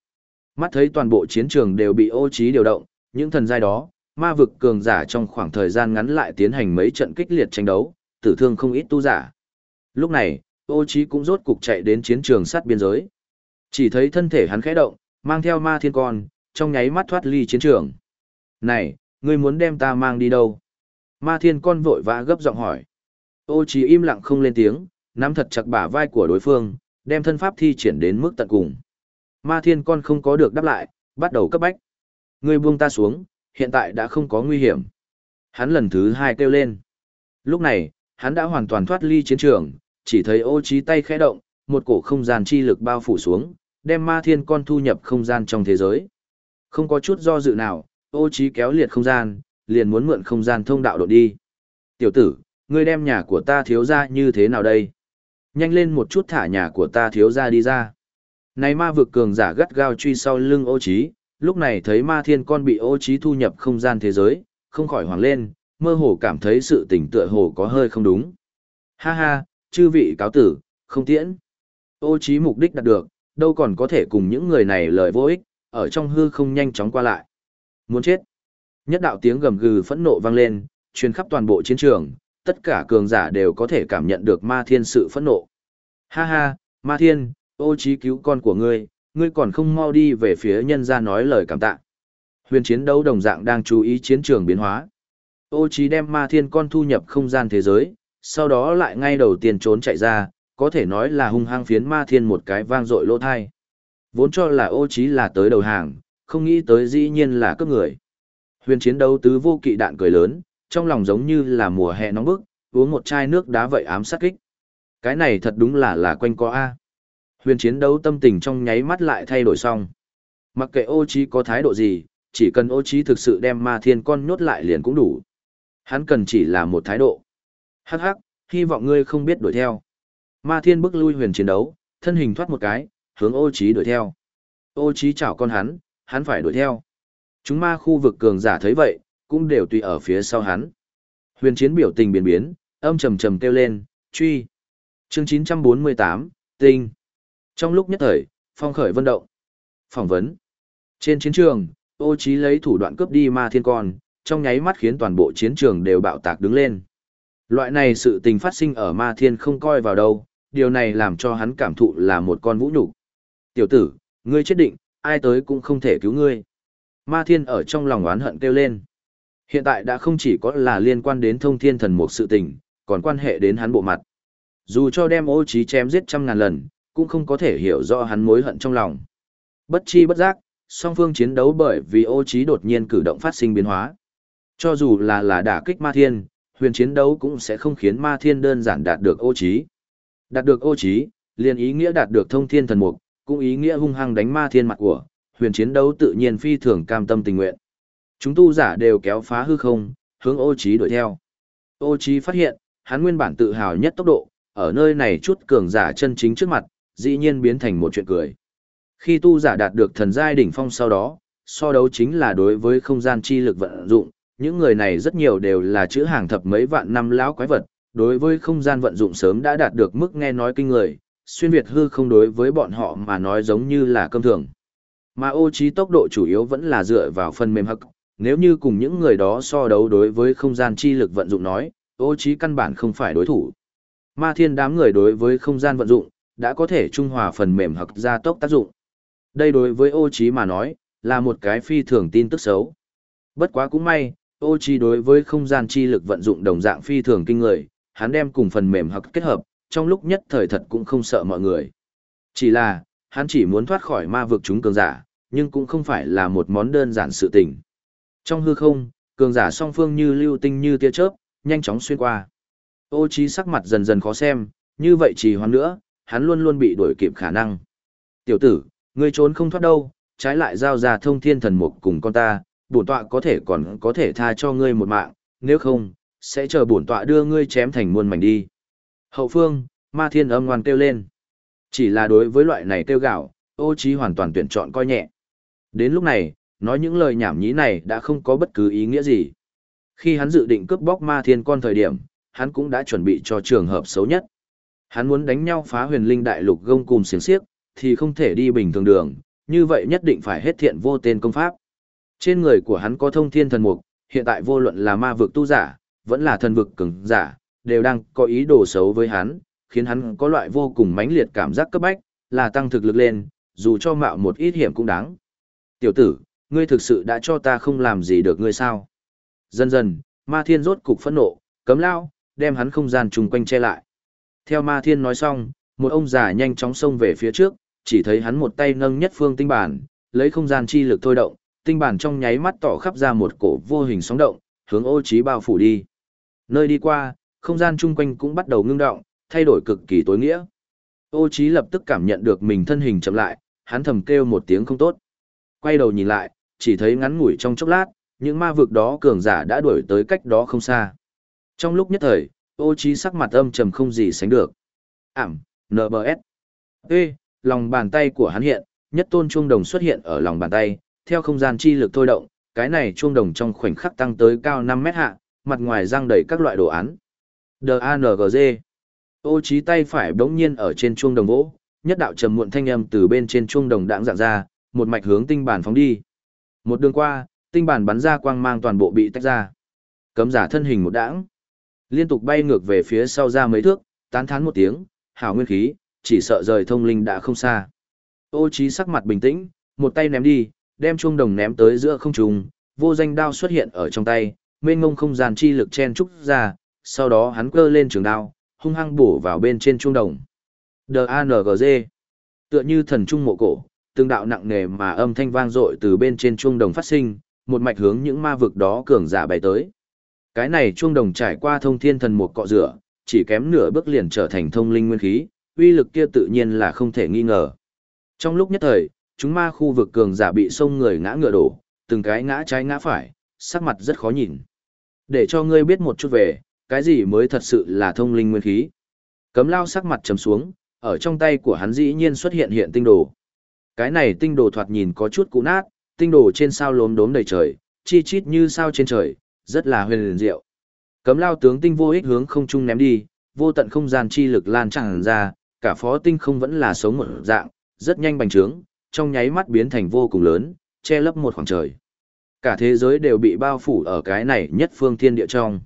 Mắt thấy toàn bộ chiến trường đều bị ô trí điều động, những thần giai đó, ma vực cường giả trong khoảng thời gian ngắn lại tiến hành mấy trận kích liệt tranh đấu, tử thương không ít tu giả. Lúc này, ô trí cũng rốt cục chạy đến chiến trường sát biên giới. Chỉ thấy thân thể hắn khẽ động, mang theo ma thiên con, trong nháy mắt thoát ly chiến trường. Này, ngươi muốn đem ta mang đi đâu? Ma thiên con vội vã gấp giọng hỏi. Ô Chí im lặng không lên tiếng, nắm thật chặt bả vai của đối phương, đem thân pháp thi triển đến mức tận cùng. Ma thiên con không có được đáp lại, bắt đầu cấp bách. Ngươi buông ta xuống, hiện tại đã không có nguy hiểm. Hắn lần thứ hai kêu lên. Lúc này, hắn đã hoàn toàn thoát ly chiến trường, chỉ thấy ô trí tay khẽ động, một cổ không gian chi lực bao phủ xuống, đem ma thiên con thu nhập không gian trong thế giới. Không có chút do dự nào, ô trí kéo liệt không gian, liền muốn mượn không gian thông đạo đột đi. Tiểu tử, ngươi đem nhà của ta thiếu ra như thế nào đây? Nhanh lên một chút thả nhà của ta thiếu ra đi ra. Này ma vực cường giả gắt gao truy sau lưng ô trí, lúc này thấy ma thiên con bị ô trí thu nhập không gian thế giới, không khỏi hoảng lên, mơ hồ cảm thấy sự tỉnh tựa hồ có hơi không đúng. Ha ha, chư vị cáo tử, không tiễn. Ô trí mục đích đạt được, đâu còn có thể cùng những người này lời vô ích, ở trong hư không nhanh chóng qua lại. Muốn chết. Nhất đạo tiếng gầm gừ phẫn nộ vang lên, truyền khắp toàn bộ chiến trường, tất cả cường giả đều có thể cảm nhận được ma thiên sự phẫn nộ. Ha ha, ma thiên, ô trí cứu con của ngươi, ngươi còn không mau đi về phía nhân ra nói lời cảm tạ. Huyền chiến đấu đồng dạng đang chú ý chiến trường biến hóa. Ô trí đem ma thiên con thu nhập không gian thế giới, sau đó lại ngay đầu tiên trốn chạy ra, có thể nói là hung hăng phiến ma thiên một cái vang dội lỗ thai. Vốn cho là ô trí là tới đầu hàng, không nghĩ tới dĩ nhiên là cướp người. Huyền chiến đấu tứ vô kỵ đạn cười lớn, trong lòng giống như là mùa hè nóng bức, uống một chai nước đá vậy ám sát kích. Cái này thật đúng là là quanh co A. Huyền chiến đấu tâm tình trong nháy mắt lại thay đổi xong. Mặc kệ ô trí có thái độ gì, chỉ cần ô trí thực sự đem ma thiên con nhốt lại liền cũng đủ. Hắn cần chỉ là một thái độ. Hắc hắc, hy vọng ngươi không biết đuổi theo. Ma thiên bước lui huyền chiến đấu, thân hình thoát một cái, hướng ô trí đuổi theo. Ô trí chảo con hắn, hắn phải đuổi theo. Chúng ma khu vực cường giả thấy vậy, cũng đều tùy ở phía sau hắn. Huyền chiến biểu tình biến biến, âm trầm trầm kêu lên, truy. Chương 948, tinh. Trong lúc nhất thời, phong khởi vân động. Phỏng vấn. Trên chiến trường, ô trí lấy thủ đoạn cướp đi ma thiên con, trong nháy mắt khiến toàn bộ chiến trường đều bạo tạc đứng lên. Loại này sự tình phát sinh ở ma thiên không coi vào đâu, điều này làm cho hắn cảm thụ là một con vũ nhục. Tiểu tử, ngươi chết định, ai tới cũng không thể cứu ngươi. Ma thiên ở trong lòng oán hận kêu lên. Hiện tại đã không chỉ có là liên quan đến thông thiên thần mục sự tình, còn quan hệ đến hắn bộ mặt. Dù cho đem ô trí chém giết trăm ngàn lần, cũng không có thể hiểu rõ hắn mối hận trong lòng. Bất chi bất giác, song phương chiến đấu bởi vì ô trí đột nhiên cử động phát sinh biến hóa. Cho dù là là đả kích ma thiên, huyền chiến đấu cũng sẽ không khiến ma thiên đơn giản đạt được ô trí. Đạt được ô trí, liền ý nghĩa đạt được thông thiên thần mục, cũng ý nghĩa hung hăng đánh ma thiên mặt của, huyền chiến đấu tự nhiên phi thường cam tâm tình nguyện. Chúng tu giả đều kéo phá hư không, hướng ô trí đuổi theo. Ô trí phát hiện, hắn nguyên bản tự hào nhất tốc độ, ở nơi này chút cường giả chân chính trước mặt, dĩ nhiên biến thành một chuyện cười. Khi tu giả đạt được thần giai đỉnh phong sau đó, so đấu chính là đối với không gian chi lực vận dụng, những người này rất nhiều đều là chữ hàng thập mấy vạn năm lão quái vật, đối với không gian vận dụng sớm đã đạt được mức nghe nói kinh người, xuyên việt hư không đối với bọn họ mà nói giống như là cơm thường. Mà ô trí tốc độ chủ yếu vẫn là dựa vào phần mềm hắc, nếu như cùng những người đó so đấu đối với không gian chi lực vận dụng nói, ô trí căn bản không phải đối thủ. Ma thiên đám người đối với không gian vận dụng, đã có thể trung hòa phần mềm hoặc gia tốc tác dụng. Đây đối với ô trí mà nói, là một cái phi thường tin tức xấu. Bất quá cũng may, ô trí đối với không gian chi lực vận dụng đồng dạng phi thường kinh người, hắn đem cùng phần mềm hoặc kết hợp, trong lúc nhất thời thật cũng không sợ mọi người. Chỉ là, hắn chỉ muốn thoát khỏi ma vực chúng cường giả, nhưng cũng không phải là một món đơn giản sự tình. Trong hư không, cường giả song phương như lưu tinh như tia chớp, nhanh chóng xuyên qua. Ô trí sắc mặt dần dần khó xem, như vậy chỉ hoãn nữa, hắn luôn luôn bị đuổi kịp khả năng. Tiểu tử, ngươi trốn không thoát đâu, trái lại giao ra thông thiên thần mục cùng con ta, bổn tọa có thể còn có thể tha cho ngươi một mạng, nếu không, sẽ chờ bổn tọa đưa ngươi chém thành muôn mảnh đi. Hậu phương, ma thiên âm ngoan kêu lên. Chỉ là đối với loại này kêu gạo, ô trí hoàn toàn tuyển chọn coi nhẹ. Đến lúc này, nói những lời nhảm nhí này đã không có bất cứ ý nghĩa gì. Khi hắn dự định cướp bóc ma thiên con thời điểm, hắn cũng đã chuẩn bị cho trường hợp xấu nhất. Hắn muốn đánh nhau phá huyền linh đại lục gông cùng xiềng xiếc, thì không thể đi bình thường đường, như vậy nhất định phải hết thiện vô tên công pháp. Trên người của hắn có thông thiên thần mục, hiện tại vô luận là ma vực tu giả, vẫn là thần vực cường giả, đều đang có ý đồ xấu với hắn, khiến hắn có loại vô cùng mãnh liệt cảm giác cấp bách, là tăng thực lực lên, dù cho mạo một ít hiểm cũng đáng. Tiểu tử, ngươi thực sự đã cho ta không làm gì được ngươi sao? Dần dần, ma thiên rốt cục phẫn nộ, cấm lao, đem hắn không gian chung quanh che lại. Theo ma thiên nói xong, một ông già nhanh chóng xông về phía trước, chỉ thấy hắn một tay nâng nhất phương tinh bản, lấy không gian chi lực thôi động, tinh bản trong nháy mắt tỏ khắp ra một cổ vô hình sóng động, hướng ô trí bao phủ đi. Nơi đi qua, không gian chung quanh cũng bắt đầu ngưng động, thay đổi cực kỳ tối nghĩa. Ô trí lập tức cảm nhận được mình thân hình chậm lại, hắn thầm kêu một tiếng không tốt. Quay đầu nhìn lại, chỉ thấy ngắn ngủi trong chốc lát, những ma vực đó cường giả đã đuổi tới cách đó không xa. Trong lúc nhất thời, ô trí sắc mặt âm trầm không gì sánh được. Ảm, NBS. Ê, lòng bàn tay của hắn hiện, nhất tôn chuông đồng xuất hiện ở lòng bàn tay, theo không gian chi lực thôi động, cái này chuông đồng trong khoảnh khắc tăng tới cao 5 mét hạ, mặt ngoài răng đầy các loại đồ án. DANGZ. Ô trí tay phải đống nhiên ở trên chuông đồng vỗ, nhất đạo trầm muộn thanh âm từ bên trên chuông đồng đãng dạng ra, một mạch hướng tinh bản phóng đi. Một đường qua, tinh bản bắn ra quang mang toàn bộ bị tách ra. Cấm giả thân hình một đãng, liên tục bay ngược về phía sau ra mấy thước, tán thán một tiếng, hảo nguyên khí, chỉ sợ rời thông linh đã không xa. Ô trí sắc mặt bình tĩnh, một tay ném đi, đem chuông đồng ném tới giữa không trung, vô danh đao xuất hiện ở trong tay, mênh ngông không gian chi lực chen trúc ra, sau đó hắn cơ lên trường đao, hung hăng bổ vào bên trên chuông đồng. D.A.N.G.G. Tựa như thần trung mộ cổ, từng đạo nặng nề mà âm thanh vang dội từ bên trên chuông đồng phát sinh, một mạch hướng những ma vực đó cường giả bay tới. Cái này chuông đồng trải qua thông thiên thần một cọ rửa, chỉ kém nửa bước liền trở thành thông linh nguyên khí, uy lực kia tự nhiên là không thể nghi ngờ. Trong lúc nhất thời, chúng ma khu vực cường giả bị sông người ngã ngựa đổ, từng cái ngã trái ngã phải, sắc mặt rất khó nhìn. Để cho ngươi biết một chút về, cái gì mới thật sự là thông linh nguyên khí. Cấm lao sắc mặt trầm xuống, ở trong tay của hắn dĩ nhiên xuất hiện hiện tinh đồ. Cái này tinh đồ thoạt nhìn có chút cũ nát, tinh đồ trên sao lốm đốm đầy trời, chi chít như sao trên trời, rất là huyền liền diệu. Cấm lao tướng tinh vô ích hướng không trung ném đi, vô tận không gian chi lực lan tràn ra, cả phó tinh không vẫn là sống một dạng, rất nhanh bành trướng, trong nháy mắt biến thành vô cùng lớn, che lấp một khoảng trời. Cả thế giới đều bị bao phủ ở cái này nhất phương thiên địa trong.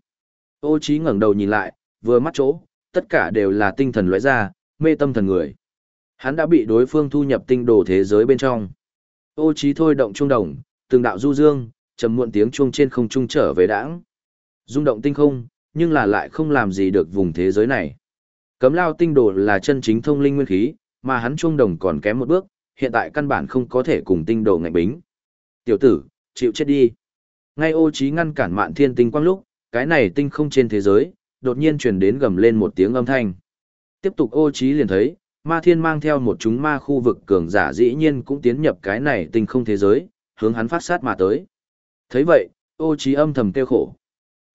Ô Chí ngẩng đầu nhìn lại, vừa mắt chỗ, tất cả đều là tinh thần lóe ra, mê tâm thần người. Hắn đã bị đối phương thu nhập tinh đồ thế giới bên trong. Ô trí thôi động trung đồng, từng đạo du dương, trầm muộn tiếng chuông trên không trung trở về đãng. Rung động tinh không, nhưng là lại không làm gì được vùng thế giới này. Cấm lao tinh đồ là chân chính thông linh nguyên khí, mà hắn trung đồng còn kém một bước, hiện tại căn bản không có thể cùng tinh đồ ngạnh bính. Tiểu tử, chịu chết đi. Ngay ô trí ngăn cản mạn thiên tinh quang lúc, cái này tinh không trên thế giới, đột nhiên truyền đến gầm lên một tiếng âm thanh. Tiếp tục ô trí liền thấy, ma thiên mang theo một chúng ma khu vực cường giả dĩ nhiên cũng tiến nhập cái này tinh không thế giới, hướng hắn phát sát mà tới. thấy vậy, ô trí âm thầm tiêu khổ.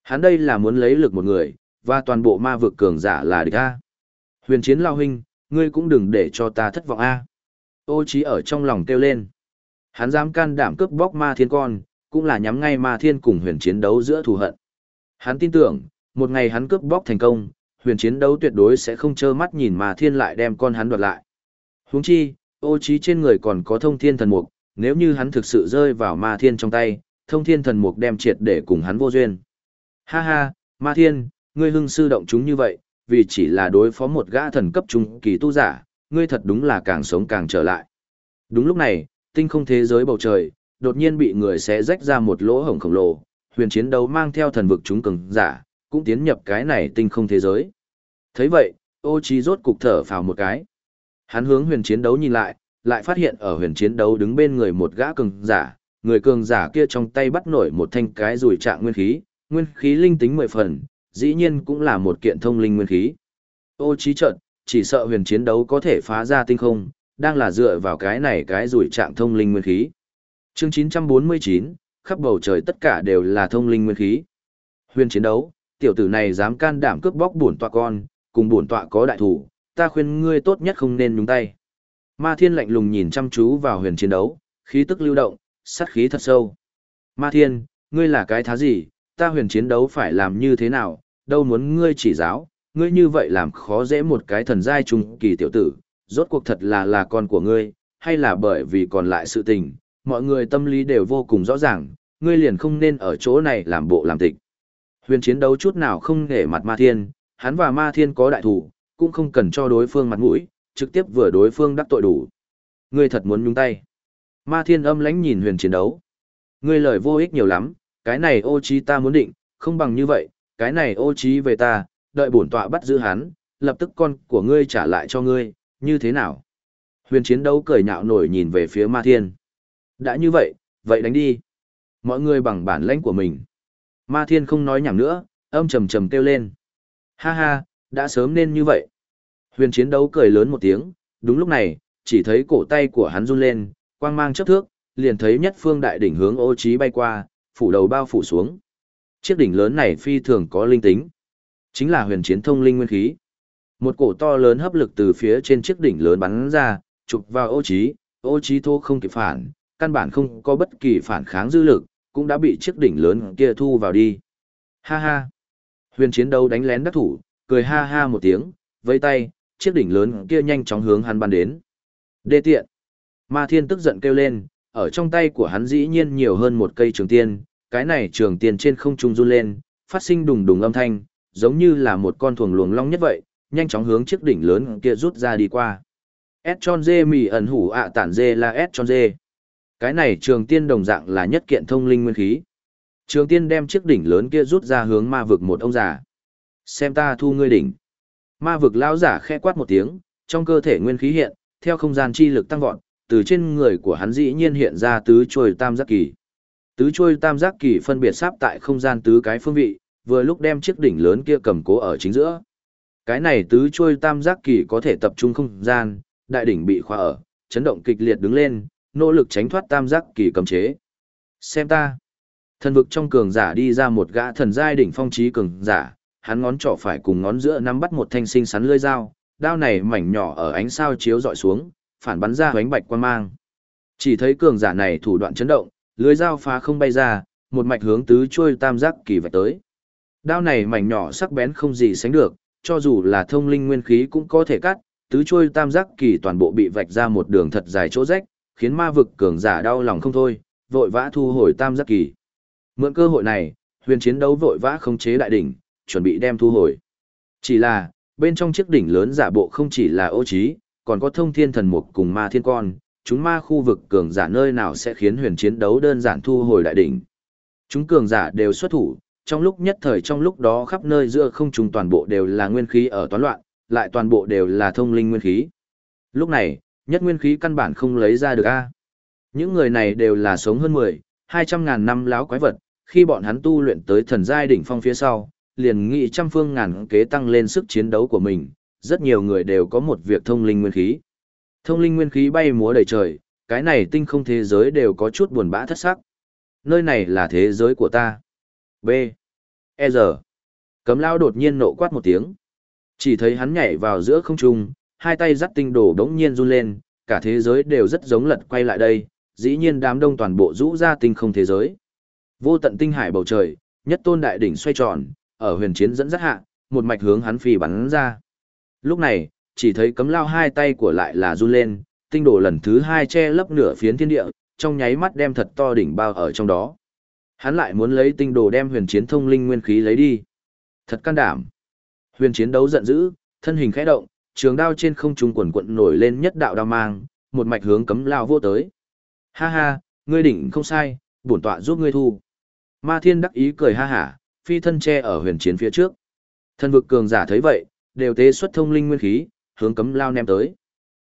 Hắn đây là muốn lấy lực một người, và toàn bộ ma vực cường giả là địch A. Huyền chiến lao huynh, ngươi cũng đừng để cho ta thất vọng A. Ô trí ở trong lòng kêu lên. Hắn dám can đảm cướp bóc ma thiên con, cũng là nhắm ngay ma thiên cùng huyền chiến đấu giữa thù hận. Hắn tin tưởng, một ngày hắn cướp bóc thành công, huyền chiến đấu tuyệt đối sẽ không trơ mắt nhìn mà thiên lại đem con hắn đoạt lại. Huống chi, ô trí trên người còn có thông thiên thần mục, nếu như hắn thực sự rơi vào ma thiên trong tay, thông thiên thần mục đem triệt để cùng hắn vô duyên. Ha ha, ma thiên, ngươi hưng sư động chúng như vậy, vì chỉ là đối phó một gã thần cấp trung kỳ tu giả, ngươi thật đúng là càng sống càng trở lại. Đúng lúc này, tinh không thế giới bầu trời, đột nhiên bị người xé rách ra một lỗ hổng khổng lồ, huyền chiến đấu mang theo thần vực chúng cường giả, cũng tiến nhập cái này tinh không thế giới. thấy vậy, ô trí rốt cục thở phào một cái. Hắn hướng huyền chiến đấu nhìn lại, lại phát hiện ở huyền chiến đấu đứng bên người một gã cường giả, người cường giả kia trong tay bắt nổi một thanh cái rùi trạng nguyên khí, nguyên khí linh tính mười phần, dĩ nhiên cũng là một kiện thông linh nguyên khí. Ô trí trận, chỉ sợ huyền chiến đấu có thể phá ra tinh không, đang là dựa vào cái này cái rủi trạng thông linh nguyên khí. Chương 949, khắp bầu trời tất cả đều là thông linh nguyên khí. Huyền chiến đấu, tiểu tử này dám can đảm cướp bóc bổn tọa con, cùng bổn tọa có đại thủ, ta khuyên ngươi tốt nhất không nên nhúng tay. Ma Thiên lạnh lùng nhìn chăm chú vào huyền chiến đấu, khí tức lưu động, sát khí thật sâu. Ma Thiên, ngươi là cái thá gì, ta huyền chiến đấu phải làm như thế nào, đâu muốn ngươi chỉ giáo, ngươi như vậy làm khó dễ một cái thần giai trung kỳ tiểu tử, rốt cuộc thật là là con của ngươi, hay là bởi vì còn lại sự tình, mọi người tâm lý đều vô cùng rõ ràng, ngươi liền không nên ở chỗ này làm bộ làm tịch. Huyền chiến đấu chút nào không để mặt ma thiên, hắn và ma thiên có đại thủ, cũng không cần cho đối phương mặt mũi, trực tiếp vừa đối phương đắc tội đủ. Ngươi thật muốn nhúng tay. Ma thiên âm lãnh nhìn huyền chiến đấu. Ngươi lời vô ích nhiều lắm, cái này ô trí ta muốn định, không bằng như vậy, cái này ô trí về ta, đợi bổn tọa bắt giữ hắn, lập tức con của ngươi trả lại cho ngươi, như thế nào? Huyền chiến đấu cười nhạo nổi nhìn về phía Ma Thiên. Đã như vậy, vậy đánh đi. Mọi người bằng bản lãnh của mình. Ma Thiên không nói nhảm nữa, âm trầm trầm kêu lên. Ha ha, đã sớm nên như vậy. Huyền chiến đấu cười lớn một tiếng, đúng lúc này, chỉ thấy cổ tay của hắn run lên, quang mang chấp thước, liền thấy nhất phương đại đỉnh hướng ô trí bay qua, phủ đầu bao phủ xuống. Chiếc đỉnh lớn này phi thường có linh tính. Chính là huyền chiến thông linh nguyên khí. Một cổ to lớn hấp lực từ phía trên chiếc đỉnh lớn bắn ra, chụp vào ô trí, ô trí thô không kịp phản, căn bản không có bất kỳ phản kháng dư lực, cũng đã bị chiếc đỉnh lớn kia thu vào đi. Ha ha! Huyền chiến đấu đánh lén đắc thủ, cười ha ha một tiếng, vẫy tay, chiếc đỉnh lớn kia nhanh chóng hướng hắn bắn đến. Đê tiện! Ma thiên tức giận kêu lên, ở trong tay của hắn dĩ nhiên nhiều hơn một cây trường tiên, cái này trường tiên trên không trung run lên, phát sinh đùng đùng âm thanh, giống như là một con thuồng luồng long nhất vậy, nhanh chóng hướng chiếc đỉnh lớn kia rút ra đi qua. S tròn dê mì ẩn hủ ạ tản dê là S tròn dê. Cái này trường tiên đồng dạng là nhất kiện thông linh nguyên khí. Trường tiên đem chiếc đỉnh lớn kia rút ra hướng ma vực một ông già. Xem ta thu ngươi đỉnh. Ma vực lão giả khẽ quát một tiếng, trong cơ thể nguyên khí hiện, theo không gian chi lực tăng vọt, từ trên người của hắn dĩ nhiên hiện ra tứ chuôi tam giác kỳ. Tứ chuôi tam giác kỳ phân biệt sáp tại không gian tứ cái phương vị, vừa lúc đem chiếc đỉnh lớn kia cầm cố ở chính giữa. Cái này tứ chuôi tam giác kỳ có thể tập trung không gian, đại đỉnh bị khóa ở, chấn động kịch liệt đứng lên, nỗ lực tránh thoát tam giác kỳ cầm chế. Xem ta. Thần vực trong cường giả đi ra một gã thần giai đỉnh phong trí cường giả, hắn ngón trỏ phải cùng ngón giữa nắm bắt một thanh sinh sắn lưỡi dao, đao này mảnh nhỏ ở ánh sao chiếu dọi xuống, phản bắn ra ánh bạch quan mang. Chỉ thấy cường giả này thủ đoạn chấn động, lưỡi dao phá không bay ra, một mạch hướng tứ trôi tam giác kỳ vạch tới. Đao này mảnh nhỏ sắc bén không gì sánh được, cho dù là thông linh nguyên khí cũng có thể cắt, tứ trôi tam giác kỳ toàn bộ bị vạch ra một đường thật dài chỗ rách, khiến ma vực cường giả đau lòng không thôi, vội vã thu hồi tam giác kỳ. Mượn cơ hội này, huyền chiến đấu vội vã khống chế đại đỉnh, chuẩn bị đem thu hồi. Chỉ là, bên trong chiếc đỉnh lớn giả bộ không chỉ là ô trí, còn có thông thiên thần mục cùng ma thiên con, chúng ma khu vực cường giả nơi nào sẽ khiến huyền chiến đấu đơn giản thu hồi đại đỉnh. Chúng cường giả đều xuất thủ, trong lúc nhất thời trong lúc đó khắp nơi giữa không trung toàn bộ đều là nguyên khí ở toán loạn, lại toàn bộ đều là thông linh nguyên khí. Lúc này, nhất nguyên khí căn bản không lấy ra được a. Những người này đều là sống hơn 10, 200 ngàn năm láo quái vật, khi bọn hắn tu luyện tới thần giai đỉnh phong phía sau, liền nghị trăm phương ngàn kế tăng lên sức chiến đấu của mình, rất nhiều người đều có một việc thông linh nguyên khí. Thông linh nguyên khí bay múa đầy trời, cái này tinh không thế giới đều có chút buồn bã thất sắc. Nơi này là thế giới của ta. B. E giờ. Cấm lao đột nhiên nộ quát một tiếng. Chỉ thấy hắn nhảy vào giữa không trung, hai tay dắt tinh đồ đống nhiên run lên, cả thế giới đều rất giống lật quay lại đây, dĩ nhiên đám đông toàn bộ rũ ra tinh không thế giới. Vô tận tinh hải bầu trời, nhất tôn đại đỉnh xoay tròn, ở huyền chiến dẫn dắt hạ, một mạch hướng hắn phi bắn ra. Lúc này, chỉ thấy cấm lao hai tay của lại là run lên, tinh đồ lần thứ hai che lấp nửa phiến thiên địa, trong nháy mắt đem thật to đỉnh bao ở trong đó. Hắn lại muốn lấy tinh đồ đem huyền chiến thông linh nguyên khí lấy đi. Thật can đảm. Huyền chiến đấu giận dữ, thân hình khẽ động, trường đao trên không trung quần quận nổi lên nhất đạo đao mang, một mạch hướng cấm lao vô tới. Ha ha, ngươi đỉnh không sai, bổn tọa giúp ngươi thu. Ma thiên đắc ý cười ha hả, phi thân che ở huyền chiến phía trước. Thân vực cường giả thấy vậy, đều tế xuất thông linh nguyên khí, hướng cấm lao ném tới.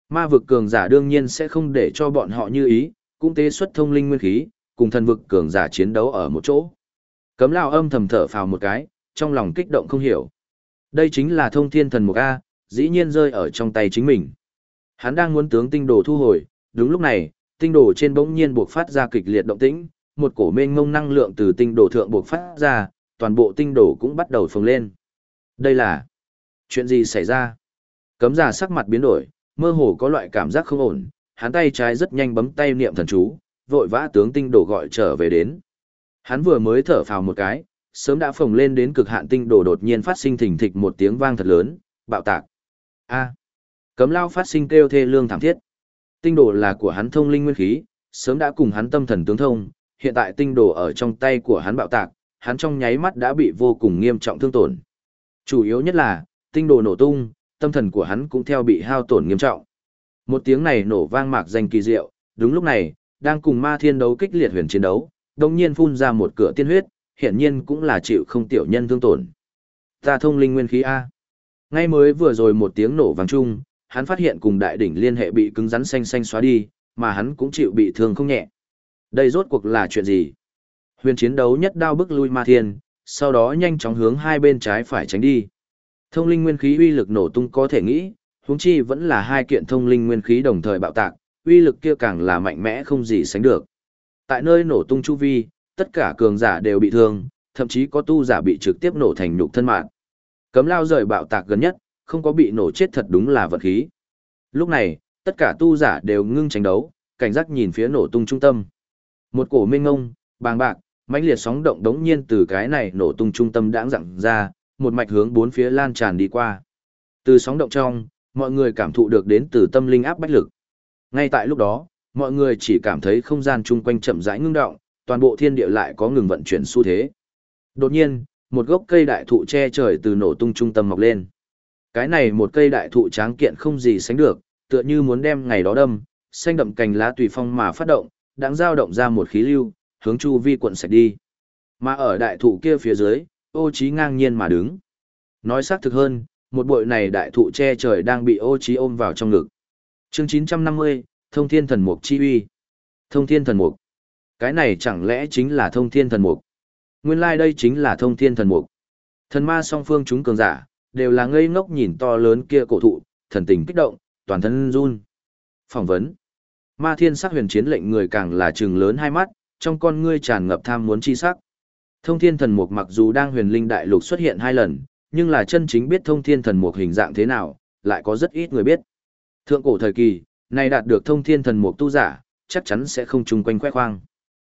Ma vực cường giả đương nhiên sẽ không để cho bọn họ như ý, cũng tế xuất thông linh nguyên khí, cùng thần vực cường giả chiến đấu ở một chỗ. Cấm lao âm thầm thở phào một cái, trong lòng kích động không hiểu. Đây chính là thông thiên thần mục A, dĩ nhiên rơi ở trong tay chính mình. Hắn đang muốn tướng tinh đồ thu hồi, đúng lúc này, tinh đồ trên bỗng nhiên buộc phát ra kịch liệt động tĩnh, một cổ mênh ngông năng lượng từ tinh đồ thượng buộc phát ra, toàn bộ tinh đồ cũng bắt đầu phồng lên. Đây là chuyện gì xảy ra? Cấm giả sắc mặt biến đổi, mơ hồ có loại cảm giác không ổn, hắn tay trái rất nhanh bấm tay niệm thần chú, vội vã tướng tinh đồ gọi trở về đến. Hắn vừa mới thở phào một cái, sớm đã phồng lên đến cực hạn tinh đồ đột nhiên phát sinh thình thịch một tiếng vang thật lớn, bạo tạc. A. Cấm lao phát sinh kêu thê lương thảm thiết. Tinh đồ là của hắn thông linh nguyên khí, sớm đã cùng hắn tâm thần tướng thông, hiện tại tinh đồ ở trong tay của hắn bạo tạc, hắn trong nháy mắt đã bị vô cùng nghiêm trọng thương tổn. Chủ yếu nhất là, tinh đồ nổ tung, tâm thần của hắn cũng theo bị hao tổn nghiêm trọng. Một tiếng này nổ vang mạc danh kỳ diệu, đúng lúc này, đang cùng ma thiên đấu kích liệt huyền chiến đấu, đông nhiên phun ra một cửa tiên huyết, hiện nhiên cũng là chịu không tiểu nhân thương tổn. Ta thông linh nguyên khí A. Ngay mới vừa rồi một tiếng nổ vang chung, hắn phát hiện cùng đại đỉnh liên hệ bị cứng rắn xanh xanh xóa đi, mà hắn cũng chịu bị thương không nhẹ. Đây rốt cuộc là chuyện gì? Huyền chiến đấu nhất đao bức lui ma thiên, sau đó nhanh chóng hướng hai bên trái phải tránh đi. Thông linh nguyên khí uy lực nổ tung có thể nghĩ, huống chi vẫn là hai kiện thông linh nguyên khí đồng thời bạo tạc, uy lực kia càng là mạnh mẽ không gì sánh được. Tại nơi nổ tung chu vi, tất cả cường giả đều bị thương, thậm chí có tu giả bị trực tiếp nổ thành nhục thân mạng. Cấm lao rời bạo tạc gần nhất, không có bị nổ chết thật đúng là vật khí. Lúc này, tất cả tu giả đều ngưng tranh đấu, cảnh giác nhìn phía nổ tung trung tâm. Một cổ minh ngông, bàng bạc, mãnh liệt sóng động đống nhiên từ cái này nổ tung trung tâm đãng dặn ra, một mạch hướng bốn phía lan tràn đi qua. Từ sóng động trong, mọi người cảm thụ được đến từ tâm linh áp bách lực. Ngay tại lúc đó, mọi người chỉ cảm thấy không gian chung quanh chậm rãi ngưng động, toàn bộ thiên địa lại có ngừng vận chuyển xu thế. Đột nhiên, một gốc cây đại thụ che trời từ nổ tung trung tâm mọc lên. Cái này một cây đại thụ tráng kiện không gì sánh được, tựa như muốn đem ngày đó đâm, xanh đậm cành lá tùy phong mà phát động, đang dao động ra một khí lưu, hướng chu vi quận sạch đi. Mà ở đại thụ kia phía dưới, ô trí ngang nhiên mà đứng. Nói xác thực hơn, một bụi này đại thụ che trời đang bị ô trí ôm vào trong ngực. Chương 950, Thông Thiên Thần Mục Chi Uy. Thông Thiên Thần Mục. Cái này chẳng lẽ chính là Thông Thiên Thần Mục? Nguyên lai like đây chính là Thông Thiên Thần Mục. Thần ma song phương chúng cường giả, đều là ngây ngốc nhìn to lớn kia cổ thụ, thần tình kích động, toàn thân run. Phỏng vấn. Ma thiên sắc huyền chiến lệnh người càng là trừng lớn hai mắt, trong con ngươi tràn ngập tham muốn chi sắc. Thông thiên thần mục mặc dù đang huyền linh đại lục xuất hiện hai lần, nhưng là chân chính biết thông thiên thần mục hình dạng thế nào, lại có rất ít người biết. Thượng cổ thời kỳ, này đạt được thông thiên thần mục tu giả, chắc chắn sẽ không chung quanh khoe khoang.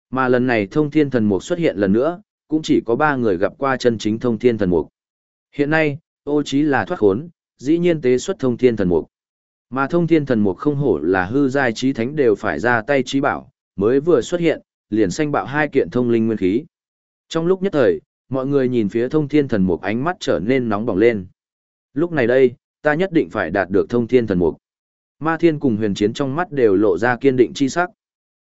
Mà lần này thông thiên thần mục xuất hiện lần nữa, cũng chỉ có ba người gặp qua chân chính thông thiên thần mục. Hiện nay, ô trí là thoát khốn, dĩ nhiên tế xuất thông thiên thần mục. Mà thông thiên thần mục không hổ là hư giai trí thánh đều phải ra tay trí bảo, mới vừa xuất hiện, liền sanh bạo hai kiện thông linh nguyên khí. Trong lúc nhất thời, mọi người nhìn phía thông thiên thần mục ánh mắt trở nên nóng bỏng lên. Lúc này đây, ta nhất định phải đạt được thông thiên thần mục. Ma thiên cùng huyền chiến trong mắt đều lộ ra kiên định chi sắc.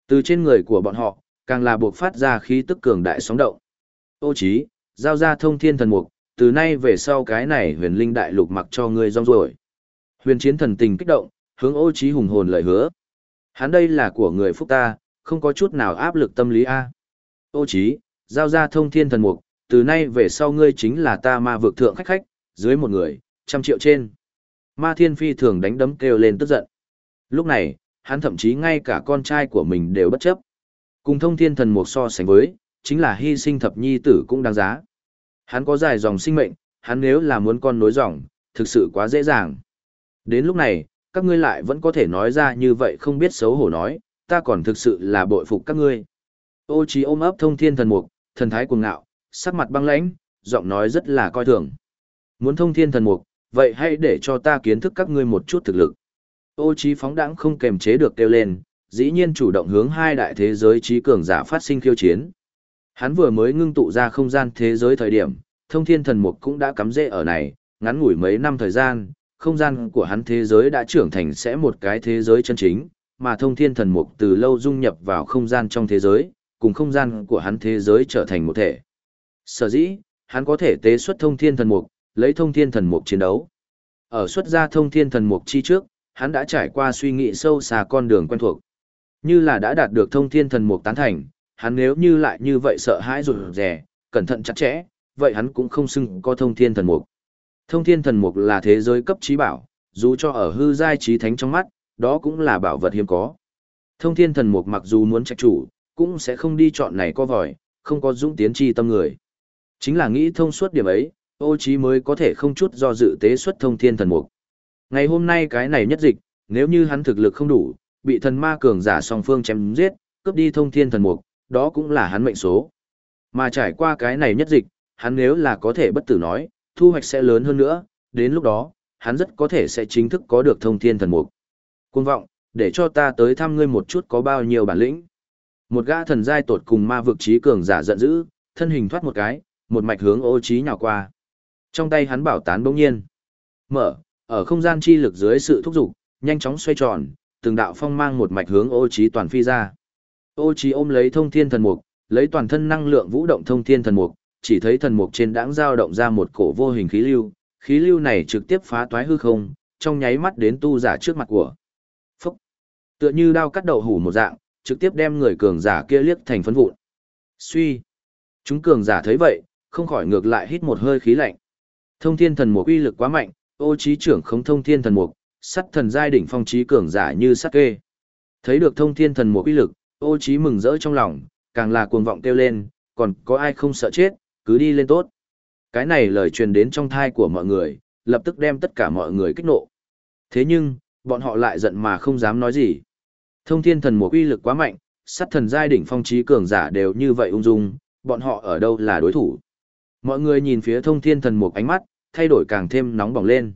Từ trên người của bọn họ, càng là buộc phát ra khí tức cường đại sóng động. Ô chí, giao ra thông thiên thần mục, từ nay về sau cái này huyền linh đại lục mặc cho ngươi rong rồi. Huyền chiến thần tình kích động, hướng ô Chí hùng hồn lời hứa. Hắn đây là của người phúc ta, không có chút nào áp lực tâm lý a. Ô Chí, giao ra thông thiên thần mục, từ nay về sau ngươi chính là ta ma vực thượng khách khách, dưới một người, trăm triệu trên. Ma thiên phi thường đánh đấm kêu lên tức giận. Lúc này, hắn thậm chí ngay cả con trai của mình đều bất chấp. Cùng thông thiên thần mục so sánh với, chính là hy sinh thập nhi tử cũng đáng giá. Hắn có dài dòng sinh mệnh, hắn nếu là muốn con nối dòng, thực sự quá dễ dàng. Đến lúc này, các ngươi lại vẫn có thể nói ra như vậy không biết xấu hổ nói, ta còn thực sự là bội phục các ngươi. Ô trí ôm ấp thông thiên thần mục, thần thái cuồng ngạo, sắc mặt băng lãnh, giọng nói rất là coi thường. Muốn thông thiên thần mục, vậy hãy để cho ta kiến thức các ngươi một chút thực lực. Ô trí phóng đãng không kềm chế được kêu lên, dĩ nhiên chủ động hướng hai đại thế giới trí cường giả phát sinh khiêu chiến. Hắn vừa mới ngưng tụ ra không gian thế giới thời điểm, thông thiên thần mục cũng đã cắm rễ ở này, ngắn ngủi mấy năm thời gian, không gian của hắn thế giới đã trưởng thành sẽ một cái thế giới chân chính, mà thông thiên thần mục từ lâu dung nhập vào không gian trong thế giới, cùng không gian của hắn thế giới trở thành một thể. Sở dĩ, hắn có thể tế xuất thông thiên thần mục, lấy thông thiên thần mục chiến đấu. Ở xuất ra thông thiên thần mục chi trước, hắn đã trải qua suy nghĩ sâu xa con đường quen thuộc. Như là đã đạt được thông thiên thần mục tán thành, hắn nếu như lại như vậy sợ hãi rụt rè, cẩn thận chặt chẽ, vậy hắn cũng không xưng có thông thiên thần mục. Thông thiên thần mục là thế giới cấp trí bảo, dù cho ở hư giai trí thánh trong mắt, đó cũng là bảo vật hiếm có. Thông thiên thần mục mặc dù muốn trách chủ, cũng sẽ không đi chọn này có vòi, không có dũng tiến chi tâm người. Chính là nghĩ thông suốt điểm ấy, ô trí mới có thể không chút do dự tế xuất thông thiên thần mục. Ngày hôm nay cái này nhất dịch, nếu như hắn thực lực không đủ, bị thần ma cường giả song phương chém giết, cướp đi thông thiên thần mục, đó cũng là hắn mệnh số. Mà trải qua cái này nhất dịch, hắn nếu là có thể bất tử nói, thu hoạch sẽ lớn hơn nữa, đến lúc đó, hắn rất có thể sẽ chính thức có được thông thiên thần mục. Cuồng vọng, để cho ta tới thăm ngươi một chút có bao nhiêu bản lĩnh. Một gã thần giai tột cùng ma vực trí cường giả giận dữ, thân hình thoát một cái, một mạch hướng ô trí nhào qua. Trong tay hắn bảo tán bỗng nhiên. Mở, ở không gian chi lực dưới sự thúc giục, nhanh chóng xoay tròn, từng đạo phong mang một mạch hướng ô trí toàn phi ra. Ô trí ôm lấy thông thiên thần mục, lấy toàn thân năng lượng vũ động thông thiên thần mục, chỉ thấy thần mục trên đãng dao động ra một cổ vô hình khí lưu, khí lưu này trực tiếp phá toái hư không, trong nháy mắt đến tu giả trước mặt của. Phúc! Tựa như đao cắt đầu hủ một dạng, trực tiếp đem người cường giả kia liếc thành phấn vụn. Suy! Chúng cường giả thấy vậy, không khỏi ngược lại hít một hơi khí lạnh. Thông thiên thần mục uy lực quá mạnh, ô trí trưởng không thông thiên thần mục, sắt thần giai đỉnh phong trí cường giả như sắt kê. Thấy được thông thiên thần mục uy lực, ô trí mừng rỡ trong lòng, càng là cuồng vọng kêu lên, còn có ai không sợ chết, cứ đi lên tốt. Cái này lời truyền đến trong thai của mọi người, lập tức đem tất cả mọi người kích nộ. Thế nhưng, bọn họ lại giận mà không dám nói gì. Thông thiên thần mục uy lực quá mạnh, sát thần giai đỉnh phong trí cường giả đều như vậy ung dung, bọn họ ở đâu là đối thủ. Mọi người nhìn phía thông thiên thần mục ánh mắt, thay đổi càng thêm nóng bỏng lên.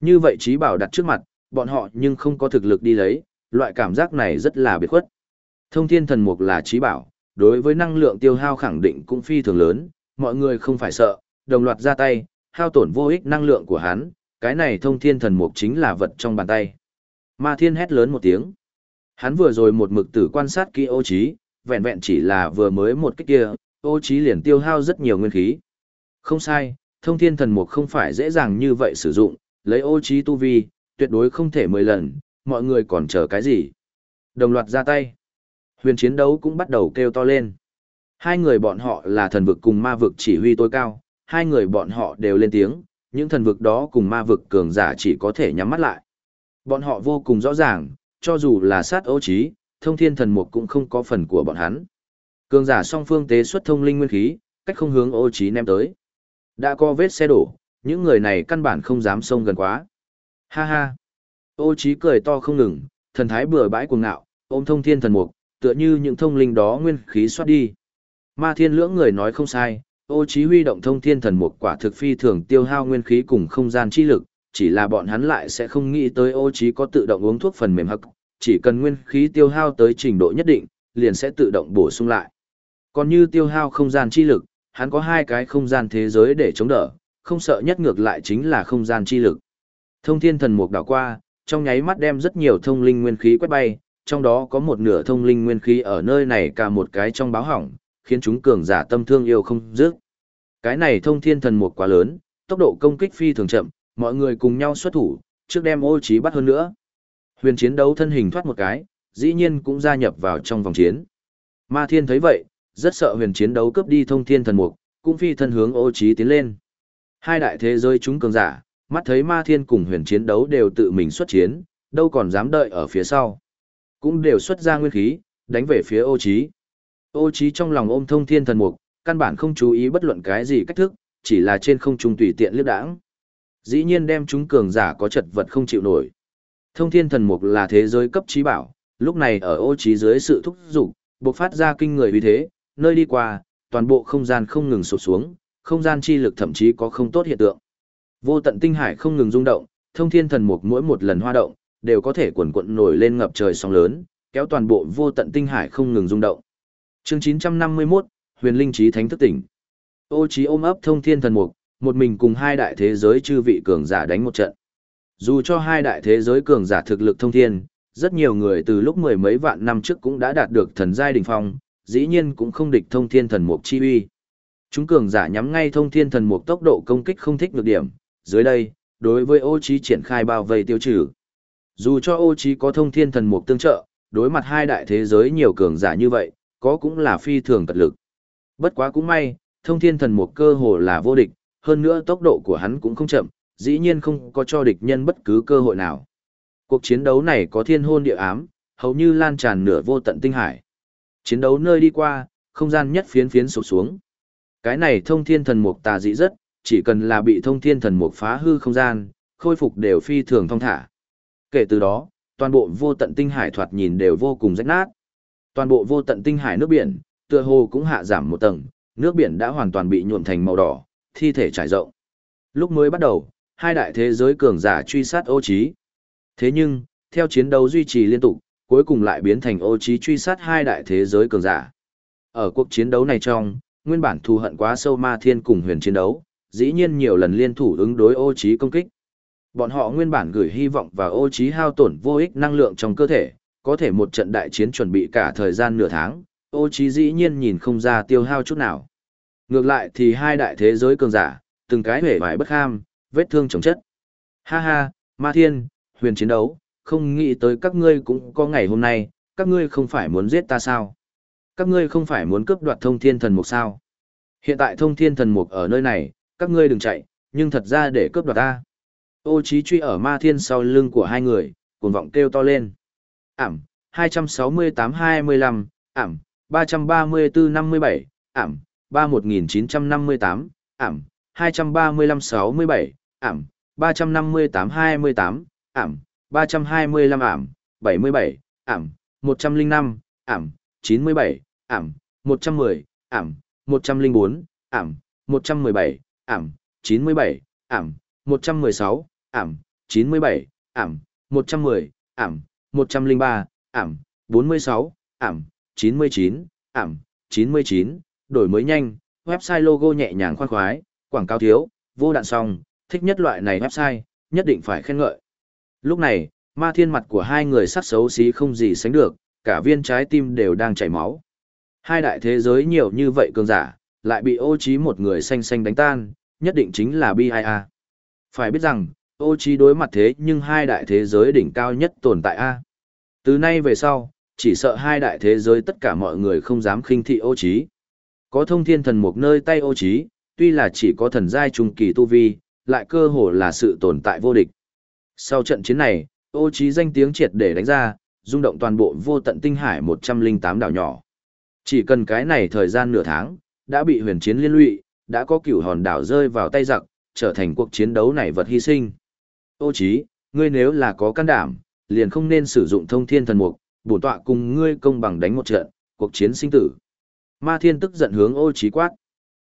Như vậy trí bảo đặt trước mặt, bọn họ nhưng không có thực lực đi lấy, loại cảm giác này rất là biệt khuất. Thông thiên thần mục là trí bảo, đối với năng lượng tiêu hao khẳng định cũng phi thường lớn, mọi người không phải sợ, đồng loạt ra tay, hao tổn vô ích năng lượng của hắn, cái này thông thiên thần mục chính là vật trong bàn tay. Ma thiên hét lớn một tiếng. Hắn vừa rồi một mực tử quan sát kỹ ô trí, vẹn vẹn chỉ là vừa mới một kích kia, ô trí liền tiêu hao rất nhiều nguyên khí. Không sai, thông thiên thần mục không phải dễ dàng như vậy sử dụng, lấy ô trí tu vi, tuyệt đối không thể mười lần, mọi người còn chờ cái gì. Đồng loạt ra tay. Huyền chiến đấu cũng bắt đầu kêu to lên. Hai người bọn họ là thần vực cùng ma vực chỉ huy tối cao, hai người bọn họ đều lên tiếng, những thần vực đó cùng ma vực cường giả chỉ có thể nhắm mắt lại. Bọn họ vô cùng rõ ràng, cho dù là sát ô trí, thông thiên thần mục cũng không có phần của bọn hắn. Cường giả song phương tế xuất thông linh nguyên khí, cách không hướng ô trí ném tới. Đã có vết xe đổ, những người này căn bản không dám xông gần quá. Ha ha. Ô trí cười to không ngừng, thần thái bừa bãi cuồng ngạo, ôm thông thiên thần mục, tựa như những thông linh đó nguyên khí xoát đi. Ma thiên lưỡng người nói không sai, ô Chí huy động thông thiên thần mục quả thực phi thường tiêu hao nguyên khí cùng không gian chi lực, chỉ là bọn hắn lại sẽ không nghĩ tới ô Chí có tự động uống thuốc phần mềm hắc, chỉ cần nguyên khí tiêu hao tới trình độ nhất định, liền sẽ tự động bổ sung lại. Còn như tiêu hao không gian chi lực, hắn có hai cái không gian thế giới để chống đỡ, không sợ nhất ngược lại chính là không gian chi lực. Thông thiên thần mục đảo qua, trong nháy mắt đem rất nhiều thông linh nguyên khí quét bay, trong đó có một nửa thông linh nguyên khí ở nơi này cả một cái trong báo hỏng, khiến chúng cường giả tâm thương yêu không dứt. Cái này thông thiên thần mục quá lớn, tốc độ công kích phi thường chậm, mọi người cùng nhau xuất thủ, trước đem ô trí bắt hơn nữa. Huyền chiến đấu thân hình thoát một cái, dĩ nhiên cũng gia nhập vào trong vòng chiến. Ma thiên thấy vậy, rất sợ huyền chiến đấu cướp đi thông thiên thần mục, cũng phi thân hướng ô trí tiến lên. Hai đại thế giới chúng cường giả, mắt thấy ma thiên cùng huyền chiến đấu đều tự mình xuất chiến, đâu còn dám đợi ở phía sau. Cũng đều xuất ra nguyên khí, đánh về phía ô Chí. Ô Chí trong lòng ôm thông thiên thần mục, căn bản không chú ý bất luận cái gì cách thức, chỉ là trên không trung tùy tiện liếc đãng. Dĩ nhiên đem chúng cường giả có chật vật không chịu nổi. Thông thiên thần mục là thế giới cấp trí bảo, lúc này ở ô Chí dưới sự thúc giục, bộc phát ra kinh người uy thế, nơi đi qua, toàn bộ không gian không ngừng sụp xuống, không gian chi lực thậm chí có không tốt hiện tượng. Vô tận tinh hải không ngừng rung động, thông thiên thần mục mỗi một lần hoa động, đều có thể cuộn cuộn nổi lên ngập trời sóng lớn, kéo toàn bộ vô tận tinh hải không ngừng rung động. Chương 951, Huyền Linh Chí Thánh thức tỉnh. Ô Chí ôm ấp thông thiên thần mục, một mình cùng hai đại thế giới chư vị cường giả đánh một trận. Dù cho hai đại thế giới cường giả thực lực thông thiên, rất nhiều người từ lúc mười mấy vạn năm trước cũng đã đạt được thần giai đỉnh phong, dĩ nhiên cũng không địch thông thiên thần mục chi uy. Chúng cường giả nhắm ngay thông thiên thần mục tốc độ công kích không thích được điểm, dưới đây, đối với ô Chí triển khai bao vây tiêu trừ. Dù cho ô trí có thông thiên thần mục tương trợ, đối mặt hai đại thế giới nhiều cường giả như vậy, có cũng là phi thường cật lực. Bất quá cũng may, thông thiên thần mục cơ hồ là vô địch, hơn nữa tốc độ của hắn cũng không chậm, dĩ nhiên không có cho địch nhân bất cứ cơ hội nào. Cuộc chiến đấu này có thiên hôn địa ám, hầu như lan tràn nửa vô tận tinh hải. Chiến đấu nơi đi qua, không gian nhất phiến phiến sụp xuống. Cái này thông thiên thần mục tà dị rất, chỉ cần là bị thông thiên thần mục phá hư không gian, khôi phục đều phi thường thông thả. Kể từ đó, toàn bộ vô tận tinh hải thoạt nhìn đều vô cùng rách nát. Toàn bộ vô tận tinh hải nước biển, tựa hồ cũng hạ giảm một tầng, nước biển đã hoàn toàn bị nhuộm thành màu đỏ, thi thể trải rộng. Lúc mới bắt đầu, hai đại thế giới cường giả truy sát ô trí. Thế nhưng, theo chiến đấu duy trì liên tục, cuối cùng lại biến thành ô trí truy sát hai đại thế giới cường giả. Ở cuộc chiến đấu này trong, nguyên bản thù hận quá sâu ma thiên cùng huyền chiến đấu, dĩ nhiên nhiều lần liên thủ ứng đối ô trí công kích. Bọn họ nguyên bản gửi hy vọng và ô trí hao tổn vô ích năng lượng trong cơ thể, có thể một trận đại chiến chuẩn bị cả thời gian nửa tháng, ô trí dĩ nhiên nhìn không ra tiêu hao chút nào. Ngược lại thì hai đại thế giới cường giả, từng cái hể vải bất ham, vết thương chồng chất. Ha ha, ma thiên, huyền chiến đấu, không nghĩ tới các ngươi cũng có ngày hôm nay, các ngươi không phải muốn giết ta sao? Các ngươi không phải muốn cướp đoạt thông thiên thần mục sao? Hiện tại thông thiên thần mục ở nơi này, các ngươi đừng chạy, nhưng thật ra để cướp đoạt ta. Ô trí truy ở ma thiên sau lưng của hai người, cuồng vọng kêu to lên. Ảm, 268-25, ảm, 334-57, ảm, 31958, ảm, 235-67, ảm, 358-28, ảm, 325 ảm, 77, ảm, 105, ảm, 97, ảm, 110, ảm, 104, ảm, 117, ảm, 97, ảm, 116, ảm, 97, ảm, 110, ảm, 103, ảm, 46, ảm, 99, ảm, 99, đổi mới nhanh, website logo nhẹ nhàng khoan khoái, quảng cáo thiếu, vô đạn song, thích nhất loại này website, nhất định phải khen ngợi. Lúc này, Ma thiên mặt của hai người sắc xấu xí không gì sánh được, cả viên trái tim đều đang chảy máu. Hai đại thế giới nhiều như vậy cường giả, lại bị ô trí một người xanh xanh đánh tan, nhất định chính là Bia a. Phải biết rằng, ô trí đối mặt thế nhưng hai đại thế giới đỉnh cao nhất tồn tại a. Từ nay về sau, chỉ sợ hai đại thế giới tất cả mọi người không dám khinh thị ô trí. Có thông thiên thần mục nơi tay ô trí, tuy là chỉ có thần giai trung kỳ tu vi, lại cơ hồ là sự tồn tại vô địch. Sau trận chiến này, ô trí danh tiếng triệt để đánh ra, rung động toàn bộ vô tận tinh hải 108 đảo nhỏ. Chỉ cần cái này thời gian nửa tháng, đã bị huyền chiến liên lụy, đã có cửu hòn đảo rơi vào tay giặc, trở thành cuộc chiến đấu này vật hy sinh. Ô chí, ngươi nếu là có can đảm, liền không nên sử dụng thông thiên thần mục, bổn tọa cùng ngươi công bằng đánh một trận, cuộc chiến sinh tử. Ma thiên tức giận hướng ô chí quát.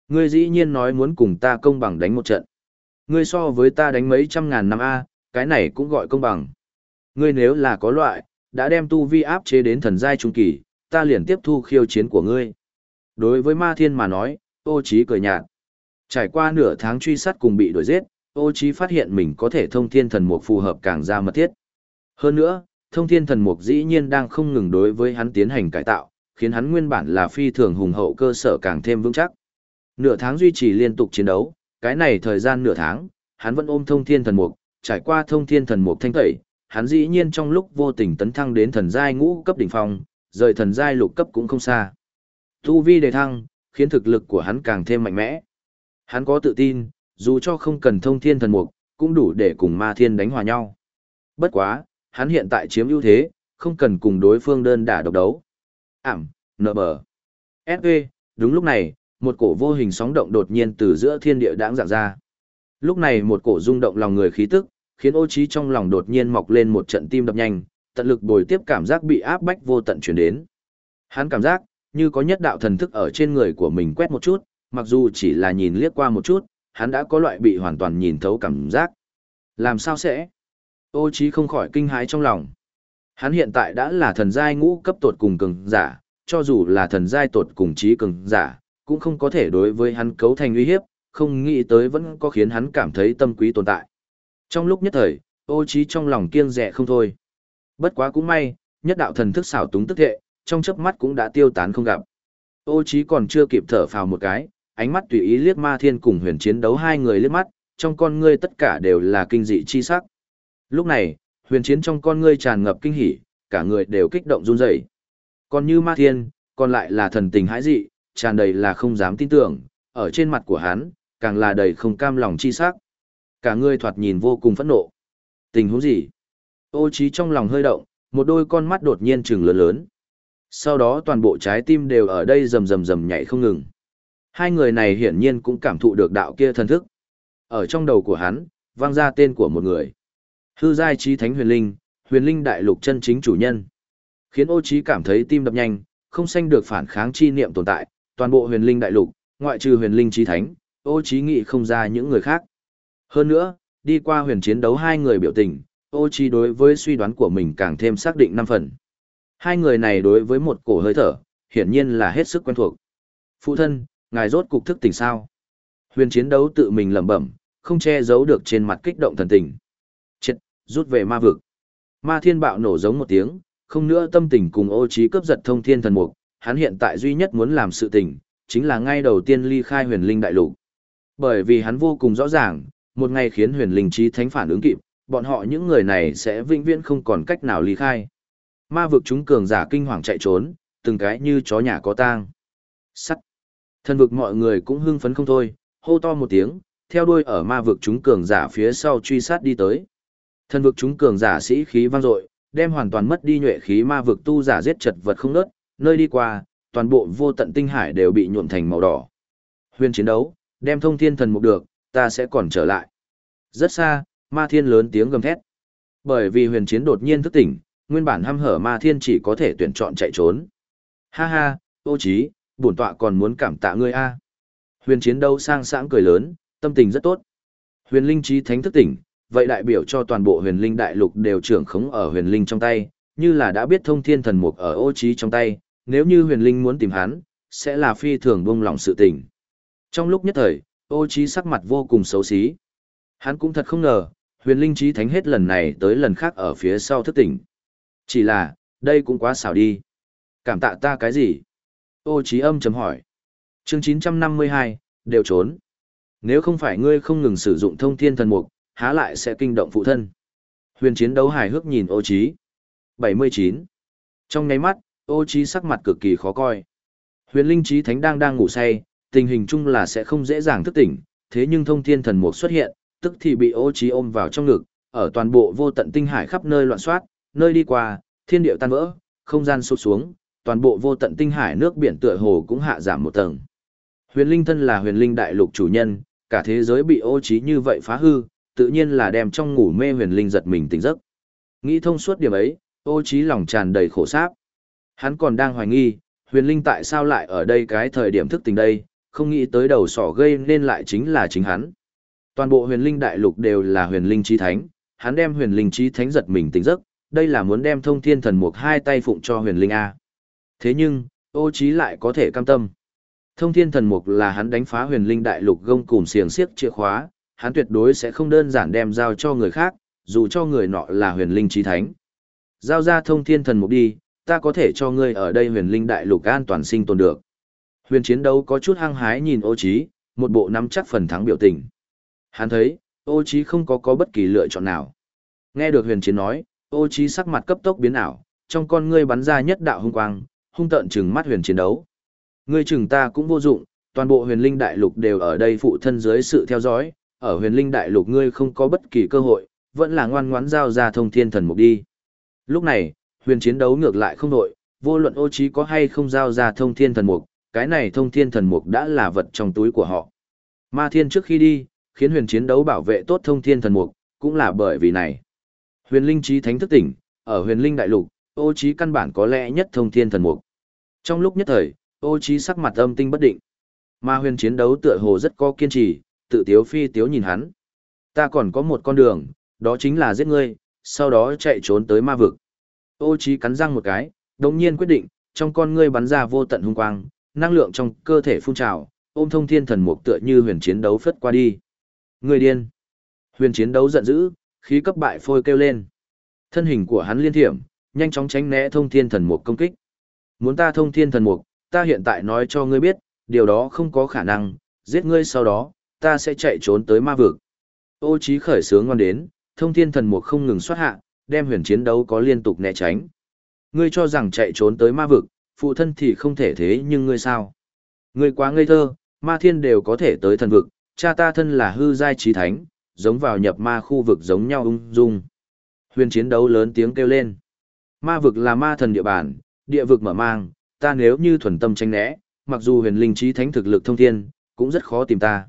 Ngươi dĩ nhiên nói muốn cùng ta công bằng đánh một trận. Ngươi so với ta đánh mấy trăm ngàn năm A, cái này cũng gọi công bằng. Ngươi nếu là có loại, đã đem tu vi áp chế đến thần giai trung kỳ, ta liền tiếp thu khiêu chiến của ngươi. Đối với ma thiên mà nói, ô trí cười nhạt. Trải qua nửa tháng truy sát cùng bị đuổi giết, ô trí phát hiện mình có thể thông thiên thần mục phù hợp càng ra mật thiết. Hơn nữa, thông thiên thần mục dĩ nhiên đang không ngừng đối với hắn tiến hành cải tạo, khiến hắn nguyên bản là phi thường hùng hậu cơ sở càng thêm vững chắc. Nửa tháng duy trì liên tục chiến đấu, cái này thời gian nửa tháng, hắn vẫn ôm thông thiên thần mục, trải qua thông thiên thần mục thanh tẩy, hắn dĩ nhiên trong lúc vô tình tấn thăng đến thần giai ngũ cấp đỉnh phong, rời thần giai lục cấp cũng không xa. Tu vi đề thăng, khiến thực lực của hắn càng thêm mạnh mẽ. Hắn có tự tin, dù cho không cần thông thiên thần mục, cũng đủ để cùng ma thiên đánh hòa nhau. Bất quá, hắn hiện tại chiếm ưu thế, không cần cùng đối phương đơn đả độc đấu. Ảm, nợ bờ. S.V. Đúng lúc này, một cổ vô hình sóng động đột nhiên từ giữa thiên địa đãng dạng ra. Lúc này một cổ rung động lòng người khí tức, khiến ô trí trong lòng đột nhiên mọc lên một trận tim đập nhanh, tận lực bồi tiếp cảm giác bị áp bách vô tận truyền đến. Hắn cảm giác, như có nhất đạo thần thức ở trên người của mình quét một chút, mặc dù chỉ là nhìn liếc qua một chút, hắn đã có loại bị hoàn toàn nhìn thấu cảm giác. Làm sao sẽ? Ô Chí không khỏi kinh hãi trong lòng. Hắn hiện tại đã là thần giai ngũ cấp tột cùng cường giả, cho dù là thần giai tột cùng trí cường giả, cũng không có thể đối với hắn cấu thành uy hiếp, không nghĩ tới vẫn có khiến hắn cảm thấy tâm quý tồn tại. Trong lúc nhất thời, ô Chí trong lòng kiêng dè không thôi. Bất quá cũng may, nhất đạo thần thức xảo túng tức thệ, trong chớp mắt cũng đã tiêu tán không gặp. Ô Chí còn chưa kịp thở phào một cái, ánh mắt tùy ý liếc Ma Thiên cùng Huyền chiến đấu hai người liếc mắt, trong con ngươi tất cả đều là kinh dị chi sắc. Lúc này, Huyền chiến trong con ngươi tràn ngập kinh hỉ, cả người đều kích động run rẩy. Còn như Ma Thiên, còn lại là thần tình hãi dị, tràn đầy là không dám tin tưởng, ở trên mặt của hắn, càng là đầy không cam lòng chi sắc. Cả người thoạt nhìn vô cùng phẫn nộ. Tình huống gì? Ô trí trong lòng hơi động, một đôi con mắt đột nhiên trừng lớn lớn. Sau đó toàn bộ trái tim đều ở đây rầm rầm rầm nhảy không ngừng. Hai người này hiển nhiên cũng cảm thụ được đạo kia thần thức. Ở trong đầu của hắn, vang ra tên của một người. Hư giai trí thánh huyền linh, huyền linh đại lục chân chính chủ nhân. Khiến ô trí cảm thấy tim đập nhanh, không sanh được phản kháng chi niệm tồn tại, toàn bộ huyền linh đại lục, ngoại trừ huyền linh trí thánh, ô trí nghĩ không ra những người khác. Hơn nữa, đi qua huyền chiến đấu hai người biểu tình, ô trí đối với suy đoán của mình càng thêm xác định năm phần. Hai người này đối với một cổ hơi thở, hiển nhiên là hết sức quen thuộc. Phụ thân, ngài rốt cục thức tỉnh sao? Huyền chiến đấu tự mình lẩm bẩm, không che giấu được trên mặt kích động thần tình. Chết, rút về ma vực. Ma thiên bạo nổ giống một tiếng, không nữa tâm tình cùng ô trí cướp giật thông thiên thần mục, hắn hiện tại duy nhất muốn làm sự tình, chính là ngay đầu tiên ly khai huyền linh đại lục. Bởi vì hắn vô cùng rõ ràng, một ngày khiến huyền linh trí thánh phản ứng kịp, bọn họ những người này sẽ vĩnh viễn không còn cách nào ly khai. Ma vực chúng cường giả kinh hoàng chạy trốn, từng cái như chó nhà có tang. Sắt. Thần vực mọi người cũng hưng phấn không thôi, hô to một tiếng, theo đuôi ở ma vực chúng cường giả phía sau truy sát đi tới. Thần vực chúng cường giả sĩ khí vang dội, đem hoàn toàn mất đi nhuệ khí ma vực tu giả giết chật vật không nớt, nơi đi qua, toàn bộ vô tận tinh hải đều bị nhuộm thành màu đỏ. Huyền chiến đấu, đem thông thiên thần mục được, ta sẽ còn trở lại. Rất xa, ma thiên lớn tiếng gầm thét. Bởi vì huyền chiến đột nhiên thức tỉnh, nguyên bản hăm hở ma thiên chỉ có thể tuyển chọn chạy trốn. Ha ha, ô trí, bổn tọa còn muốn cảm tạ ngươi a. Huyền chiến đấu sang sảng cười lớn, tâm tình rất tốt. Huyền linh trí thánh thức tỉnh, vậy đại biểu cho toàn bộ huyền linh đại lục đều trưởng khống ở huyền linh trong tay, như là đã biết thông thiên thần mục ở ô trí trong tay, nếu như huyền linh muốn tìm hắn, sẽ là phi thường buông lòng sự tình. Trong lúc nhất thời, ô trí sắc mặt vô cùng xấu xí. Hắn cũng thật không ngờ, huyền linh trí thánh hết lần này tới lần khác ở phía sau thức tỉnh. Chỉ là, đây cũng quá xảo đi. Cảm tạ ta cái gì? Ô trí âm chấm hỏi. Chương 952, đều trốn. Nếu không phải ngươi không ngừng sử dụng thông thiên thần mục, há lại sẽ kinh động phụ thân. Huyền chiến đấu hài hước nhìn ô trí. 79. Trong ngáy mắt, ô trí sắc mặt cực kỳ khó coi. Huyền linh trí thánh đang đang ngủ say, tình hình chung là sẽ không dễ dàng thức tỉnh, thế nhưng thông thiên thần mục xuất hiện, tức thì bị ô trí ôm vào trong ngực, ở toàn bộ vô tận tinh hải khắp nơi loạn soát, nơi đi qua, thiên địa tan vỡ, không gian sụt xuống, toàn bộ vô tận tinh hải nước biển tựa hồ cũng hạ giảm một tầng. Huyền linh thân là huyền linh đại lục chủ nhân, cả thế giới bị ô trí như vậy phá hư, tự nhiên là đem trong ngủ mê huyền linh giật mình tỉnh giấc. Nghĩ thông suốt điểm ấy, ô trí lòng tràn đầy khổ sáp. Hắn còn đang hoài nghi, huyền linh tại sao lại ở đây cái thời điểm thức tỉnh đây, không nghĩ tới đầu sỏ gây nên lại chính là chính hắn. Toàn bộ huyền linh đại lục đều là huyền linh chi thánh, hắn đem huyền linh chi thánh giật mình tỉnh giấc, đây là muốn đem thông thiên thần mục hai tay phụng cho huyền linh A. Thế nhưng, ô trí lại có thể cam tâm. Thông thiên thần mục là hắn đánh phá huyền linh đại lục gông cùng xiềng xiếc chìa khóa, hắn tuyệt đối sẽ không đơn giản đem giao cho người khác, dù cho người nọ là huyền linh trí thánh. Giao ra thông thiên thần mục đi, ta có thể cho ngươi ở đây huyền linh đại lục an toàn sinh tồn được. Huyền chiến đấu có chút hăng hái nhìn ô trí, một bộ nắm chắc phần thắng biểu tình. Hắn thấy, ô trí không có có bất kỳ lựa chọn nào. Nghe được huyền chiến nói, ô trí sắc mặt cấp tốc biến ảo, trong con ngươi bắn ra nhất đạo hung quang, hung tợn chừng mắt huyền chiến đấu. Ngươi chừng ta cũng vô dụng, toàn bộ huyền linh đại lục đều ở đây phụ thân dưới sự theo dõi, ở huyền linh đại lục ngươi không có bất kỳ cơ hội, vẫn là ngoan ngoãn giao ra thông thiên thần mục đi. Lúc này, huyền chiến đấu ngược lại không đội, vô luận ô trí có hay không giao ra thông thiên thần mục, cái này thông thiên thần mục đã là vật trong túi của họ. Ma thiên trước khi đi, khiến huyền chiến đấu bảo vệ tốt thông thiên thần mục, cũng là bởi vì này. Huyền linh trí thánh thức tỉnh, ở huyền linh đại lục, ô trí căn bản có lẽ nhất thông thiên thần mục. Trong lúc nhất thời, ô trí sắc mặt âm tinh bất định. Ma huyền chiến đấu tựa hồ rất có kiên trì, tự tiếu phi tiếu nhìn hắn. Ta còn có một con đường, đó chính là giết ngươi, sau đó chạy trốn tới ma vực. Ô trí cắn răng một cái, đồng nhiên quyết định, trong con ngươi bắn ra vô tận hung quang, năng lượng trong cơ thể phun trào, ôm thông thiên thần mục tựa như huyền chiến đấu phất qua đi. Người điên. Huyền chiến đấu giận dữ, khí cấp bại phôi kêu lên. Thân hình của hắn liên thiểm, nhanh chóng tránh né thông thiên thần mục công kích. Muốn ta thông thiên thần mục, ta hiện tại nói cho ngươi biết, điều đó không có khả năng, giết ngươi sau đó, ta sẽ chạy trốn tới ma vực. Ô trí khởi sướng ngon đến, thông thiên thần mục không ngừng xuất hạ, đem huyền chiến đấu có liên tục né tránh. Ngươi cho rằng chạy trốn tới ma vực, phụ thân thì không thể thế nhưng ngươi sao? Ngươi quá ngây thơ, ma thiên đều có thể tới thần vực, cha ta thân là hư giai trí thánh, giống vào nhập ma khu vực giống nhau ung dung. Huyền chiến đấu lớn tiếng kêu lên. Ma vực là ma thần địa bàn, địa vực mở mang, ta nếu như thuần tâm tranh né, mặc dù huyền linh trí thánh thực lực thông thiên, cũng rất khó tìm ta.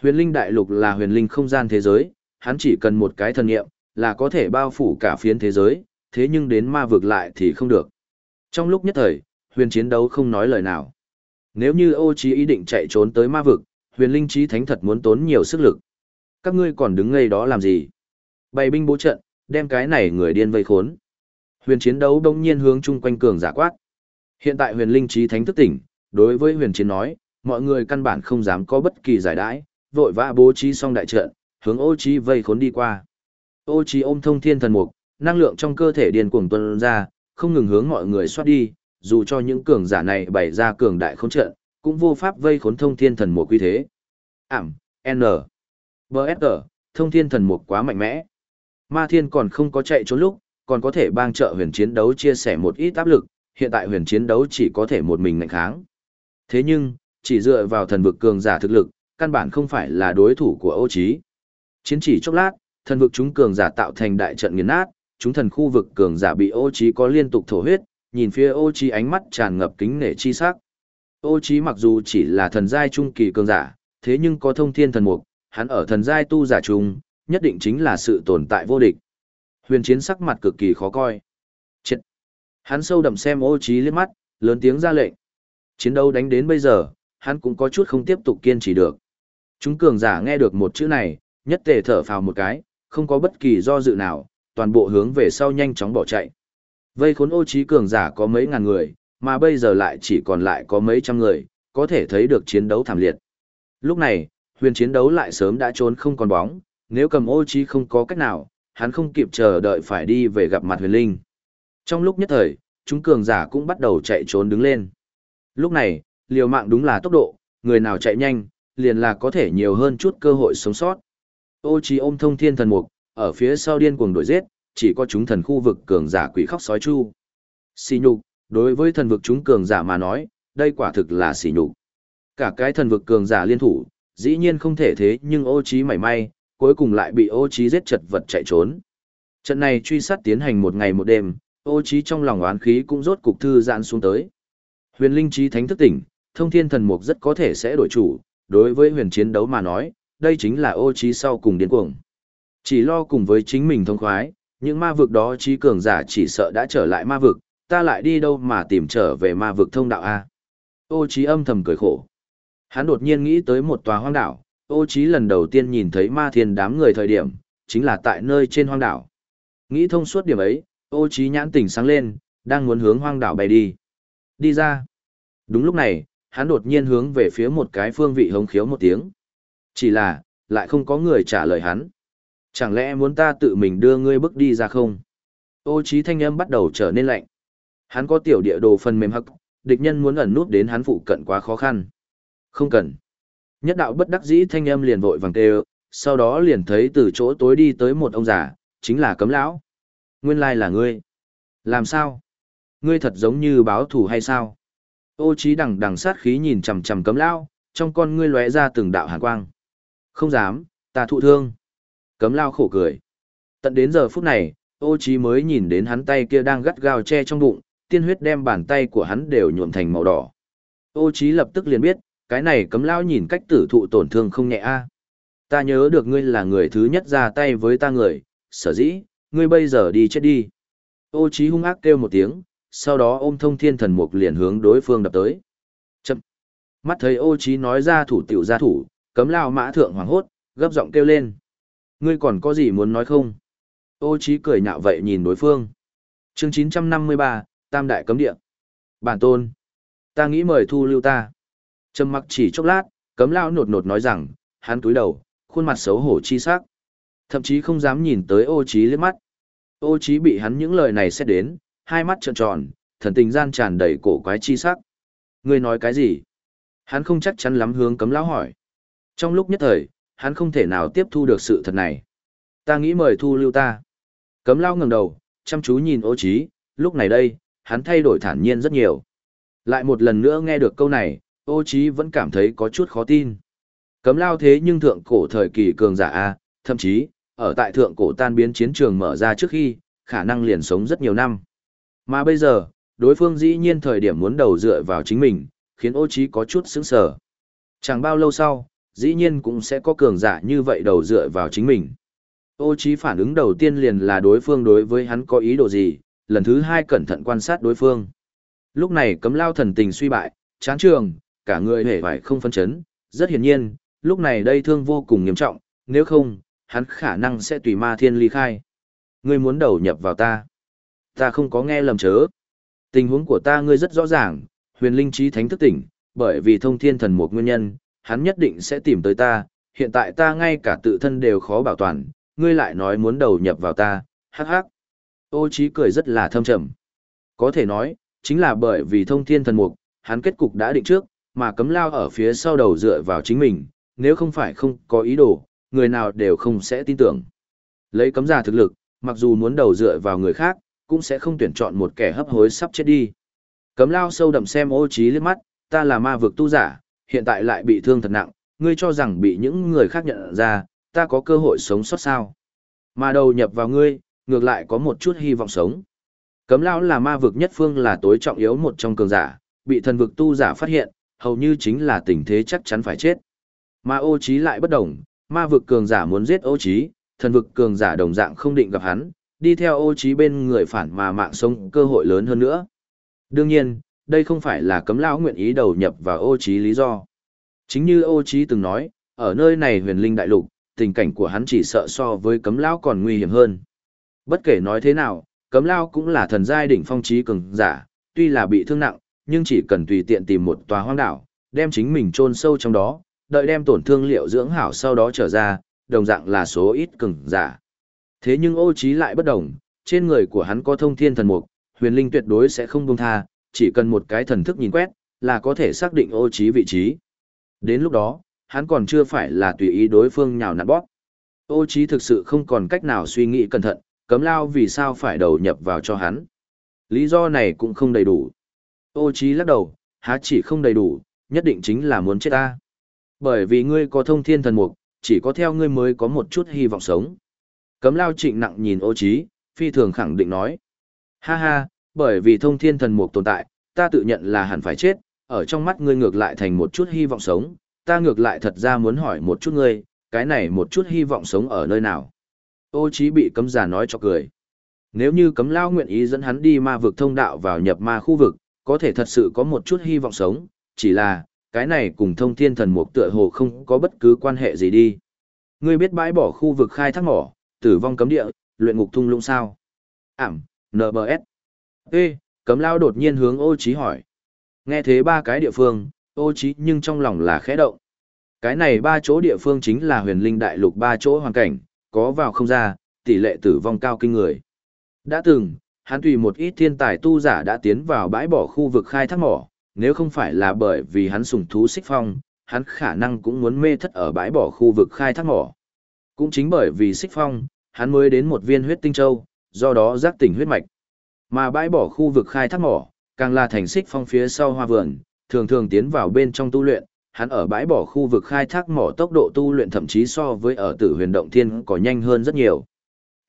Huyền linh đại lục là huyền linh không gian thế giới, hắn chỉ cần một cái thần nghiệm, là có thể bao phủ cả phiến thế giới, thế nhưng đến ma vực lại thì không được. Trong lúc nhất thời, huyền chiến đấu không nói lời nào. Nếu như ô trí ý định chạy trốn tới ma vực, huyền linh trí thánh thật muốn tốn nhiều sức lực. Các ngươi còn đứng ngây đó làm gì? Bày binh bố trận, đem cái này người điên vây khốn. Huyền chiến đấu đông nhiên hướng chung quanh cường giả quát. Hiện tại huyền linh trí thánh thức tỉnh, đối với huyền chiến nói, mọi người căn bản không dám có bất kỳ giải đãi, vội vã bố trí xong đại trận, hướng ô trí vây khốn đi qua. Ô trí ôm thông thiên thần mục, năng lượng trong cơ thể điên cuồng tuôn ra, không ngừng hướng mọi người xoát đi, dù cho những cường giả này bày ra cường đại khốn trận, cũng vô pháp vây khốn thông thiên thần mục quy thế. Ảm, N, BSR, thông thiên thần mục quá mạnh mẽ. Ma thiên còn không có chạy trốn lúc, còn có thể bang trợ huyền chiến đấu chia sẻ một ít áp lực, hiện tại huyền chiến đấu chỉ có thể một mình ngạnh kháng. Thế nhưng, chỉ dựa vào thần vực cường giả thực lực, căn bản không phải là đối thủ của âu trí. Chiến chỉ chốc lát, thần vực chúng cường giả tạo thành đại trận nghiền nát, chúng thần khu vực cường giả bị âu trí có liên tục thổ huyết, nhìn phía âu trí ánh mắt tràn ngập kính nể chi sắc. âu trí mặc dù chỉ là thần giai trung kỳ cường giả, thế nhưng có thông thiên thần mục, hắn ở thần giai tu giả trung, nhất định chính là sự tồn tại vô địch. Huyền chiến sắc mặt cực kỳ khó coi. Chết! Hắn sâu đậm xem ô trí liếc mắt, lớn tiếng ra lệnh. Chiến đấu đánh đến bây giờ, hắn cũng có chút không tiếp tục kiên trì được. Chúng cường giả nghe được một chữ này, nhất tề thở phào một cái, không có bất kỳ do dự nào, toàn bộ hướng về sau nhanh chóng bỏ chạy. Vây khốn ô trí cường giả có mấy ngàn người, mà bây giờ lại chỉ còn lại có mấy trăm người, có thể thấy được chiến đấu thảm liệt. Lúc này, huyền chiến đấu lại sớm đã trốn không còn bóng, Nếu cầm ô trí không có cách nào, hắn không kịp chờ đợi phải đi về gặp mặt huyền linh. Trong lúc nhất thời, chúng cường giả cũng bắt đầu chạy trốn đứng lên. Lúc này, liều mạng đúng là tốc độ, người nào chạy nhanh, liền là có thể nhiều hơn chút cơ hội sống sót. Ô trí ôm thông thiên thần mục, ở phía sau điên cuồng đuổi giết, chỉ có chúng thần khu vực cường giả quỷ khóc sói chu. Xỉ nhục, đối với thần vực chúng cường giả mà nói, đây quả thực là xỉ nhục. Cả cái thần vực cường giả liên thủ, dĩ nhiên không thể thế nhưng ô trí mảy may, cuối cùng lại bị ô trí giết chật vật chạy trốn. Trận này truy sát tiến hành một ngày một đêm, ô trí trong lòng oán khí cũng rốt cục thư giãn xuống tới. Huyền linh trí thánh thức tỉnh, thông thiên thần mục rất có thể sẽ đổi chủ, đối với huyền chiến đấu mà nói, đây chính là ô trí sau cùng điên cuồng. Chỉ lo cùng với chính mình thông khoái, những ma vực đó trí cường giả chỉ sợ đã trở lại ma vực, ta lại đi đâu mà tìm trở về ma vực thông đạo A. Ô trí âm thầm cười khổ. Hắn đột nhiên nghĩ tới một tòa hoang đảo, ô Chí lần đầu tiên nhìn thấy ma thiên đám người thời điểm, chính là tại nơi trên hoang đảo. Nghĩ thông suốt điểm ấy, ô Chí nhãn tỉnh sáng lên, đang muốn hướng hoang đảo bay đi. Đi ra. Đúng lúc này, hắn đột nhiên hướng về phía một cái phương vị hống khiếu một tiếng. Chỉ là, lại không có người trả lời hắn. Chẳng lẽ muốn ta tự mình đưa ngươi bước đi ra không? Ô Chí thanh âm bắt đầu trở nên lạnh. Hắn có tiểu địa đồ phần mềm hắc, địch nhân muốn ẩn nút đến hắn phụ cận quá khó khăn. Không cần. Nhất đạo bất đắc dĩ thanh âm liền vội vàng kêu, sau đó liền thấy từ chỗ tối đi tới một ông già, chính là cấm lão. Nguyên lai là ngươi. Làm sao? Ngươi thật giống như báo thù hay sao? Ô trí đằng đằng sát khí nhìn chằm chằm cấm lão, trong con ngươi lóe ra từng đạo hàn quang. Không dám, ta thụ thương. Cấm lão khổ cười. Tận đến giờ phút này, ô trí mới nhìn đến hắn tay kia đang gắt gao che trong bụng, tiên huyết đem bàn tay của hắn đều nhuộm thành màu đỏ. Ô trí lập tức liền biết, cái này cấm lao nhìn cách tử thụ tổn thương không nhẹ a. Ta nhớ được ngươi là người thứ nhất ra tay với ta người, sở dĩ, ngươi bây giờ đi chết đi. Ô trí hung ác kêu một tiếng, sau đó ôm thông thiên thần mục liền hướng đối phương đập tới. Chậm. Mắt thấy ô trí nói ra thủ tiểu gia thủ, cấm lao mã thượng hoàng hốt, gấp giọng kêu lên. Ngươi còn có gì muốn nói không? Ô trí cười nhạo vậy nhìn đối phương. Chương 953, Tam Đại Cấm Địa. Bản tôn. Ta nghĩ mời thu lưu ta. Trầm mặc chỉ chốc lát, cấm lao nột nột nói rằng, hắn túi đầu, khuôn mặt xấu hổ chi sắc. Thậm chí không dám nhìn tới ô trí liếc mắt. Ô trí bị hắn những lời này xét đến, hai mắt trợn tròn, thần tình gian tràn đầy cổ quái chi sắc. Ngươi nói cái gì? Hắn không chắc chắn lắm hướng cấm lão hỏi. Trong lúc nhất thời, hắn không thể nào tiếp thu được sự thật này. Ta nghĩ mời thu lưu ta. Cấm lao ngẩng đầu, chăm chú nhìn ô trí, lúc này đây, hắn thay đổi thản nhiên rất nhiều. Lại một lần nữa nghe được câu này, ô trí vẫn cảm thấy có chút khó tin. Cấm lao thế nhưng thượng cổ thời kỳ cường giả A, thậm chí, ở tại thượng cổ tan biến chiến trường mở ra trước khi, khả năng liền sống rất nhiều năm. Mà bây giờ, đối phương dĩ nhiên thời điểm muốn đầu dựa vào chính mình, khiến ô trí có chút sững sờ. Chẳng bao lâu sau, dĩ nhiên cũng sẽ có cường giả như vậy đầu dựa vào chính mình. Ô trí phản ứng đầu tiên liền là đối phương đối với hắn có ý đồ gì, lần thứ hai cẩn thận quan sát đối phương. Lúc này cấm lao thần tình suy bại, chán trường, cả người hề vải không phân chấn, rất hiển nhiên, lúc này đây thương vô cùng nghiêm trọng, nếu không, hắn khả năng sẽ tùy ma thiên ly khai. Ngươi muốn đầu nhập vào ta. Ta không có nghe lầm chớ. Tình huống của ta ngươi rất rõ ràng, huyền linh trí thánh thức tỉnh, bởi vì thông thiên thần một nguyên nhân, hắn nhất định sẽ tìm tới ta, hiện tại ta ngay cả tự thân đều khó bảo toàn, ngươi lại nói muốn đầu nhập vào ta, hắc hắc. Ô trí cười rất là thâm trầm. Có thể nói, chính là bởi vì thông thiên thần mục, hắn kết cục đã định trước, mà cấm lao ở phía sau đầu dựa vào chính mình, nếu không phải không có ý đồ, người nào đều không sẽ tin tưởng. Lấy cấm giả thực lực, mặc dù muốn đầu dựa vào người khác, cũng sẽ không tuyển chọn một kẻ hấp hối sắp chết đi. Cấm lao sâu đậm xem ô trí liếc mắt, ta là ma vực tu giả, hiện tại lại bị thương thật nặng, ngươi cho rằng bị những người khác nhận ra, ta có cơ hội sống sót sao. Mà đầu nhập vào ngươi, ngược lại có một chút hy vọng sống. Cấm lão là ma vực nhất phương là tối trọng yếu một trong cường giả, bị thần vực tu giả phát hiện, hầu như chính là tình thế chắc chắn phải chết. Mà ô trí lại bất đồng, ma vực cường giả muốn giết ô trí, thần vực cường giả đồng dạng không định gặp hắn, đi theo ô trí bên người phản mà mạng sống cơ hội lớn hơn nữa. Đương nhiên, đây không phải là cấm lão nguyện ý đầu nhập vào ô trí lý do. Chính như ô trí từng nói, ở nơi này huyền linh đại lục, tình cảnh của hắn chỉ sợ so với cấm lão còn nguy hiểm hơn. Bất kể nói thế nào, cấm lão cũng là thần giai đỉnh phong trí cường giả, tuy là bị thương nặng, nhưng chỉ cần tùy tiện tìm một tòa hoang đảo, đem chính mình chôn sâu trong đó, đợi đem tổn thương liệu dưỡng hảo sau đó trở ra, đồng dạng là số ít cường giả. Thế nhưng ô Chí lại bất đồng, trên người của hắn có thông thiên thần mục, huyền linh tuyệt đối sẽ không buông tha, chỉ cần một cái thần thức nhìn quét, là có thể xác định ô Chí vị trí. Đến lúc đó, hắn còn chưa phải là tùy ý đối phương nhào nặn bóp. Ô Chí thực sự không còn cách nào suy nghĩ cẩn thận, cấm lao vì sao phải đầu nhập vào cho hắn. Lý do này cũng không đầy đủ. Ô trí lắc đầu, há chỉ không đầy đủ, nhất định chính là muốn chết ta. Bởi vì ngươi có thông thiên thần mục, chỉ có theo ngươi mới có một chút hy vọng sống. Cấm lao trịnh nặng nhìn ô trí, phi thường khẳng định nói. Ha ha, bởi vì thông thiên thần mục tồn tại, ta tự nhận là hẳn phải chết, ở trong mắt ngươi ngược lại thành một chút hy vọng sống, ta ngược lại thật ra muốn hỏi một chút ngươi, cái này một chút hy vọng sống ở nơi nào. Ô trí bị cấm giả nói cho cười. Nếu như cấm lao nguyện ý dẫn hắn đi ma vực thông đạo vào nhập ma khu vực, có thể thật sự có một chút hy vọng sống, chỉ là, cái này cùng thông thiên thần mục tựa hồ không có bất cứ quan hệ gì đi. Ngươi biết bãi bỏ khu vực khai thác mỏ, tử vong cấm địa, luyện ngục thung lũng sao? Ảm, NBS. Ê, cấm lao đột nhiên hướng ô trí hỏi. Nghe thế ba cái địa phương, ô trí nhưng trong lòng là khẽ động. Cái này ba chỗ địa phương chính là huyền linh đại lục ba chỗ hoàn cảnh, có vào không ra, tỷ lệ tử vong cao kinh người. Đã từng, hắn tùy một ít thiên tài tu giả đã tiến vào bãi bỏ khu vực khai thác mỏ, nếu không phải là bởi vì hắn sùng thú xích phong, hắn khả năng cũng muốn mê thất ở bãi bỏ khu vực khai thác mỏ. Cũng chính bởi vì xích phong, hắn mới đến một viên huyết tinh châu, do đó giác tỉnh huyết mạch. Mà bãi bỏ khu vực khai thác mỏ, càng là thành xích phong phía sau hoa vườn, thường thường tiến vào bên trong tu luyện, hắn ở bãi bỏ khu vực khai thác mỏ tốc độ tu luyện thậm chí so với ở tử huyền động thiên có nhanh hơn rất nhiều.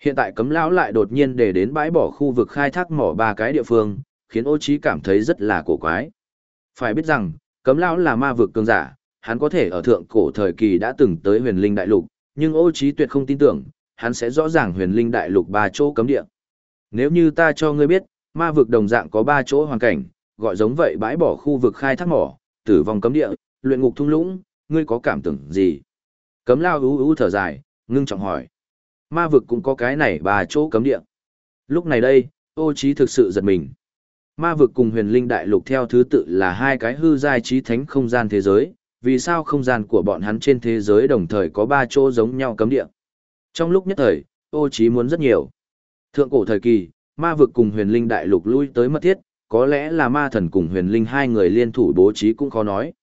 Hiện tại cấm lão lại đột nhiên để đến bãi bỏ khu vực khai thác mỏ ba cái địa phương, khiến ô trí cảm thấy rất là cổ quái. Phải biết rằng, cấm lão là ma vực cường giả, hắn có thể ở thượng cổ thời kỳ đã từng tới huyền linh đại lục, nhưng ô trí tuyệt không tin tưởng, hắn sẽ rõ ràng huyền linh đại lục ba chỗ cấm địa. Nếu như ta cho ngươi biết, ma vực đồng dạng có ba chỗ hoàn cảnh, gọi giống vậy bãi bỏ khu vực khai thác mỏ, tử vong cấm địa, luyện ngục thung lũng, ngươi có cảm tưởng gì? Cấm lao ú ú thở dài, ngưng trọng hỏi. Ma vực cũng có cái này ba chỗ cấm địa. Lúc này đây, ô trí thực sự giật mình. Ma vực cùng huyền linh đại lục theo thứ tự là hai cái hư giai trí thánh không gian thế giới, vì sao không gian của bọn hắn trên thế giới đồng thời có ba chỗ giống nhau cấm địa. Trong lúc nhất thời, ô trí muốn rất nhiều. Thượng cổ thời kỳ, ma vực cùng huyền linh đại lục lui tới mất thiết, có lẽ là ma thần cùng huyền linh hai người liên thủ bố trí cũng khó nói.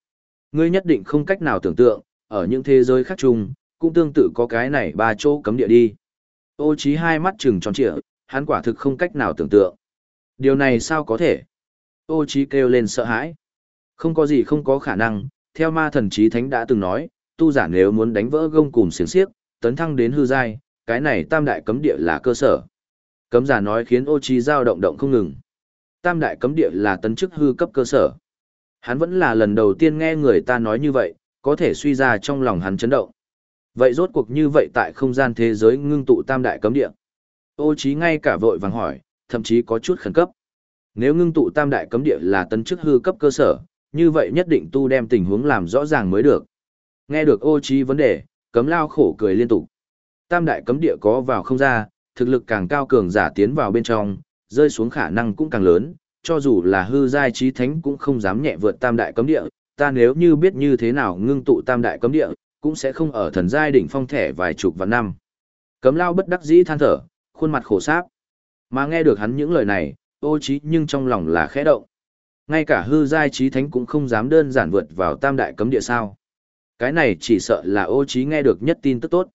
Ngươi nhất định không cách nào tưởng tượng, ở những thế giới khác chung, cũng tương tự có cái này ba chỗ cấm địa đi. Ô trí hai mắt trừng tròn trịa, hắn quả thực không cách nào tưởng tượng. Điều này sao có thể? Ô trí kêu lên sợ hãi. Không có gì không có khả năng, theo ma thần trí thánh đã từng nói, tu giả nếu muốn đánh vỡ gông cùng xiềng xiếc, tấn thăng đến hư giai, cái này tam đại cấm địa là cơ sở. Cấm giả nói khiến ô trí dao động động không ngừng. Tam đại cấm địa là tấn chức hư cấp cơ sở. Hắn vẫn là lần đầu tiên nghe người ta nói như vậy, có thể suy ra trong lòng hắn chấn động. Vậy rốt cuộc như vậy tại không gian thế giới ngưng tụ tam đại cấm địa. Ô trí ngay cả vội vàng hỏi, thậm chí có chút khẩn cấp. Nếu ngưng tụ tam đại cấm địa là tân chức hư cấp cơ sở, như vậy nhất định tu đem tình huống làm rõ ràng mới được. Nghe được ô trí vấn đề, cấm lao khổ cười liên tục. Tam đại cấm địa có vào không ra, thực lực càng cao cường giả tiến vào bên trong, rơi xuống khả năng cũng càng lớn, cho dù là hư giai trí thánh cũng không dám nhẹ vượt tam đại cấm địa, ta nếu như biết như thế nào ngưng tụ tam đại cấm địa, cũng sẽ không ở thần giai đỉnh phong thẻ vài chục vạn năm. Cấm lao bất đắc dĩ than thở, khuôn mặt khổ sáp. Mà nghe được hắn những lời này, ô trí nhưng trong lòng là khẽ động. Ngay cả hư giai trí thánh cũng không dám đơn giản vượt vào tam đại cấm địa sao. Cái này chỉ sợ là ô trí nghe được nhất tin tức tốt.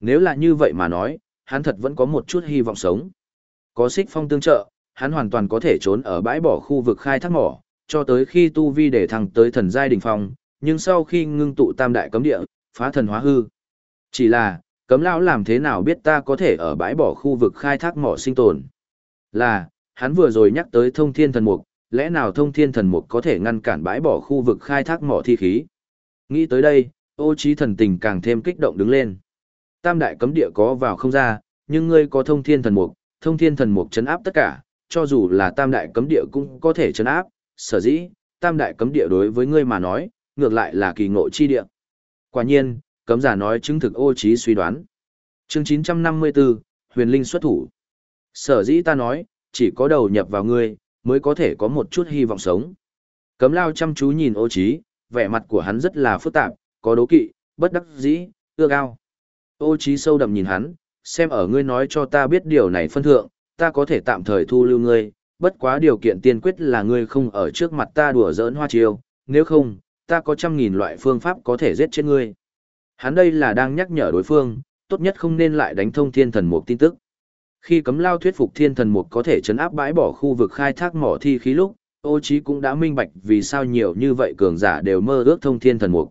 Nếu là như vậy mà nói, hắn thật vẫn có một chút hy vọng sống. Có xích phong tương trợ, hắn hoàn toàn có thể trốn ở bãi bỏ khu vực khai thác mỏ, cho tới khi tu vi để thăng tới thần giai đỉnh phong, nhưng sau khi ngưng tụ tam đại cấm địa, phá thần hóa hư. Chỉ là, cấm lão làm thế nào biết ta có thể ở bãi bỏ khu vực khai thác mỏ sinh tồn? Là, hắn vừa rồi nhắc tới thông thiên thần mục, lẽ nào thông thiên thần mục có thể ngăn cản bãi bỏ khu vực khai thác mỏ thi khí? Nghĩ tới đây, ô trí thần tình càng thêm kích động đứng lên. Tam đại cấm địa có vào không ra, nhưng ngươi có thông thiên thần mục, thông thiên thần mục chấn áp tất cả, cho dù là tam đại cấm địa cũng có thể chấn áp, sở dĩ, tam đại cấm địa đối với ngươi mà nói, ngược lại là kỳ ngộ chi địa. Quả nhiên, cấm giả nói chứng thực ô trí suy đoán. Chương 954, Huyền Linh xuất thủ. Sở dĩ ta nói, chỉ có đầu nhập vào ngươi, mới có thể có một chút hy vọng sống. Cấm lao chăm chú nhìn ô trí, vẻ mặt của hắn rất là phức tạp, có đố kỵ, bất đắc dĩ, ưa cao. Ô trí sâu đậm nhìn hắn, xem ở ngươi nói cho ta biết điều này phân thượng, ta có thể tạm thời thu lưu ngươi, bất quá điều kiện tiên quyết là ngươi không ở trước mặt ta đùa giỡn hoa chiêu, nếu không, ta có trăm nghìn loại phương pháp có thể giết chết ngươi. Hắn đây là đang nhắc nhở đối phương, tốt nhất không nên lại đánh thông thiên thần mục tin tức. Khi cấm lao thuyết phục thiên thần mục có thể chấn áp bãi bỏ khu vực khai thác mỏ thi khí lúc, ô trí cũng đã minh bạch vì sao nhiều như vậy cường giả đều mơ ước thông thiên thần mục.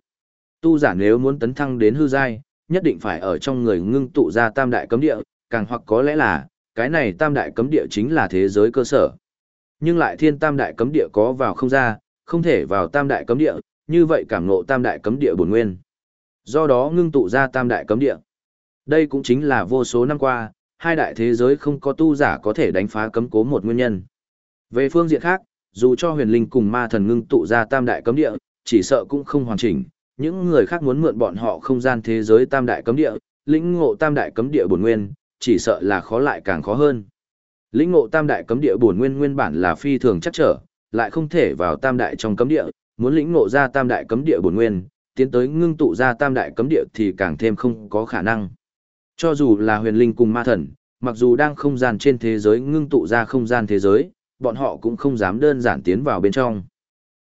Tu giả nếu muốn tấn thăng đến hư giai, nhất định phải ở trong người ngưng tụ ra tam đại cấm địa, càng hoặc có lẽ là, cái này tam đại cấm địa chính là thế giới cơ sở. Nhưng lại thiên tam đại cấm địa có vào không ra, không thể vào tam đại cấm địa, như vậy cảm ngộ tam đại cấm địa bổn nguyên. Do đó ngưng tụ ra tam đại cấm địa. Đây cũng chính là vô số năm qua, hai đại thế giới không có tu giả có thể đánh phá cấm cố một nguyên nhân. Về phương diện khác, dù cho huyền linh cùng ma thần ngưng tụ ra tam đại cấm địa, chỉ sợ cũng không hoàn chỉnh, những người khác muốn mượn bọn họ không gian thế giới tam đại cấm địa, lĩnh ngộ tam đại cấm địa bổn nguyên, chỉ sợ là khó lại càng khó hơn. Lĩnh ngộ tam đại cấm địa bổn nguyên nguyên bản là phi thường chắc trở, lại không thể vào tam đại trong cấm địa, muốn lĩnh ngộ ra tam đại cấm địa bổn nguyên, tiến tới ngưng tụ ra tam đại cấm địa thì càng thêm không có khả năng. Cho dù là huyền linh cùng ma thần, mặc dù đang không gian trên thế giới ngưng tụ ra không gian thế giới, bọn họ cũng không dám đơn giản tiến vào bên trong.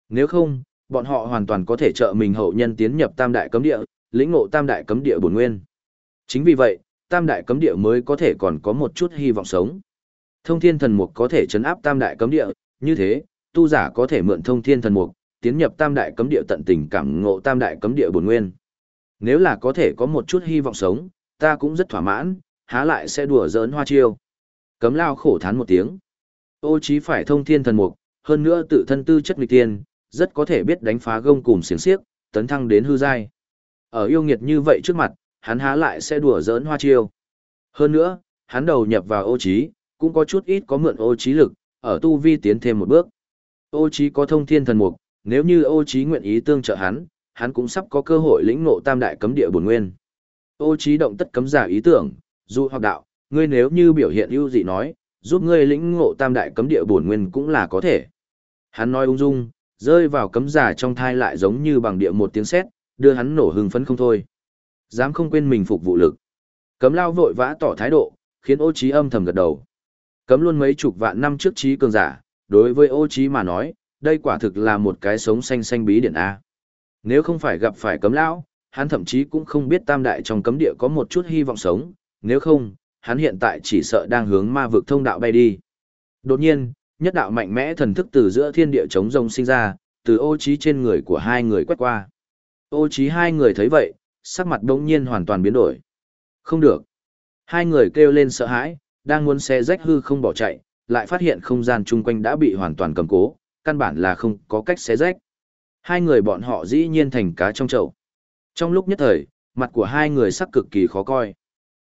Nếu không, bọn họ hoàn toàn có thể trợ mình hậu nhân tiến nhập tam đại cấm địa, lĩnh ngộ tam đại cấm địa bổn nguyên. Chính vì vậy, tam đại cấm địa mới có thể còn có một chút hy vọng sống. Thông thiên thần mục có thể chấn áp tam đại cấm địa, như thế, tu giả có thể mượn thông thiên thần mục, tiến nhập tam đại cấm địa tận tình cảm ngộ tam đại cấm địa bổn nguyên. Nếu là có thể có một chút hy vọng sống, ta cũng rất thỏa mãn, há lại sẽ đùa giỡn hoa chiêu. Cấm lao khổ thán một tiếng. Ô chí phải thông thiên thần mục, hơn nữa tự thân tư chất nghịch tiên, rất có thể biết đánh phá gông cùng xiềng xiếc, tấn thăng đến hư giai. Ở yêu nghiệt như vậy trước mặt, hắn há lại sẽ đùa giỡn hoa chiêu. Hơn nữa, hắn đầu nhập vào ô trí, cũng có chút ít có mượn ô trí lực, ở tu vi tiến thêm một bước. Ô trí có thông thiên thần mục, nếu như ô trí nguyện ý tương trợ hắn, hắn cũng sắp có cơ hội lĩnh ngộ tam đại cấm địa bổn nguyên. Ô trí động tất cấm giả ý tưởng, dù hoặc đạo, ngươi nếu như biểu hiện ưu dị nói, giúp ngươi lĩnh ngộ tam đại cấm địa bổn nguyên cũng là có thể. Hắn nói ung dung, rơi vào cấm giả trong thai lại giống như bằng địa một tiếng sét, đưa hắn nổ hưng phấn không thôi. Dám không quên mình phục vụ lực. Cấm lao vội vã tỏ thái độ, khiến ô trí âm thầm gật đầu. Cấm luôn mấy chục vạn năm trước trí cường giả, đối với ô trí mà nói, đây quả thực là một cái sống xanh xanh bí điển A. Nếu không phải gặp phải cấm lão, hắn thậm chí cũng không biết tam đại trong cấm địa có một chút hy vọng sống, nếu không, hắn hiện tại chỉ sợ đang hướng ma vực thông đạo bay đi. Đột nhiên, nhất đạo mạnh mẽ thần thức từ giữa thiên địa chống rông sinh ra, từ ô trí trên người của hai người quét qua. Ô trí hai người thấy vậy, sắc mặt đống nhiên hoàn toàn biến đổi. Không được. Hai người kêu lên sợ hãi, đang muốn xe rách hư không bỏ chạy, lại phát hiện không gian chung quanh đã bị hoàn toàn cầm cố, căn bản là không có cách xé rách. Hai người bọn họ dĩ nhiên thành cá trong chậu. Trong lúc nhất thời, mặt của hai người sắc cực kỳ khó coi.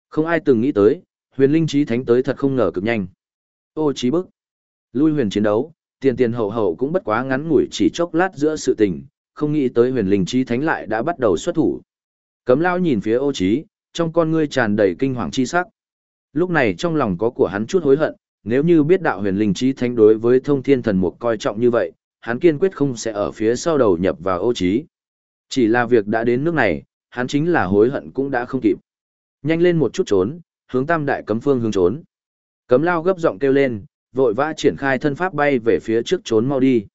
Không ai từng nghĩ tới, huyền linh trí thánh tới thật không ngờ cực nhanh. Ô trí bức. Lui huyền chiến đấu, tiền tiền hậu hậu cũng bất quá ngắn ngủi chỉ chốc lát giữa sự tình, không nghĩ tới huyền linh trí thánh lại đã bắt đầu xuất thủ. Cấm lao nhìn phía ô trí, trong con ngươi tràn đầy kinh hoàng chi sắc. Lúc này trong lòng có của hắn chút hối hận, nếu như biết đạo huyền linh trí thánh đối với thông thiên thần mục coi trọng như vậy, hắn kiên quyết không sẽ ở phía sau đầu nhập vào ô trí. Chỉ là việc đã đến nước này, hắn chính là hối hận cũng đã không kịp. Nhanh lên một chút trốn, hướng tam đại cấm phương hướng trốn. Cấm lao gấp giọng kêu lên, vội vã triển khai thân pháp bay về phía trước trốn mau đi.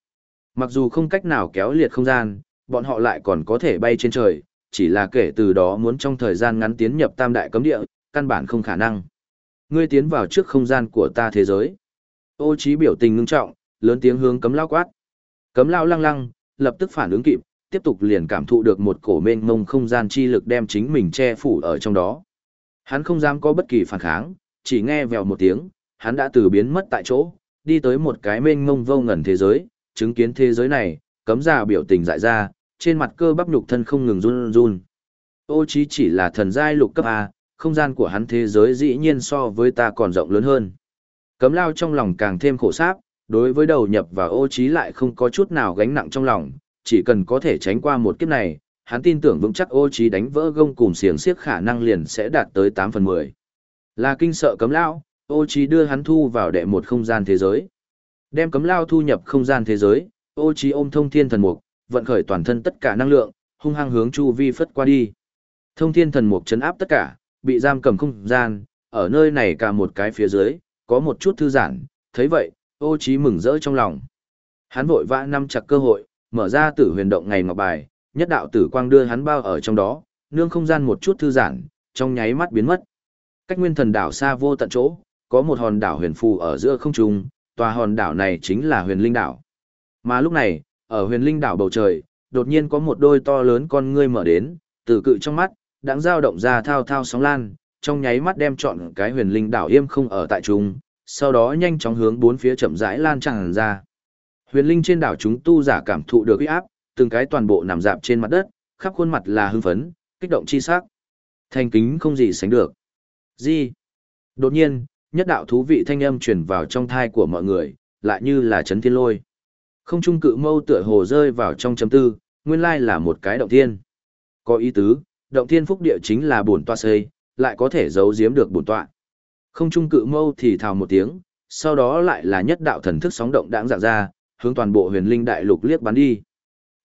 Mặc dù không cách nào kéo liệt không gian, bọn họ lại còn có thể bay trên trời, chỉ là kể từ đó muốn trong thời gian ngắn tiến nhập tam đại cấm địa, căn bản không khả năng. Ngươi tiến vào trước không gian của ta thế giới. Ô trí biểu tình ngưng trọng, lớn tiếng hướng cấm lao quát. Cấm lao lăng lăng, lập tức phản ứng kịp, tiếp tục liền cảm thụ được một cổ mênh mông không gian chi lực đem chính mình che phủ ở trong đó. Hắn không dám có bất kỳ phản kháng, chỉ nghe vèo một tiếng, hắn đã từ biến mất tại chỗ, đi tới một cái mênh mông vô ngần thế giới, chứng kiến thế giới này, cấm già biểu tình dại ra, trên mặt cơ bắp nhục thân không ngừng run run. Ô chí chỉ là thần giai lục cấp A, không gian của hắn thế giới dĩ nhiên so với ta còn rộng lớn hơn. Cấm lao trong lòng càng thêm khổ sáp, đối với đầu nhập và ô trí lại không có chút nào gánh nặng trong lòng, chỉ cần có thể tránh qua một kiếp này, hắn tin tưởng vững chắc ô trí đánh vỡ gông cùng xiềng xiếc khả năng liền sẽ đạt tới 8 phần 10. Là kinh sợ cấm lao, ô trí đưa hắn thu vào đệ một không gian thế giới. Đem cấm lao thu nhập không gian thế giới, ô trí ôm thông thiên thần mục, vận khởi toàn thân tất cả năng lượng, hung hăng hướng chu vi phất qua đi. Thông thiên thần mục chấn áp tất cả, bị giam cầm không gian, ở nơi này cả một cái phía dưới, có một chút thư giãn, thấy vậy, ô trí mừng rỡ trong lòng. Hắn vội vã nắm chặt cơ hội, mở ra tử huyền động ngày ngọc bài, nhất đạo tử quang đưa hắn bao ở trong đó, nương không gian một chút thư giãn, trong nháy mắt biến mất. Cách nguyên thần đảo xa vô tận chỗ, có một hòn đảo huyền phù ở giữa không trung, tòa hòn đảo này chính là huyền linh đảo. Mà lúc này, ở huyền linh đảo bầu trời, đột nhiên có một đôi to lớn con ngươi mở đến, từ cự trong mắt, đang dao động ra thao thao sóng lan, trong nháy mắt đem trọn cái huyền linh đảo im không ở tại trung, sau đó nhanh chóng hướng bốn phía chậm rãi lan tràn ra. Huyền linh trên đảo chúng tu giả cảm thụ được uy áp, từng cái toàn bộ nằm dạp trên mặt đất, khắp khuôn mặt là hưng phấn, kích động chi sắc. Thành kính không gì sánh được. Gì? Đột nhiên, nhất đạo thú vị thanh âm truyền vào trong thai của mọi người, lại như là chấn thiên lôi. Không trung cự mâu tựa hồ rơi vào trong chấm tư, nguyên lai là một cái động thiên. Có ý tứ, động thiên phúc địa chính là bổn tọa xây, lại có thể giấu giếm được bổn tọa. Không trung cự mâu thì thào một tiếng, sau đó lại là nhất đạo thần thức sóng động đãng dạng ra, hướng toàn bộ huyền linh đại lục liếc bắn đi.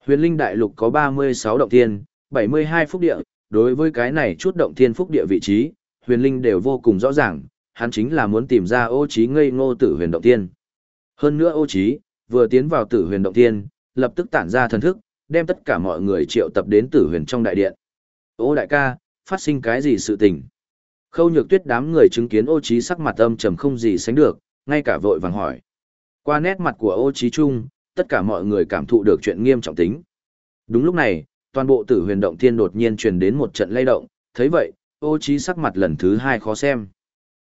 Huyền linh đại lục có 36 động thiên, 72 phúc địa, đối với cái này chút động thiên phúc địa vị trí, huyền linh đều vô cùng rõ ràng, hắn chính là muốn tìm ra ô trí ngây ngô tử huyền động thiên. Hơn nữa ô trí, vừa tiến vào tử huyền động thiên, lập tức tản ra thần thức, đem tất cả mọi người triệu tập đến tử huyền trong đại điện. Ô đại ca, phát sinh cái gì sự tình? Khâu nhược tuyết đám người chứng kiến ô trí sắc mặt âm trầm không gì sánh được, ngay cả vội vàng hỏi. Qua nét mặt của ô trí trung, tất cả mọi người cảm thụ được chuyện nghiêm trọng tính. Đúng lúc này, toàn bộ tử huyền động thiên đột nhiên truyền đến một trận lay động, thấy vậy, ô trí sắc mặt lần thứ hai khó xem.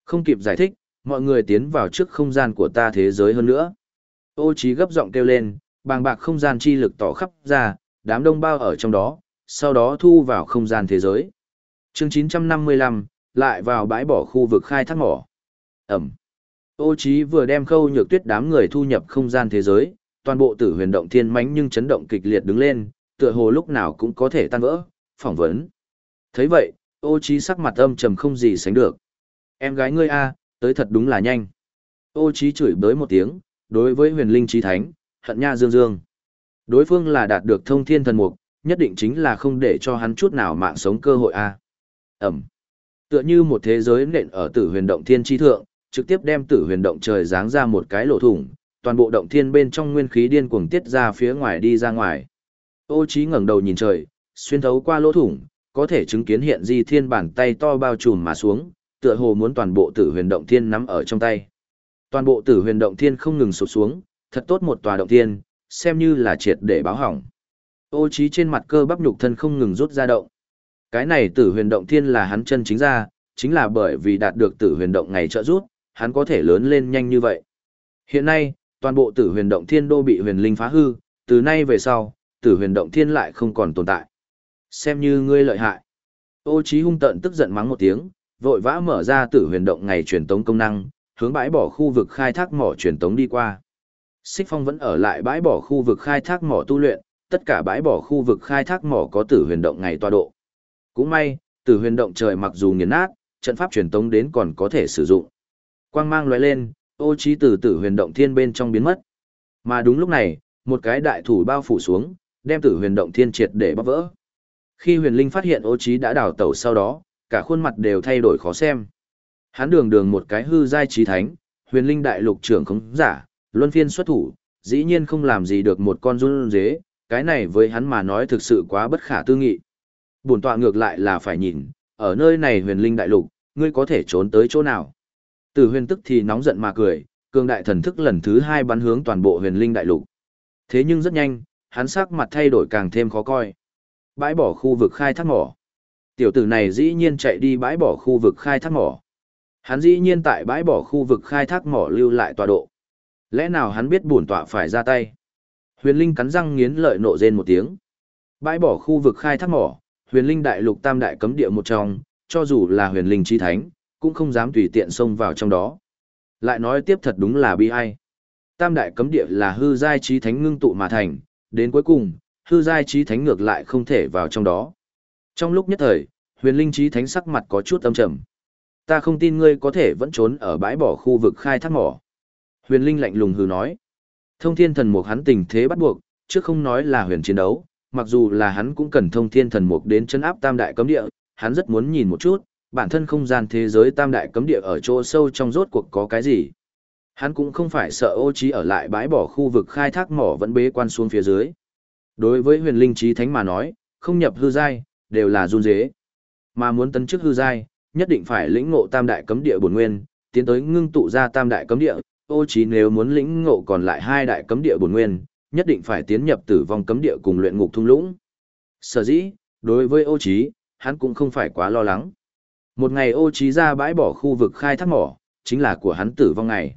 Không kịp giải thích, mọi người tiến vào trước không gian của ta thế giới hơn nữa. Ô trí gấp giọng kêu lên, bàng bạc không gian chi lực tỏ khắp ra, đám đông bao ở trong đó, sau đó thu vào không gian thế giới. Chương 955, lại vào bãi bỏ khu vực khai thác mỏ. Ẩm. Ô Chí vừa đem khâu nhược tuyết đám người thu nhập không gian thế giới, toàn bộ tử huyền động thiên mãnh nhưng chấn động kịch liệt đứng lên, tựa hồ lúc nào cũng có thể tan vỡ, phỏng vấn. thấy vậy, ô Chí sắc mặt âm trầm không gì sánh được. Em gái ngươi a, tới thật đúng là nhanh. Ô Chí chửi bới một tiếng, đối với huyền linh trí thánh, hận nha dương dương. Đối phương là đạt được thông thiên thần mục, nhất định chính là không để cho hắn chút nào mạng sống cơ hội a. Ẩm. Tựa như một thế giới nện ở tử huyền động thiên chi thượng, trực tiếp đem tử huyền động trời giáng ra một cái lỗ thủng, toàn bộ động thiên bên trong nguyên khí điên cuồng tiết ra phía ngoài đi ra ngoài. Ô Chí ngẩng đầu nhìn trời, xuyên thấu qua lỗ thủng, có thể chứng kiến hiện di thiên bàn tay to bao trùm mà xuống, tựa hồ muốn toàn bộ tử huyền động thiên nắm ở trong tay. Toàn bộ tử huyền động thiên không ngừng sụp xuống, thật tốt một tòa động thiên, xem như là triệt để báo hỏng. Ô trí trên mặt cơ bắp nhục thân không ngừng rút ra động. Cái này tử huyền động thiên là hắn chân chính ra, chính là bởi vì đạt được tử huyền động ngày trợ rút, hắn có thể lớn lên nhanh như vậy. Hiện nay, toàn bộ tử huyền động thiên đô bị huyền linh phá hư, từ nay về sau, tử huyền động thiên lại không còn tồn tại. Xem như ngươi lợi hại. Ô trí hung tận tức giận mắng một tiếng, vội vã mở ra tử huyền động ngày truyền tống công năng, hướng bãi bỏ khu vực khai thác mỏ truyền tống đi qua. Xích Phong vẫn ở lại bãi bỏ khu vực khai thác mỏ tu luyện, tất cả bãi bỏ khu vực khai thác mỏ có tử huyền động ngày toa độ. Cũng may, tử huyền động trời mặc dù nghiền nát, trận pháp truyền tống đến còn có thể sử dụng. Quang mang lóe lên, ô trí từ tử huyền động thiên bên trong biến mất. Mà đúng lúc này, một cái đại thủ bao phủ xuống, đem tử huyền động thiên triệt để bóc vỡ. Khi huyền linh phát hiện ô trí đã đào tẩu sau đó, cả khuôn mặt đều thay đổi khó xem. Hắn đường đường một cái hư giai trí thánh, huyền linh đại lục trưởng không giả, luân phiên xuất thủ, dĩ nhiên không làm gì được một con run dế, cái này với hắn mà nói thực sự quá bất khả tư nghị. Bổn tọa ngược lại là phải nhìn, ở nơi này huyền linh đại lục, ngươi có thể trốn tới chỗ nào. Từ huyền tức thì nóng giận mà cười, cường đại thần thức lần thứ hai bắn hướng toàn bộ huyền linh đại lục. Thế nhưng rất nhanh, hắn sắc mặt thay đổi càng thêm khó coi. Bãi bỏ khu vực khai thác mỏ. Tiểu tử này dĩ nhiên chạy đi bãi bỏ khu vực khai thác mỏ. Hắn dĩ nhiên tại bãi bỏ khu vực khai thác mỏ lưu lại tọa độ. Lẽ nào hắn biết bổn tọa phải ra tay? Huyền Linh cắn răng nghiến lợi nộ rên một tiếng. Bãi bỏ khu vực khai thác mỏ, Huyền Linh đại lục tam đại cấm địa một trong, cho dù là Huyền Linh chi thánh, cũng không dám tùy tiện xông vào trong đó. Lại nói tiếp thật đúng là bi ai. Tam đại cấm địa là hư giai chi thánh ngưng tụ mà thành, đến cuối cùng, hư giai chi thánh ngược lại không thể vào trong đó. Trong lúc nhất thời, Huyền Linh chi thánh sắc mặt có chút âm trầm. Ta không tin ngươi có thể vẫn trốn ở bãi bỏ khu vực khai thác mỏ. Huyền Linh lạnh lùng hừ nói. Thông thiên thần mục hắn tình thế bắt buộc, chứ không nói là huyền chiến đấu, mặc dù là hắn cũng cần thông thiên thần mục đến chân áp tam đại cấm địa, hắn rất muốn nhìn một chút, bản thân không gian thế giới tam đại cấm địa ở chỗ sâu trong rốt cuộc có cái gì. Hắn cũng không phải sợ ô trí ở lại bãi bỏ khu vực khai thác mỏ vẫn bế quan xuống phía dưới. Đối với huyền linh trí thánh mà nói, không nhập hư giai, đều là run dế. Mà muốn tấn chức hư giai, nhất định phải lĩnh ngộ tam đại cấm địa bổn nguyên, tiến tới ngưng tụ ra tam đại cấm địa, ô trí nếu muốn lĩnh ngộ còn lại hai đại cấm địa bổn nguyên, nhất định phải tiến nhập tử vong cấm địa cùng luyện ngục thung lũng. Sở dĩ, đối với ô trí, hắn cũng không phải quá lo lắng. Một ngày ô trí ra bãi bỏ khu vực khai thác mỏ, chính là của hắn tử vong ngày.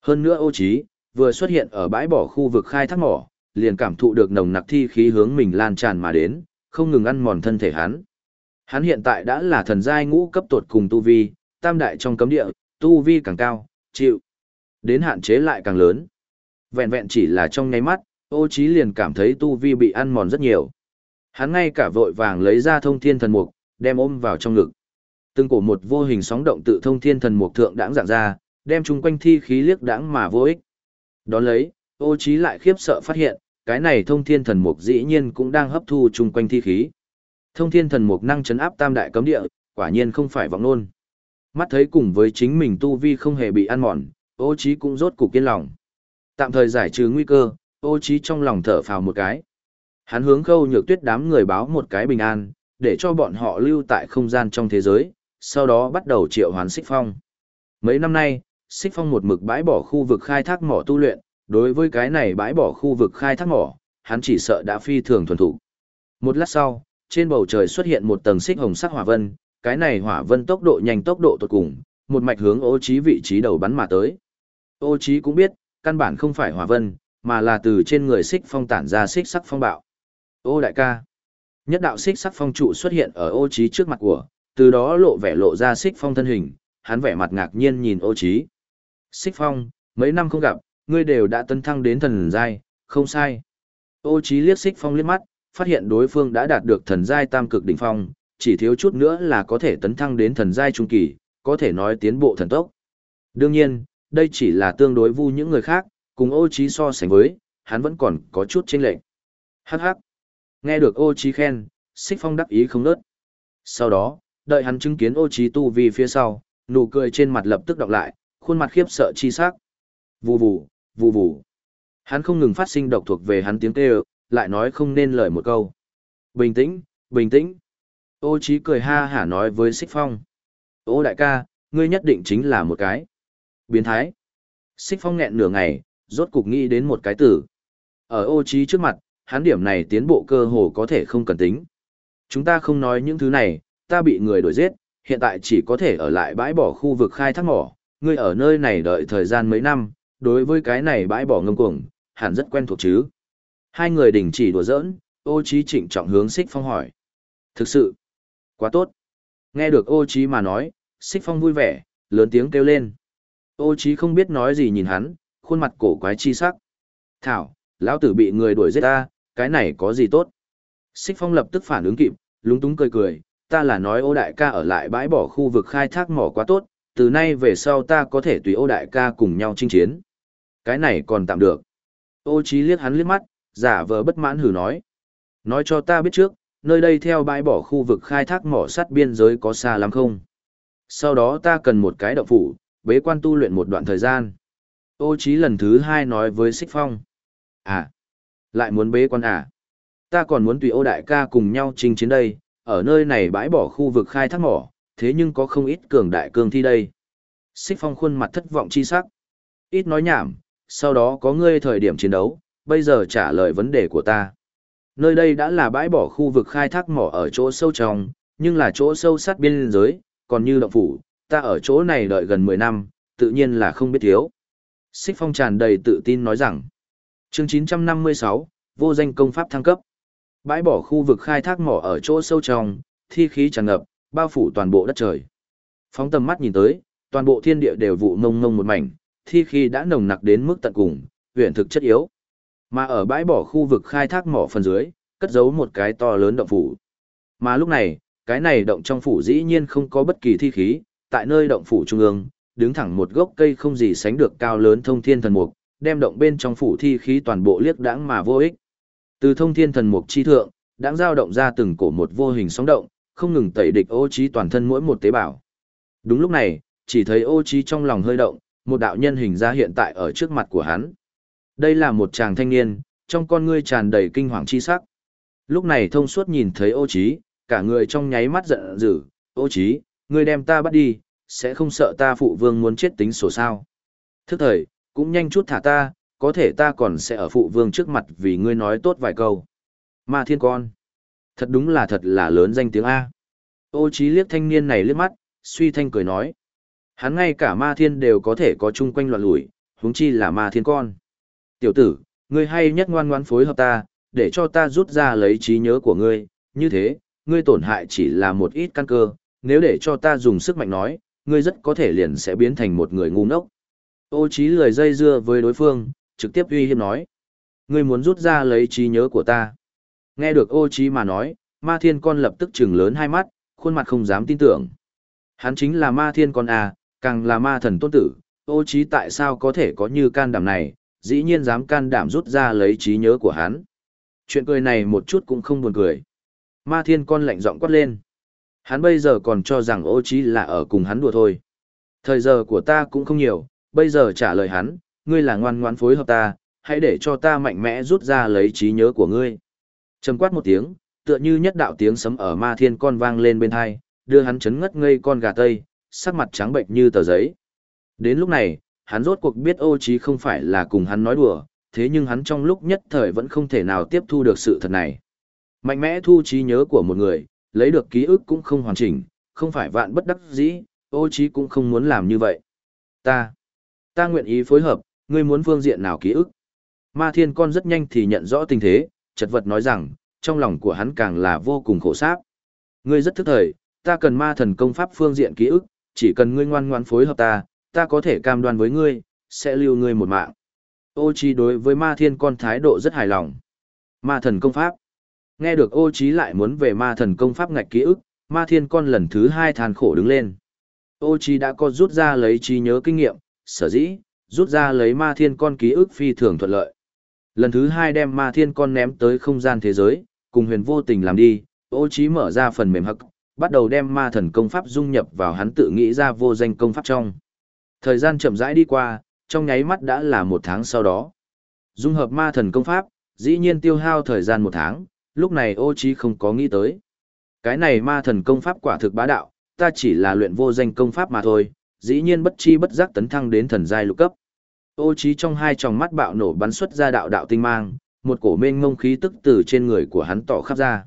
Hơn nữa ô trí, vừa xuất hiện ở bãi bỏ khu vực khai thác mỏ, liền cảm thụ được nồng nặc thi khí hướng mình lan tràn mà đến, không ngừng ăn mòn thân thể hắn. Hắn hiện tại đã là thần giai ngũ cấp tột cùng tu vi, tam đại trong cấm địa, tu vi càng cao, chịu. Đến hạn chế lại càng lớn. Vẹn vẹn chỉ là trong nháy mắt, ô trí liền cảm thấy tu vi bị ăn mòn rất nhiều. Hắn ngay cả vội vàng lấy ra thông thiên thần mục, đem ôm vào trong ngực. Từng cổ một vô hình sóng động tự thông thiên thần mục thượng đãng dạng ra, đem chung quanh thi khí liếc đãng mà vô ích. Đón lấy, ô trí lại khiếp sợ phát hiện, cái này thông thiên thần mục dĩ nhiên cũng đang hấp thu chung quanh thi khí. Thông thiên thần mục năng chấn áp tam đại cấm địa, quả nhiên không phải vọng nôn. Mắt thấy cùng với chính mình tu vi không hề bị ăn mòn, ô trí cũng rốt cục kiên lòng. Tạm thời giải trừ nguy cơ, ô trí trong lòng thở phào một cái. Hắn hướng khâu nhược tuyết đám người báo một cái bình an, để cho bọn họ lưu tại không gian trong thế giới, sau đó bắt đầu triệu hoán xích phong. Mấy năm nay, xích phong một mực bãi bỏ khu vực khai thác mỏ tu luyện, đối với cái này bãi bỏ khu vực khai thác mỏ, hắn chỉ sợ đã phi thường thuần thủ. Một lát sau, trên bầu trời xuất hiện một tầng xích hồng sắc hỏa vân, cái này hỏa vân tốc độ nhanh tốc độ tột cùng, một mạch hướng ô trí vị trí đầu bắn mà tới. Ô Chí cũng biết, căn bản không phải hỏa vân, mà là từ trên người xích phong tản ra xích sắc phong bạo. Ô đại ca. Nhất đạo xích sắc phong trụ xuất hiện ở ô Chí trước mặt của, từ đó lộ vẻ lộ ra xích phong thân hình, hắn vẻ mặt ngạc nhiên nhìn ô Chí. Xích phong, mấy năm không gặp, ngươi đều đã tấn thăng đến thần giai, không sai. Ô Chí liếc xích phong liếc mắt, phát hiện đối phương đã đạt được thần giai tam cực đỉnh phong, chỉ thiếu chút nữa là có thể tấn thăng đến thần giai trung kỳ, có thể nói tiến bộ thần tốc. Đương nhiên, đây chỉ là tương đối vu những người khác, cùng ô trí so sánh với, hắn vẫn còn có chút chênh lệch. Hắc hắc. Nghe được ô trí khen, xích phong đắc ý không nớt. Sau đó, đợi hắn chứng kiến ô trí tu vi phía sau, nụ cười trên mặt lập tức đọc lại, khuôn mặt khiếp sợ chi sắc. Vù vù, vù vù. Hắn không ngừng phát sinh độc thuộc về hắn tiếng kêu, lại nói không nên lời một câu. Bình tĩnh, bình tĩnh. Ô trí cười ha hả nói với xích phong. Ô đại ca, ngươi nhất định chính là một cái. Biến thái. Xích phong nghẹn nửa ngày, rốt cục nghĩ đến một cái từ. Ở ô trí trước mặt, hắn điểm này tiến bộ cơ hồ có thể không cần tính. Chúng ta không nói những thứ này, ta bị người đuổi giết, hiện tại chỉ có thể ở lại bãi bỏ khu vực khai thác mỏ, ngươi ở nơi này đợi thời gian mấy năm, đối với cái này bãi bỏ ngâm cuồng, hẳn rất quen thuộc chứ. Hai người đình chỉ đùa giỡn, ô trí trịnh trọng hướng xích phong hỏi. Thực sự, quá tốt. Nghe được ô trí mà nói, xích phong vui vẻ, lớn tiếng kêu lên. Ô Chí không biết nói gì nhìn hắn, khuôn mặt cổ quái chi sắc. Thảo, lão tử bị người đuổi giết ta, cái này có gì tốt? Xích phong lập tức phản ứng kịp, lúng túng cười cười, ta là nói ô đại ca ở lại bãi bỏ khu vực khai thác mỏ quá tốt, từ nay về sau ta có thể tùy ô đại ca cùng nhau chinh chiến. Cái này còn tạm được. Ô Chí liếc hắn liếc mắt, giả vờ bất mãn hử nói. Nói cho ta biết trước, nơi đây theo bãi bỏ khu vực khai thác mỏ sắt biên giới có xa lắm không? Sau đó ta cần một cái động phủ, bế quan tu luyện một đoạn thời gian. Ô Chí lần thứ hai nói với Sích Phong. À, lại muốn bế quan à? Ta còn muốn tùy ô đại ca cùng nhau chinh chiến đây, ở nơi này bãi bỏ khu vực khai thác mỏ, thế nhưng có không ít cường đại cương thi đây. Sích Phong khuôn mặt thất vọng chi sắc. Ít nói nhảm, sau đó có ngươi thời điểm chiến đấu, bây giờ trả lời vấn đề của ta. Nơi đây đã là bãi bỏ khu vực khai thác mỏ ở chỗ sâu trong, nhưng là chỗ sâu sát biên giới, còn như động phủ, ta ở chỗ này đợi gần 10 năm, tự nhiên là không biết thiếu. Xích Phong tràn đầy tự tin nói rằng, chương 956, vô danh công pháp thăng cấp. Bãi bỏ khu vực khai thác mỏ ở chỗ sâu trong, thi khí tràn ngập, bao phủ toàn bộ đất trời. Phóng tầm mắt nhìn tới, toàn bộ thiên địa đều vụ mông mông một mảnh, thi khí đã nồng nặc đến mức tận cùng, huyện thực chất yếu. Mà ở bãi bỏ khu vực khai thác mỏ phần dưới, cất giấu một cái to lớn động phủ. Mà lúc này, cái này động trong phủ dĩ nhiên không có bất kỳ thi khí, tại nơi động phủ trung ương, đứng thẳng một gốc cây không gì sánh được cao lớn thông thiên thần mục, đem động bên trong phủ thi khí toàn bộ liếc đãng mà vô ích. Từ thông thiên thần mục chi thượng, đãng giao động ra từng cổ một vô hình sóng động, không ngừng tẩy địch ô trí toàn thân mỗi một tế bào. Đúng lúc này, chỉ thấy ô trí trong lòng hơi động, một đạo nhân hình ra hiện tại ở trước mặt của hắn. Đây là một chàng thanh niên, trong con ngươi tràn đầy kinh hoàng chi sắc. Lúc này thông suốt nhìn thấy ô trí, cả người trong nháy mắt giận dữ, ô trí, ngươi đem ta bắt đi, sẽ không sợ ta phụ vương muốn chết tính sổ sao. Thức thời, cũng nhanh chút thả ta, có thể ta còn sẽ ở phụ vương trước mặt vì ngươi nói tốt vài câu. Ma thiên con. Thật đúng là thật là lớn danh tiếng A. Ô trí liếc thanh niên này liếc mắt, suy thanh cười nói. Hắn ngay cả ma thiên đều có thể có chung quanh loạn lùi, huống chi là ma thiên con. Tiểu tử, ngươi hay nhất ngoan ngoãn phối hợp ta, để cho ta rút ra lấy trí nhớ của ngươi, như thế, ngươi tổn hại chỉ là một ít căn cơ, nếu để cho ta dùng sức mạnh nói, ngươi rất có thể liền sẽ biến thành một người ngu ngốc. Ô trí lười dây dưa với đối phương, trực tiếp uy hiếp nói. Ngươi muốn rút ra lấy trí nhớ của ta. Nghe được ô trí mà nói, ma thiên con lập tức trừng lớn hai mắt, khuôn mặt không dám tin tưởng. Hắn chính là ma thiên con à, càng là ma thần tôn tử, ô trí tại sao có thể có như can đảm này, dĩ nhiên dám can đảm rút ra lấy trí nhớ của hắn. Chuyện cười này một chút cũng không buồn cười. Ma thiên con lạnh giọng quát lên. Hắn bây giờ còn cho rằng ô trí là ở cùng hắn đùa thôi. Thời giờ của ta cũng không nhiều, bây giờ trả lời hắn, ngươi là ngoan ngoãn phối hợp ta, hãy để cho ta mạnh mẽ rút ra lấy trí nhớ của ngươi. Trầm quát một tiếng, tựa như nhất đạo tiếng sấm ở ma thiên con vang lên bên hai, đưa hắn chấn ngất ngây con gà tây, sắc mặt trắng bệnh như tờ giấy. Đến lúc này, hắn rốt cuộc biết ô trí không phải là cùng hắn nói đùa, thế nhưng hắn trong lúc nhất thời vẫn không thể nào tiếp thu được sự thật này. Mạnh mẽ thu trí nhớ của một người, lấy được ký ức cũng không hoàn chỉnh, không phải vạn bất đắc dĩ, ô trí cũng không muốn làm như vậy. Ta, ta nguyện ý phối hợp, ngươi muốn phương diện nào ký ức. Ma thiên con rất nhanh thì nhận rõ tình thế, chật vật nói rằng, trong lòng của hắn càng là vô cùng khổ sáp. Ngươi rất thức thời, ta cần ma thần công pháp phương diện ký ức, chỉ cần ngươi ngoan ngoãn phối hợp ta, ta có thể cam đoan với ngươi, sẽ lưu ngươi một mạng. Ô Chi đối với ma thiên con thái độ rất hài lòng. Ma thần công pháp. Nghe được ô trí lại muốn về ma thần công pháp ngạch ký ức, ma thiên con lần thứ hai than khổ đứng lên. Ô trí đã có rút ra lấy trí nhớ kinh nghiệm, sở dĩ, rút ra lấy ma thiên con ký ức phi thường thuận lợi. Lần thứ hai đem ma thiên con ném tới không gian thế giới, cùng huyền vô tình làm đi, ô trí mở ra phần mềm hắc, bắt đầu đem ma thần công pháp dung nhập vào hắn tự nghĩ ra vô danh công pháp trong. Thời gian chậm rãi đi qua, trong nháy mắt đã là một tháng sau đó. Dung hợp ma thần công pháp, dĩ nhiên tiêu hao thời gian một tháng, lúc này ô trí không có nghĩ tới. Cái này ma thần công pháp quả thực bá đạo, ta chỉ là luyện vô danh công pháp mà thôi, dĩ nhiên bất chi bất giác tấn thăng đến thần giai lục cấp. Ô trí trong hai tròng mắt bạo nổ bắn xuất ra đạo đạo tinh mang, một cổ mênh ngông khí tức từ trên người của hắn tỏ khắp ra.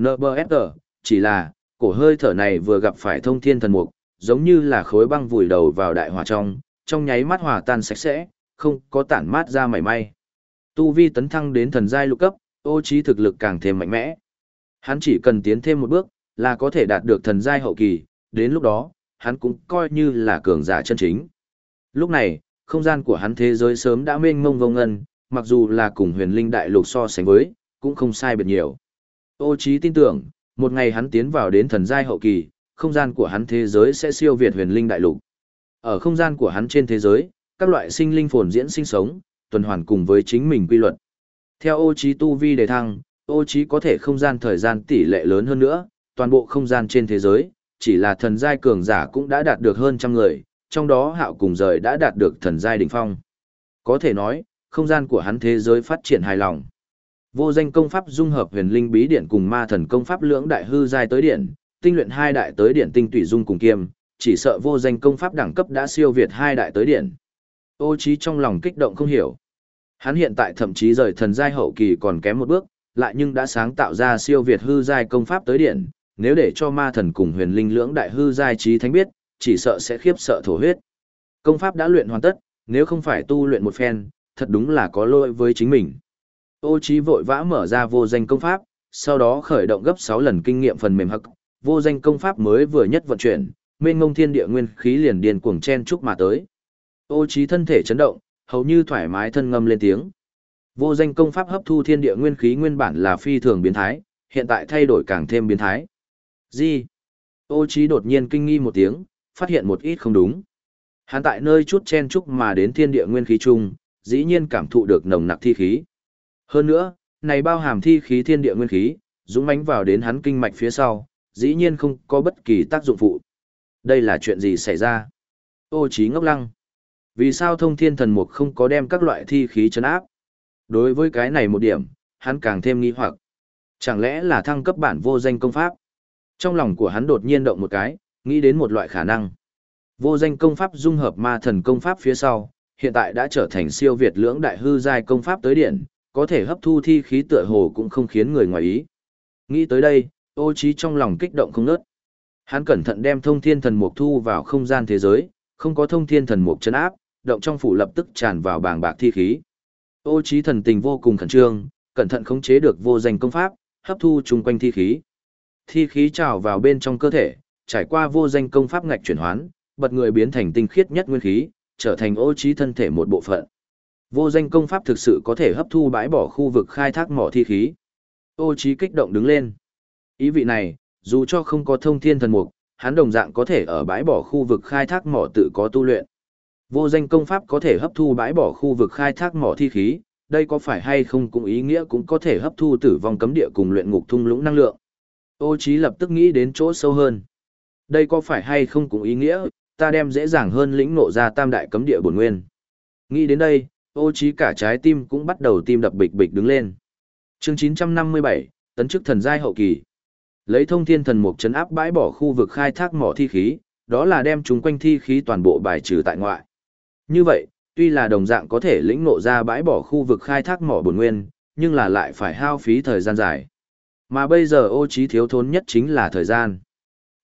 NBSG, chỉ là, cổ hơi thở này vừa gặp phải thông thiên thần mục, giống như là khối băng vùi đầu vào đại hỏa trong, trong nháy mắt hòa tan sạch sẽ, không có tản mát ra mảy may. Tu vi tấn thăng đến thần giai lục cấp, ô trí thực lực càng thêm mạnh mẽ. Hắn chỉ cần tiến thêm một bước, là có thể đạt được thần giai hậu kỳ, đến lúc đó, hắn cũng coi như là cường giả chân chính. Lúc này, không gian của hắn thế giới sớm đã mênh mông vông ngân, mặc dù là cùng huyền linh đại lục so sánh với, cũng không sai biệt nhiều. Ô trí tin tưởng, một ngày hắn tiến vào đến thần giai hậu kỳ, không gian của hắn thế giới sẽ siêu việt huyền linh đại lục. Ở không gian của hắn trên thế giới, các loại sinh linh phồn diễn sinh sống, tuần hoàn cùng với chính mình quy luật. Theo ô trí tu vi đề thăng, ô trí có thể không gian thời gian tỷ lệ lớn hơn nữa, toàn bộ không gian trên thế giới, chỉ là thần giai cường giả cũng đã đạt được hơn trăm người, trong đó hạo cùng rời đã đạt được thần giai đỉnh phong. Có thể nói, không gian của hắn thế giới phát triển hài lòng. Vô danh công pháp dung hợp huyền linh bí điển cùng ma thần công pháp lưỡng đại hư giai tới điển, tinh luyện hai đại tới điển tinh tùy dung cùng kiêm, chỉ sợ vô danh công pháp đẳng cấp đã siêu việt hai đại tới điển. Ô trí trong lòng kích động không hiểu. Hắn hiện tại thậm chí rời thần giai hậu kỳ còn kém một bước, lại nhưng đã sáng tạo ra siêu việt hư giai công pháp tới điển, nếu để cho ma thần cùng huyền linh lưỡng đại hư giai trí thánh biết, chỉ sợ sẽ khiếp sợ thổ huyết. Công pháp đã luyện hoàn tất, nếu không phải tu luyện một phen, thật đúng là có lỗi với chính mình. Ô trí vội vã mở ra vô danh công pháp, sau đó khởi động gấp 6 lần kinh nghiệm phần mềm hắc, vô danh công pháp mới vừa nhất vận chuyển, mênh ngông thiên địa nguyên khí liền điền cuồng chen chúc mà tới. Ô trí thân thể chấn động, hầu như thoải mái thân ngâm lên tiếng. Vô danh công pháp hấp thu thiên địa nguyên khí nguyên bản là phi thường biến thái, hiện tại thay đổi càng thêm biến thái. Gì? Ô trí đột nhiên kinh nghi một tiếng, phát hiện một ít không đúng. Hắn tại nơi chút chen chúc mà đến thiên địa nguyên khí chung, dĩ nhiên cảm thụ được nồng nặc thi khí. Hơn nữa, này bao hàm thi khí thiên địa nguyên khí, dũng mãnh vào đến hắn kinh mạch phía sau, dĩ nhiên không có bất kỳ tác dụng phụ. Đây là chuyện gì xảy ra? Ô trí ngốc lăng. Vì sao thông thiên thần mục không có đem các loại thi khí chấn áp? Đối với cái này một điểm, hắn càng thêm nghi hoặc. Chẳng lẽ là thăng cấp bản vô danh công pháp? Trong lòng của hắn đột nhiên động một cái, nghĩ đến một loại khả năng. Vô danh công pháp dung hợp ma thần công pháp phía sau, hiện tại đã trở thành siêu việt lưỡng đại hư giai công pháp tới điện, có thể hấp thu thi khí tựa hồ cũng không khiến người ngoài ý. Nghĩ tới đây, ô trí trong lòng kích động không nớt. Hắn cẩn thận đem thông thiên thần mục thu vào không gian thế giới, không có thông thiên thần mục chấn áp, động trong phủ lập tức tràn vào bảng bạc thi khí. Ô trí thần tình vô cùng khẩn trương, cẩn thận khống chế được vô danh công pháp, hấp thu chung quanh thi khí. Thi khí trào vào bên trong cơ thể, trải qua vô danh công pháp ngạch chuyển hoán, bật người biến thành tinh khiết nhất nguyên khí, trở thành ô trí thân thể một bộ phận. Vô danh công pháp thực sự có thể hấp thu bãi bỏ khu vực khai thác mỏ thi khí. Ô trí kích động đứng lên. Ý vị này, dù cho không có thông thiên thần mục, hắn đồng dạng có thể ở bãi bỏ khu vực khai thác mỏ tự có tu luyện. Vô danh công pháp có thể hấp thu bãi bỏ khu vực khai thác mỏ thi khí, đây có phải hay không cũng ý nghĩa cũng có thể hấp thu tử vong cấm địa cùng luyện ngục thung lũng năng lượng. Ô Chí lập tức nghĩ đến chỗ sâu hơn. Đây có phải hay không cũng ý nghĩa, ta đem dễ dàng hơn lĩnh ngộ ra tam đại cấm địa bổn nguyên. Nghĩ đến đây, ô Chí cả trái tim cũng bắt đầu tim đập bịch bịch đứng lên. Chương 957, tấn chức thần giai hậu kỳ. Lấy thông thiên thần mục chấn áp bãi bỏ khu vực khai thác mỏ thi khí, đó là đem chúng quanh thi khí toàn bộ bài trừ tại ngoại. Như vậy, tuy là đồng dạng có thể lĩnh ngộ ra bãi bỏ khu vực khai thác mỏ bổn nguyên, nhưng là lại phải hao phí thời gian dài. Mà bây giờ ô trí thiếu thốn nhất chính là thời gian.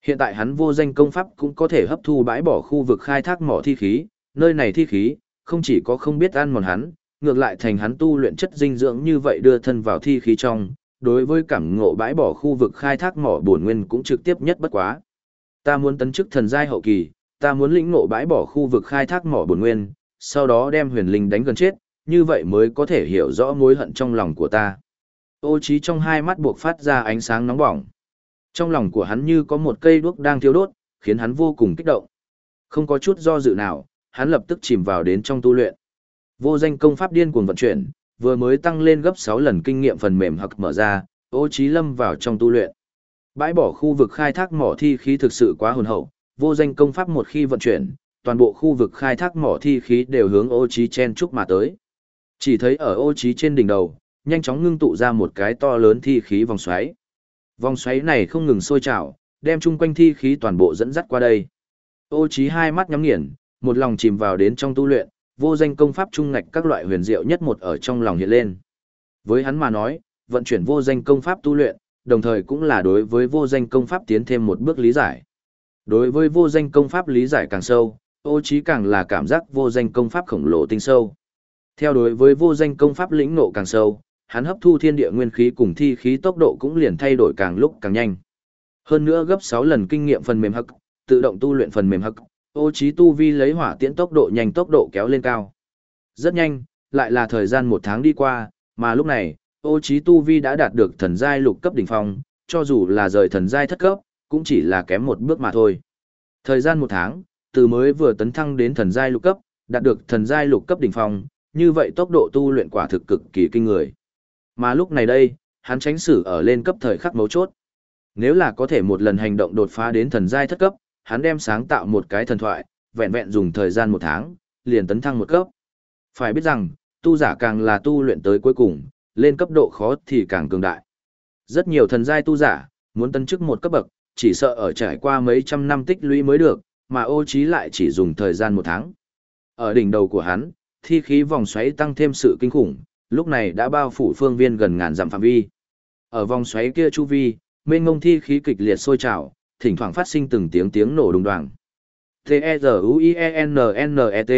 Hiện tại hắn vô danh công pháp cũng có thể hấp thu bãi bỏ khu vực khai thác mỏ thi khí, nơi này thi khí, không chỉ có không biết ăn mòn hắn, ngược lại thành hắn tu luyện chất dinh dưỡng như vậy đưa thân vào thi khí trong, đối với cảm ngộ bãi bỏ khu vực khai thác mỏ bổn nguyên cũng trực tiếp nhất bất quá. Ta muốn tấn chức thần giai hậu kỳ, ta muốn lĩnh ngộ bãi bỏ khu vực khai thác mỏ bổn nguyên, sau đó đem huyền linh đánh gần chết, như vậy mới có thể hiểu rõ mối hận trong lòng của ta. Ô trí trong hai mắt buộc phát ra ánh sáng nóng bỏng. Trong lòng của hắn như có một cây đuốc đang thiêu đốt, khiến hắn vô cùng kích động. Không có chút do dự nào, hắn lập tức chìm vào đến trong tu luyện. Vô danh công pháp điên cuồng vận chuyển, vừa mới tăng lên gấp 6 lần kinh nghiệm phần mềm hặc mở ra, ô trí lâm vào trong tu luyện. Bãi bỏ khu vực khai thác mỏ thi khí thực sự quá hồn hậu, vô danh công pháp một khi vận chuyển, toàn bộ khu vực khai thác mỏ thi khí đều hướng ô trí chen trúc mà tới. Chỉ thấy ở ô trí trên đỉnh đầu, nhanh chóng ngưng tụ ra một cái to lớn thi khí vòng xoáy. Vòng xoáy này không ngừng sôi trào, đem chung quanh thi khí toàn bộ dẫn dắt qua đây. Ô trí hai mắt nhắm nghiền, một lòng chìm vào đến trong tu luyện, vô danh công pháp trung ngạch các loại huyền diệu nhất một ở trong lòng hiện lên. Với hắn mà nói, vận chuyển vô danh công pháp tu luyện, đồng thời cũng là đối với vô danh công pháp tiến thêm một bước lý giải. Đối với vô danh công pháp lý giải càng sâu, ô trí càng là cảm giác vô danh công pháp khổng lồ tinh sâu. Theo đối với vô danh công pháp lĩnh nộ càng sâu, hắn hấp thu thiên địa nguyên khí cùng thi khí tốc độ cũng liền thay đổi càng lúc càng nhanh. Hơn nữa gấp 6 lần kinh nghiệm phần mềm hắc, tự động tu luyện phần mềm hắc, ô trí tu vi lấy hỏa tiễn tốc độ nhanh tốc độ kéo lên cao. Rất nhanh, lại là thời gian một tháng đi qua, mà lúc này, ô trí tu vi đã đạt được thần giai lục cấp đỉnh phong, cho dù là rời thần giai thất cấp, cũng chỉ là kém một bước mà thôi. Thời gian một tháng, từ mới vừa tấn thăng đến thần giai lục cấp, đạt được thần giai lục cấp đỉnh phong, như vậy tốc độ tu luyện quả thực cực kỳ kinh người. Mà lúc này đây, hắn tránh xử ở lên cấp thời khắc mấu chốt. Nếu là có thể một lần hành động đột phá đến thần giai thất cấp, hắn đem sáng tạo một cái thần thoại, vẹn vẹn dùng thời gian một tháng, liền tấn thăng một cấp. Phải biết rằng, tu giả càng là tu luyện tới cuối cùng, lên cấp độ khó thì càng cường đại. Rất nhiều thần giai tu giả, muốn tấn chức một cấp bậc, chỉ sợ ở trải qua mấy trăm năm tích lũy mới được, mà ô trí lại chỉ dùng thời gian một tháng. Ở đỉnh đầu của hắn, thi khí vòng xoáy tăng thêm sự kinh khủng, lúc này đã bao phủ phương viên gần ngàn dặm phạm vi. Ở vòng xoáy kia chu vi, mênh ngông thi khí kịch liệt sôi trào, thỉnh thoảng phát sinh từng tiếng tiếng nổ đùng đoàng. T-E-Z-U-I-E-N-N-E-T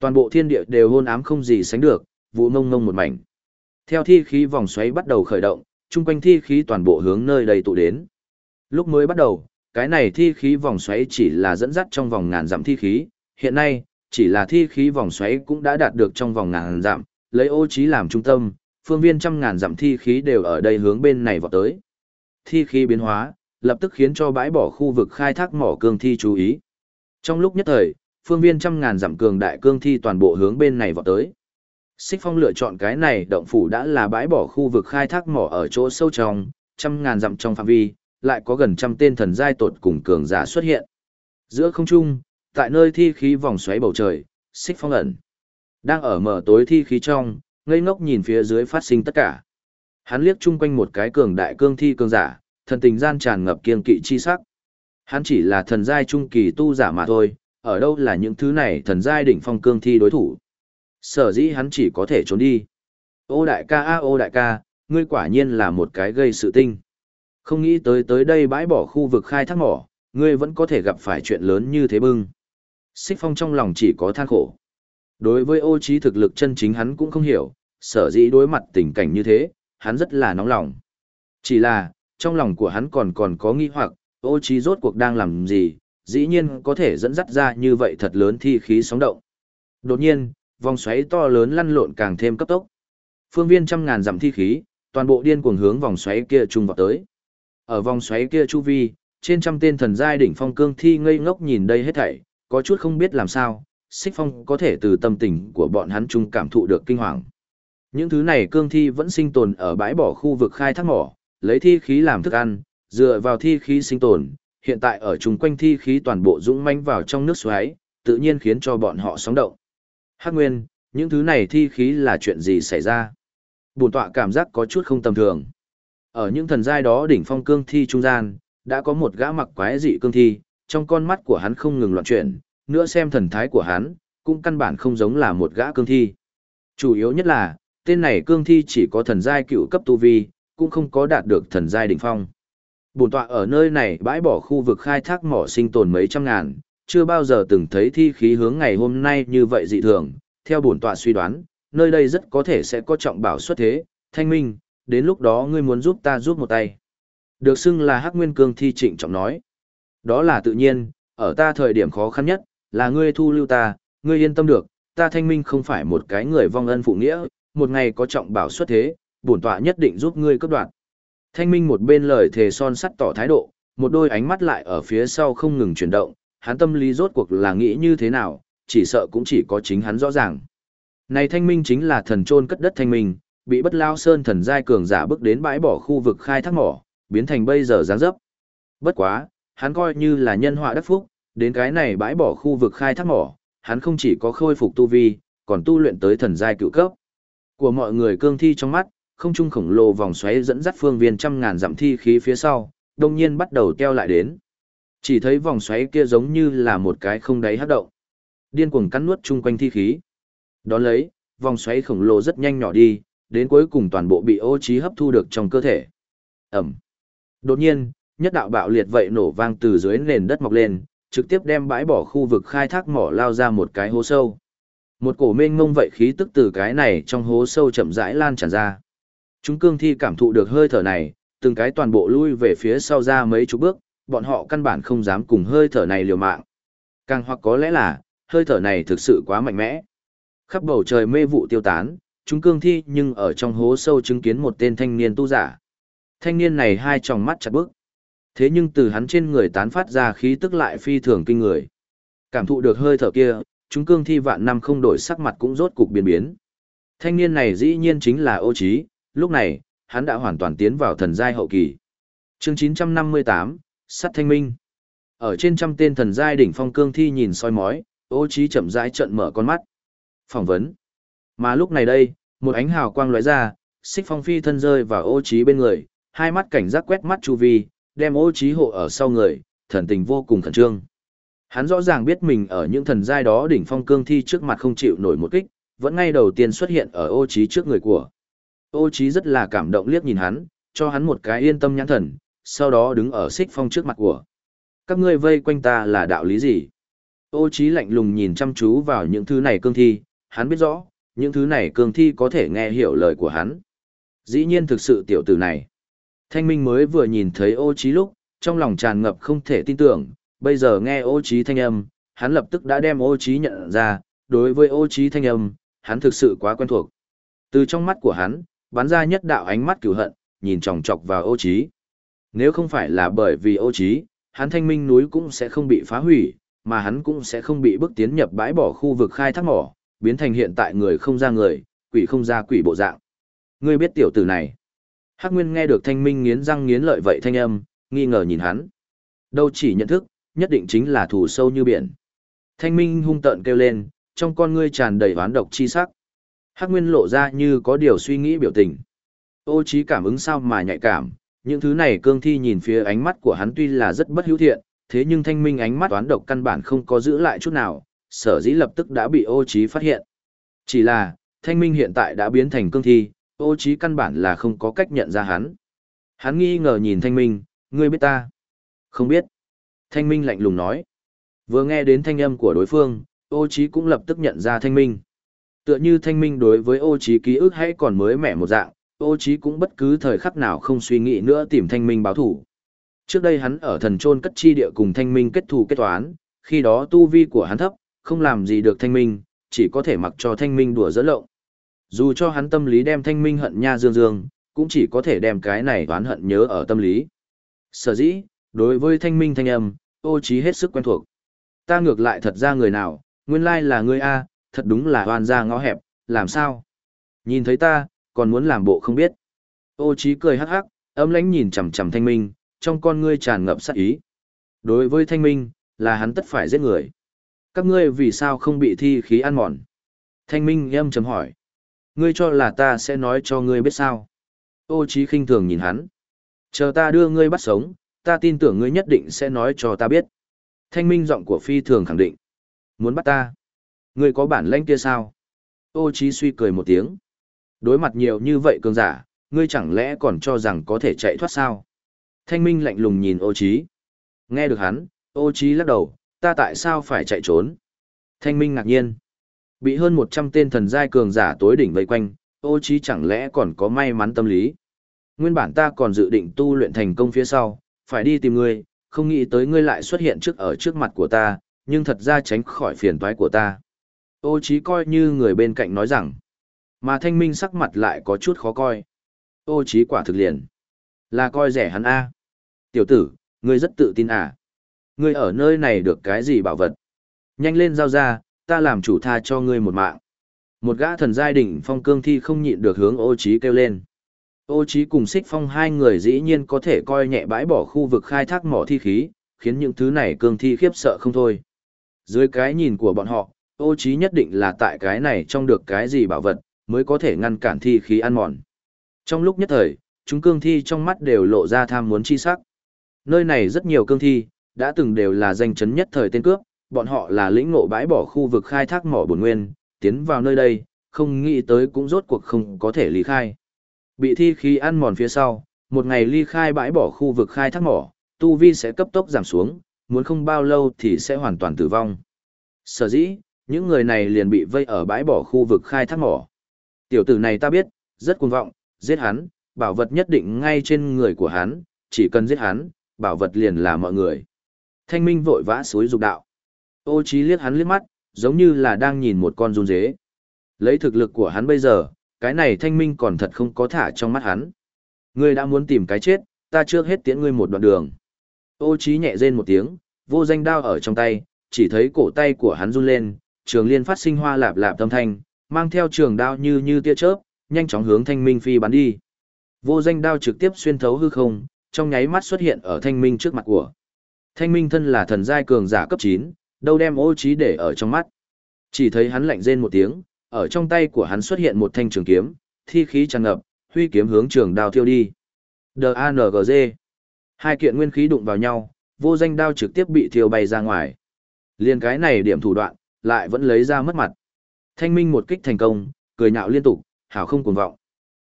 Toàn bộ thiên địa đều hôn ám không gì sánh được, vụ mông mông một mảnh. Theo thi khí vòng xoáy bắt đầu khởi động, chung quanh thi khí toàn bộ hướng nơi đầy tụ đến. Lúc mới bắt đầu, cái này thi khí vòng xoáy chỉ là dẫn dắt trong vòng ngàn dặm thi khí, hiện nay, chỉ là thi khí vòng xoáy cũng đã đạt được trong vòng ngàn dặm, lấy ô trí làm trung tâm, phương viên trăm ngàn dặm thi khí đều ở đây hướng bên này vọt tới. Thi khí biến hóa, lập tức khiến cho bãi bỏ khu vực khai thác mỏ cương thi chú ý. Trong lúc nhất thời, phương viên trăm ngàn dặm cường đại cương thi toàn bộ hướng bên này vọt tới. Xích Phong lựa chọn cái này động phủ đã là bãi bỏ khu vực khai thác mỏ ở chỗ sâu trong, trăm ngàn dặm trong phạm vi, lại có gần trăm tên thần giai tột cùng cường giả xuất hiện. Giữa không trung, tại nơi thi khí vòng xoáy bầu trời, xích phong ẩn. Đang ở mở tối thi khí trong, ngây ngốc nhìn phía dưới phát sinh tất cả. Hắn liếc chung quanh một cái cường đại cương thi cường giả, thần tình gian tràn ngập kiên kỵ chi sắc. Hắn chỉ là thần giai trung kỳ tu giả mà thôi, ở đâu là những thứ này thần giai đỉnh phong cương thi đối thủ. Sở dĩ hắn chỉ có thể trốn đi. Ô đại ca a ô đại ca, ngươi quả nhiên là một cái gây sự tinh. Không nghĩ tới tới đây bãi bỏ khu vực khai thác mỏ, ngươi vẫn có thể gặp phải chuyện lớn như thế bưng. Xích phong trong lòng chỉ có than khổ. Đối với ô trí thực lực chân chính hắn cũng không hiểu, sở dĩ đối mặt tình cảnh như thế, hắn rất là nóng lòng. Chỉ là, trong lòng của hắn còn còn có nghi hoặc, ô trí rốt cuộc đang làm gì, dĩ nhiên có thể dẫn dắt ra như vậy thật lớn thi khí sóng động. Đột nhiên, vòng xoáy to lớn lăn lộn càng thêm cấp tốc. Phương viên trăm ngàn dặm thi khí, toàn bộ điên cuồng hướng vòng xoáy kia trung vào tới. Ở vòng xoáy kia chu vi, trên trăm tên thần giai đỉnh phong cương thi ngây ngốc nhìn đây hết thảy, có chút không biết làm sao, Xích Phong có thể từ tâm tình của bọn hắn chung cảm thụ được kinh hoàng. Những thứ này cương thi vẫn sinh tồn ở bãi bỏ khu vực khai thác mỏ, lấy thi khí làm thức ăn, dựa vào thi khí sinh tồn, hiện tại ở chung quanh thi khí toàn bộ dũng manh vào trong nước xoáy, tự nhiên khiến cho bọn họ sóng động. Hắc Nguyên, những thứ này thi khí là chuyện gì xảy ra? Bùn tọa cảm giác có chút không tầm thường. Ở những thần giai đó đỉnh phong cương thi trung gian, đã có một gã mặc quái dị cương thi, trong con mắt của hắn không ngừng loạn chuyển, nữa xem thần thái của hắn, cũng căn bản không giống là một gã cương thi. Chủ yếu nhất là, tên này cương thi chỉ có thần giai cựu cấp tu vi, cũng không có đạt được thần giai đỉnh phong. Bổn tọa ở nơi này bãi bỏ khu vực khai thác mỏ sinh tồn mấy trăm ngàn, chưa bao giờ từng thấy thi khí hướng ngày hôm nay như vậy dị thường, theo bổn tọa suy đoán, nơi đây rất có thể sẽ có trọng bảo xuất thế, thanh minh, đến lúc đó ngươi muốn giúp ta giúp một tay. Được xưng là Hắc Nguyên Cương thi trịnh trọng nói. Đó là tự nhiên, ở ta thời điểm khó khăn nhất, là ngươi thu lưu ta, ngươi yên tâm được, ta thanh minh không phải một cái người vong ân phụ nghĩa, một ngày có trọng bảo xuất thế, bổn tọa nhất định giúp ngươi cấp đoạt. Thanh minh một bên lời thề son sắt tỏ thái độ, một đôi ánh mắt lại ở phía sau không ngừng chuyển động, hắn tâm lý rốt cuộc là nghĩ như thế nào, chỉ sợ cũng chỉ có chính hắn rõ ràng. Này thanh minh chính là thần trôn cất đất thanh minh, bị bất lao sơn thần giai cường giả bước đến bãi bỏ khu vực khai thác mỏ, biến thành bây giờ dáng dấp. Bất quá, hắn coi như là nhân họa đắc phúc, đến cái này bãi bỏ khu vực khai thác mỏ, hắn không chỉ có khôi phục tu vi, còn tu luyện tới thần giai cựu cấp. Của mọi người cương thi trong mắt, không trung khổng lồ vòng xoáy dẫn dắt phương viên trăm ngàn dặm thi khí phía sau, đông nhiên bắt đầu keo lại đến. Chỉ thấy vòng xoáy kia giống như là một cái không đáy hấp động. Điên cuồng cắn nuốt chung quanh thi khí. Đón lấy, vòng xoáy khổng lồ rất nhanh nhỏ đi, đến cuối cùng toàn bộ bị ô trí hấp thu được trong cơ thể. Ẩm. Đột nhiên, nhất đạo bạo liệt vậy nổ vang từ dưới nền đất mọc lên, trực tiếp đem bãi bỏ khu vực khai thác mỏ lao ra một cái hố sâu. Một cổ mênh ngông vậy khí tức từ cái này trong hố sâu chậm rãi lan tràn ra. Chúng cương thi cảm thụ được hơi thở này, từng cái toàn bộ lui về phía sau ra mấy chục bước, bọn họ căn bản không dám cùng hơi thở này liều mạng. Càng hoặc có lẽ là, hơi thở này thực sự quá mạnh mẽ. Khắp bầu trời mê vụ tiêu tán, chúng cương thi nhưng ở trong hố sâu chứng kiến một tên thanh niên tu giả. Thanh niên này hai tròng mắt chặt bước. Thế nhưng từ hắn trên người tán phát ra khí tức lại phi thường kinh người. Cảm thụ được hơi thở kia, chúng cương thi vạn năm không đổi sắc mặt cũng rốt cục biến biến. Thanh niên này dĩ nhiên chính là ô trí, lúc này, hắn đã hoàn toàn tiến vào thần giai hậu kỳ. Chương 958, Sắt Thanh Minh. Ở trên trăm tên thần giai đỉnh phong cương thi nhìn soi mói, ô trí chậm rãi trợn mở con mắt. Phỏng vấn. Mà lúc này đây, một ánh hào quang lóe ra, xích phong phi thân rơi vào ô trí bên người, hai mắt cảnh giác quét mắt chu vi, đem ô trí hộ ở sau người, thần tình vô cùng khẩn trương. Hắn rõ ràng biết mình ở những thần giai đó đỉnh phong cương thi trước mặt không chịu nổi một kích, vẫn ngay đầu tiên xuất hiện ở ô trí trước người của. Ô trí rất là cảm động liếc nhìn hắn, cho hắn một cái yên tâm nhãn thần, sau đó đứng ở xích phong trước mặt của. Các ngươi vây quanh ta là đạo lý gì? Ô trí lạnh lùng nhìn chăm chú vào những thứ này cương thi, hắn biết rõ, những thứ này cương thi có thể nghe hiểu lời của hắn. Dĩ nhiên thực sự tiểu tử này. Thanh minh mới vừa nhìn thấy ô trí lúc, trong lòng tràn ngập không thể tin tưởng, bây giờ nghe ô trí thanh âm, hắn lập tức đã đem ô trí nhận ra, đối với ô trí thanh âm, hắn thực sự quá quen thuộc. Từ trong mắt của hắn, bắn ra nhất đạo ánh mắt cửu hận, nhìn chòng chọc vào ô trí. Nếu không phải là bởi vì ô trí, hắn thanh minh núi cũng sẽ không bị phá hủy, mà hắn cũng sẽ không bị bước tiến nhập bãi bỏ khu vực khai thác mỏ, biến thành hiện tại người không ra người, quỷ không ra quỷ bộ dạng. Ngươi biết tiểu tử này. Hắc Nguyên nghe được thanh minh nghiến răng nghiến lợi vậy thanh âm, nghi ngờ nhìn hắn. Đâu chỉ nhận thức, nhất định chính là thù sâu như biển. Thanh minh hung tợn kêu lên, trong con ngươi tràn đầy oán độc chi sắc. Hắc Nguyên lộ ra như có điều suy nghĩ biểu tình. Ô trí cảm ứng sao mà nhạy cảm, những thứ này cương thi nhìn phía ánh mắt của hắn tuy là rất bất hữu thiện, thế nhưng thanh minh ánh mắt oán độc căn bản không có giữ lại chút nào, sở dĩ lập tức đã bị ô trí phát hiện. Chỉ là, thanh minh hiện tại đã biến thành cương thi, ô trí căn bản là không có cách nhận ra hắn. Hắn nghi ngờ nhìn thanh minh, ngươi biết ta? Không biết. Thanh minh lạnh lùng nói. Vừa nghe đến thanh âm của đối phương, ô trí cũng lập tức nhận ra thanh minh. Tựa như thanh minh đối với ô trí ký ức hay còn mới mẻ một dạng, ô trí cũng bất cứ thời khắc nào không suy nghĩ nữa tìm thanh minh báo thủ. Trước đây hắn ở thần trôn cất chi địa cùng thanh minh kết thù kết toán, khi đó tu vi của hắn thấp, không làm gì được thanh minh, chỉ có thể mặc cho thanh minh đùa dỡ lộng. Dù cho hắn tâm lý đem thanh minh hận nha dương dương, cũng chỉ có thể đem cái này oán hận nhớ ở tâm lý. Sở dĩ, đối với thanh minh thanh âm, ô trí hết sức quen thuộc. Ta ngược lại thật ra người nào, nguyên lai là ngươi A, thật đúng là oan ra ngõ hẹp, làm sao? Nhìn thấy ta, còn muốn làm bộ không biết. Ô trí cười hắc hắc, ấm lãnh nhìn chằm chằm thanh minh, trong con ngươi tràn ngập sát ý. Đối với thanh minh, là hắn tất phải giết người. Các ngươi vì sao không bị thi khí ăn mòn? Thanh minh âm chấm hỏi. Ngươi cho là ta sẽ nói cho ngươi biết sao? Ô trí khinh thường nhìn hắn. Chờ ta đưa ngươi bắt sống, ta tin tưởng ngươi nhất định sẽ nói cho ta biết. Thanh minh giọng của phi thường khẳng định. Muốn bắt ta? Ngươi có bản lãnh kia sao? Ô trí suy cười một tiếng. Đối mặt nhiều như vậy cường giả, ngươi chẳng lẽ còn cho rằng có thể chạy thoát sao? Thanh minh lạnh lùng nhìn ô trí. Nghe được hắn, ô trí lắc đầu, ta tại sao phải chạy trốn? Thanh minh ngạc nhiên. Bị hơn 100 tên thần giai cường giả tối đỉnh vây quanh, ô trí chẳng lẽ còn có may mắn tâm lý. Nguyên bản ta còn dự định tu luyện thành công phía sau, phải đi tìm ngươi, không nghĩ tới ngươi lại xuất hiện trước ở trước mặt của ta, nhưng thật ra tránh khỏi phiền toái của ta. Ô trí coi như người bên cạnh nói rằng, mà thanh minh sắc mặt lại có chút khó coi. Ô trí quả thực liền, là coi rẻ hắn a. Tiểu tử, ngươi rất tự tin à? Ngươi ở nơi này được cái gì bảo vật? Nhanh lên giao ra, ta làm chủ tha cho ngươi một mạng. Một gã thần giai đỉnh phong cương thi không nhịn được hướng ô trí kêu lên. Ô trí cùng xích phong hai người dĩ nhiên có thể coi nhẹ bãi bỏ khu vực khai thác mỏ thi khí, khiến những thứ này cương thi khiếp sợ không thôi. Dưới cái nhìn của bọn họ, ô trí nhất định là tại cái này trong được cái gì bảo vật, mới có thể ngăn cản thi khí ăn mòn. Trong lúc nhất thời, chúng cương thi trong mắt đều lộ ra tham muốn chi sắc. Nơi này rất nhiều cương thi, đã từng đều là danh chấn nhất thời tên cướp, bọn họ là lĩnh ngộ bãi bỏ khu vực khai thác mỏ bổn nguyên, tiến vào nơi đây, không nghĩ tới cũng rốt cuộc không có thể ly khai. Bị thi khí ăn mòn phía sau, một ngày ly khai bãi bỏ khu vực khai thác mỏ, tu vi sẽ cấp tốc giảm xuống, muốn không bao lâu thì sẽ hoàn toàn tử vong. Sở dĩ, những người này liền bị vây ở bãi bỏ khu vực khai thác mỏ. Tiểu tử này ta biết, rất cuồng vọng, giết hắn, bảo vật nhất định ngay trên người của hắn, chỉ cần giết hắn, bảo vật liền là mọi người. Thanh minh vội vã suối dục đạo. Ô trí liếc hắn liếc mắt, giống như là đang nhìn một con run dế. Lấy thực lực của hắn bây giờ, cái này thanh minh còn thật không có thả trong mắt hắn. Ngươi đã muốn tìm cái chết, ta trước hết tiễn ngươi một đoạn đường. Ô trí nhẹ rên một tiếng, vô danh đao ở trong tay, chỉ thấy cổ tay của hắn run lên, trường liên phát sinh hoa lạp lạp tâm thanh, mang theo trường đao như như tia chớp, nhanh chóng hướng thanh minh phi bắn đi. Vô danh đao trực tiếp xuyên thấu hư không, trong nháy mắt xuất hiện ở thanh minh trước mặt của. Thanh minh thân là thần giai cường giả cấp 9, đâu đem ô trí để ở trong mắt. Chỉ thấy hắn lạnh rên một tiếng, ở trong tay của hắn xuất hiện một thanh trường kiếm, thi khí tràn ngập, huy kiếm hướng trường đao thiêu đi. D.A.N.G.G. Hai kiện nguyên khí đụng vào nhau, vô danh đao trực tiếp bị thiêu bay ra ngoài. Liên cái này điểm thủ đoạn, lại vẫn lấy ra mất mặt. Thanh minh một kích thành công, cười nhạo liên tục, hảo không cuồng vọng.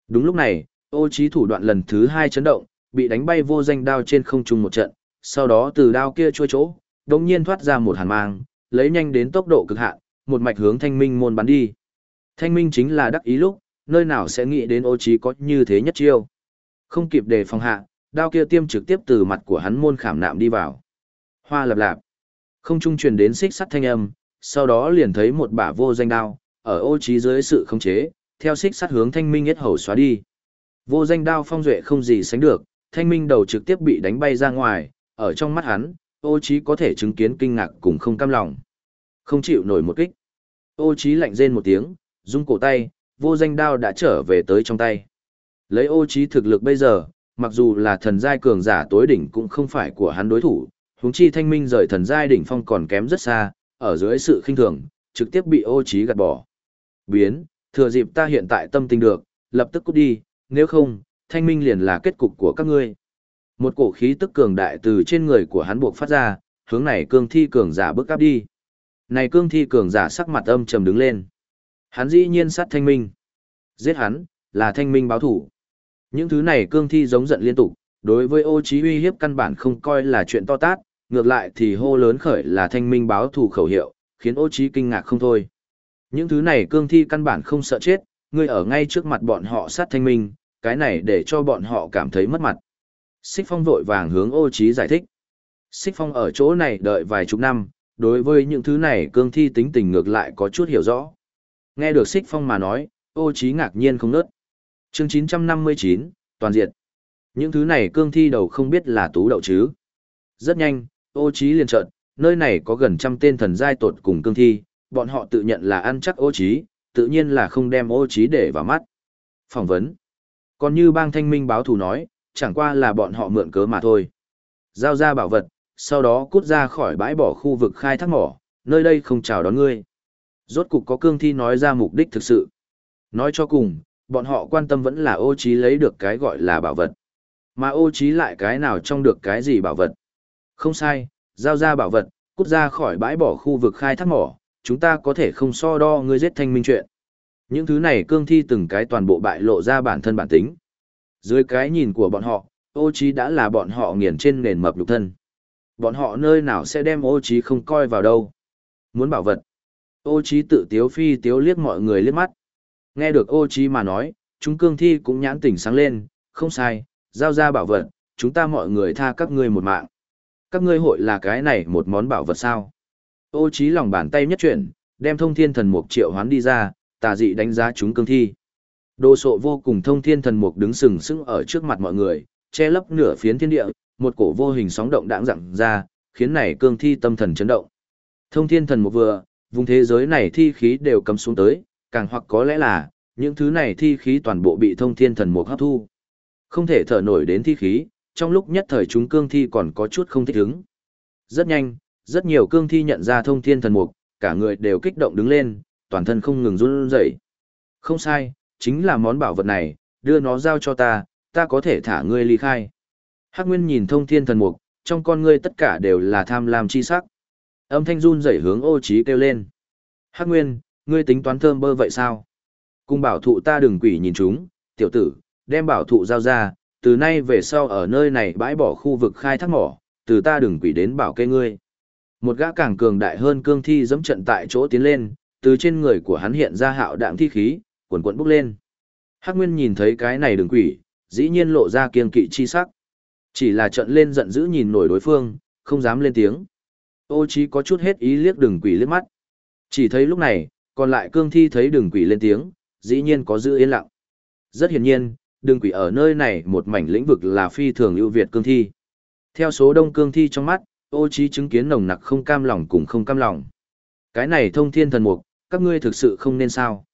Đúng lúc này, ô trí thủ đoạn lần thứ hai chấn động, bị đánh bay vô danh đao trên không trung một trận, sau đó từ đao kia chui chỗ, đột nhiên thoát ra một hàn mang, lấy nhanh đến tốc độ cực hạn, một mạch hướng thanh minh môn bắn đi. Thanh minh chính là đắc ý lúc, nơi nào sẽ nghĩ đến ô trí có như thế nhất chiêu. Không kịp đề phòng hạ, đao kia tiêm trực tiếp từ mặt của hắn môn khảm nạm đi vào. Hoa lập lạp. Không trung truyền đến xích sắt thanh âm, sau đó liền thấy một bả vô danh đao, ở ô trí dưới sự khống chế, theo xích sắt hướng thanh minh nhất hầu xóa đi. Vô danh đao phong duệ không gì sánh được, thanh minh đầu trực tiếp bị đánh bay ra ngoài, ở trong mắt hắn, ô trí có thể chứng kiến kinh ngạc cùng không cam lòng. Không chịu nổi một kích. Ô trí lạnh rên một tiếng, rung cổ tay, vô danh đao đã trở về tới trong tay. Lấy ô trí thực lực bây giờ, mặc dù là thần giai cường giả tối đỉnh cũng không phải của hắn đối thủ, huống chi thanh minh rời thần giai đỉnh phong còn kém rất xa, ở dưới sự khinh thường, trực tiếp bị ô trí gạt bỏ. Biến, thừa dịp ta hiện tại tâm tình được, lập tức cút đi, nếu không, thanh minh liền là kết cục của các ngươi. Một cổ khí tức cường đại từ trên người của hắn buộc phát ra, hướng này cương thi cường giả bước áp đi. Này cương thi cường giả sắc mặt âm trầm đứng lên. Hắn dĩ nhiên sát thanh minh. Giết hắn, là thanh minh báo thủ. Những thứ này cương thi giống giận liên tục, đối với ô trí uy hiếp căn bản không coi là chuyện to tát, ngược lại thì hô lớn khởi là thanh minh báo thủ khẩu hiệu, khiến ô trí kinh ngạc không thôi. Những thứ này cương thi căn bản không sợ chết, ngươi ở ngay trước mặt bọn họ sát thanh minh, cái này để cho bọn họ cảm thấy mất mặt. Xích Phong vội vàng hướng ô trí giải thích. Xích Phong ở chỗ này đợi vài chục năm, đối với những thứ này cương thi tính tình ngược lại có chút hiểu rõ. Nghe được Xích Phong mà nói, ô trí ngạc nhiên không nớt. Chương 959, toàn diện. Những thứ này cương thi đầu không biết là tú đậu chứ. Rất nhanh, ô trí liền trợn, nơi này có gần trăm tên thần giai tột cùng cương thi, bọn họ tự nhận là ăn chắc ô trí, tự nhiên là không đem ô trí để vào mắt. Phỏng vấn. Còn như bang thanh minh báo thù nói, chẳng qua là bọn họ mượn cớ mà thôi. Giao ra bảo vật, sau đó cút ra khỏi bãi bỏ khu vực khai thác mỏ, nơi đây không chào đón ngươi. Rốt cục có cương thi nói ra mục đích thực sự. Nói cho cùng, bọn họ quan tâm vẫn là ô trí lấy được cái gọi là bảo vật. Mà ô trí lại cái nào trong được cái gì bảo vật. Không sai, giao ra bảo vật, cút ra khỏi bãi bỏ khu vực khai thác mỏ, chúng ta có thể không so đo ngươi giết thanh minh chuyện. Những thứ này cương thi từng cái toàn bộ bại lộ ra bản thân bản tính. Dưới cái nhìn của bọn họ, ô trí đã là bọn họ nghiền trên nền mập lục thân. Bọn họ nơi nào sẽ đem ô trí không coi vào đâu. Muốn bảo vật. Ô trí tự tiếu phi tiếu liếc mọi người liếc mắt. Nghe được ô trí mà nói, chúng cương thi cũng nhãn tỉnh sáng lên, không sai, giao ra bảo vật, chúng ta mọi người tha các ngươi một mạng. Các ngươi hội là cái này một món bảo vật sao? Ô trí lòng bàn tay nhất chuyển, đem thông thiên thần mục triệu hoán đi ra, tà dị đánh giá chúng cương thi. Đồ sộ vô cùng thông thiên thần mục đứng sừng sững ở trước mặt mọi người, che lấp nửa phiến thiên địa, một cổ vô hình sóng động đãng dặn ra, khiến này cương thi tâm thần chấn động. Thông thiên thần mục vừa, vùng thế giới này thi khí đều cấm xuống tới, càng hoặc có lẽ là, những thứ này thi khí toàn bộ bị thông thiên thần mục hấp thu. Không thể thở nổi đến thi khí, trong lúc nhất thời chúng cương thi còn có chút không thích ứng. Rất nhanh, rất nhiều cương thi nhận ra thông thiên thần mục, cả người đều kích động đứng lên, toàn thân không ngừng run rẩy. Không sai, chính là món bảo vật này, đưa nó giao cho ta, ta có thể thả ngươi ly khai. Hắc Nguyên nhìn thông thiên thần mục, trong con ngươi tất cả đều là tham lam chi sắc. Âm thanh run rẩy hướng ô trí kêu lên. Hắc Nguyên, ngươi tính toán thơm bơ vậy sao? Cung bảo thụ ta đừng quỷ nhìn chúng, tiểu tử, đem bảo thụ giao ra, từ nay về sau ở nơi này bãi bỏ khu vực khai thác mỏ, từ ta đừng quỷ đến bảo kê ngươi. Một gã càng cường đại hơn cương thi dẫm trận tại chỗ tiến lên, từ trên người của hắn hiện ra hạo đạm thi khí, cuộn cuộn bốc lên. Hắc Nguyên nhìn thấy cái này đường quỷ, dĩ nhiên lộ ra kiên kỵ chi sắc. Chỉ là trận lên giận dữ nhìn nổi đối phương, không dám lên tiếng. Ô chí có chút hết ý liếc đường quỷ liếc mắt. Chỉ thấy lúc này, còn lại cương thi thấy đường quỷ lên tiếng, dĩ nhiên có giữ yên lặng. Rất hiển nhiên, đường quỷ ở nơi này một mảnh lĩnh vực là phi thường ưu việt cương thi. Theo số đông cương thi trong mắt, ô chí chứng kiến nồng nặc không cam lòng cùng không cam lòng. Cái này thông thiên thần mục, các ngươi thực sự không nên sao.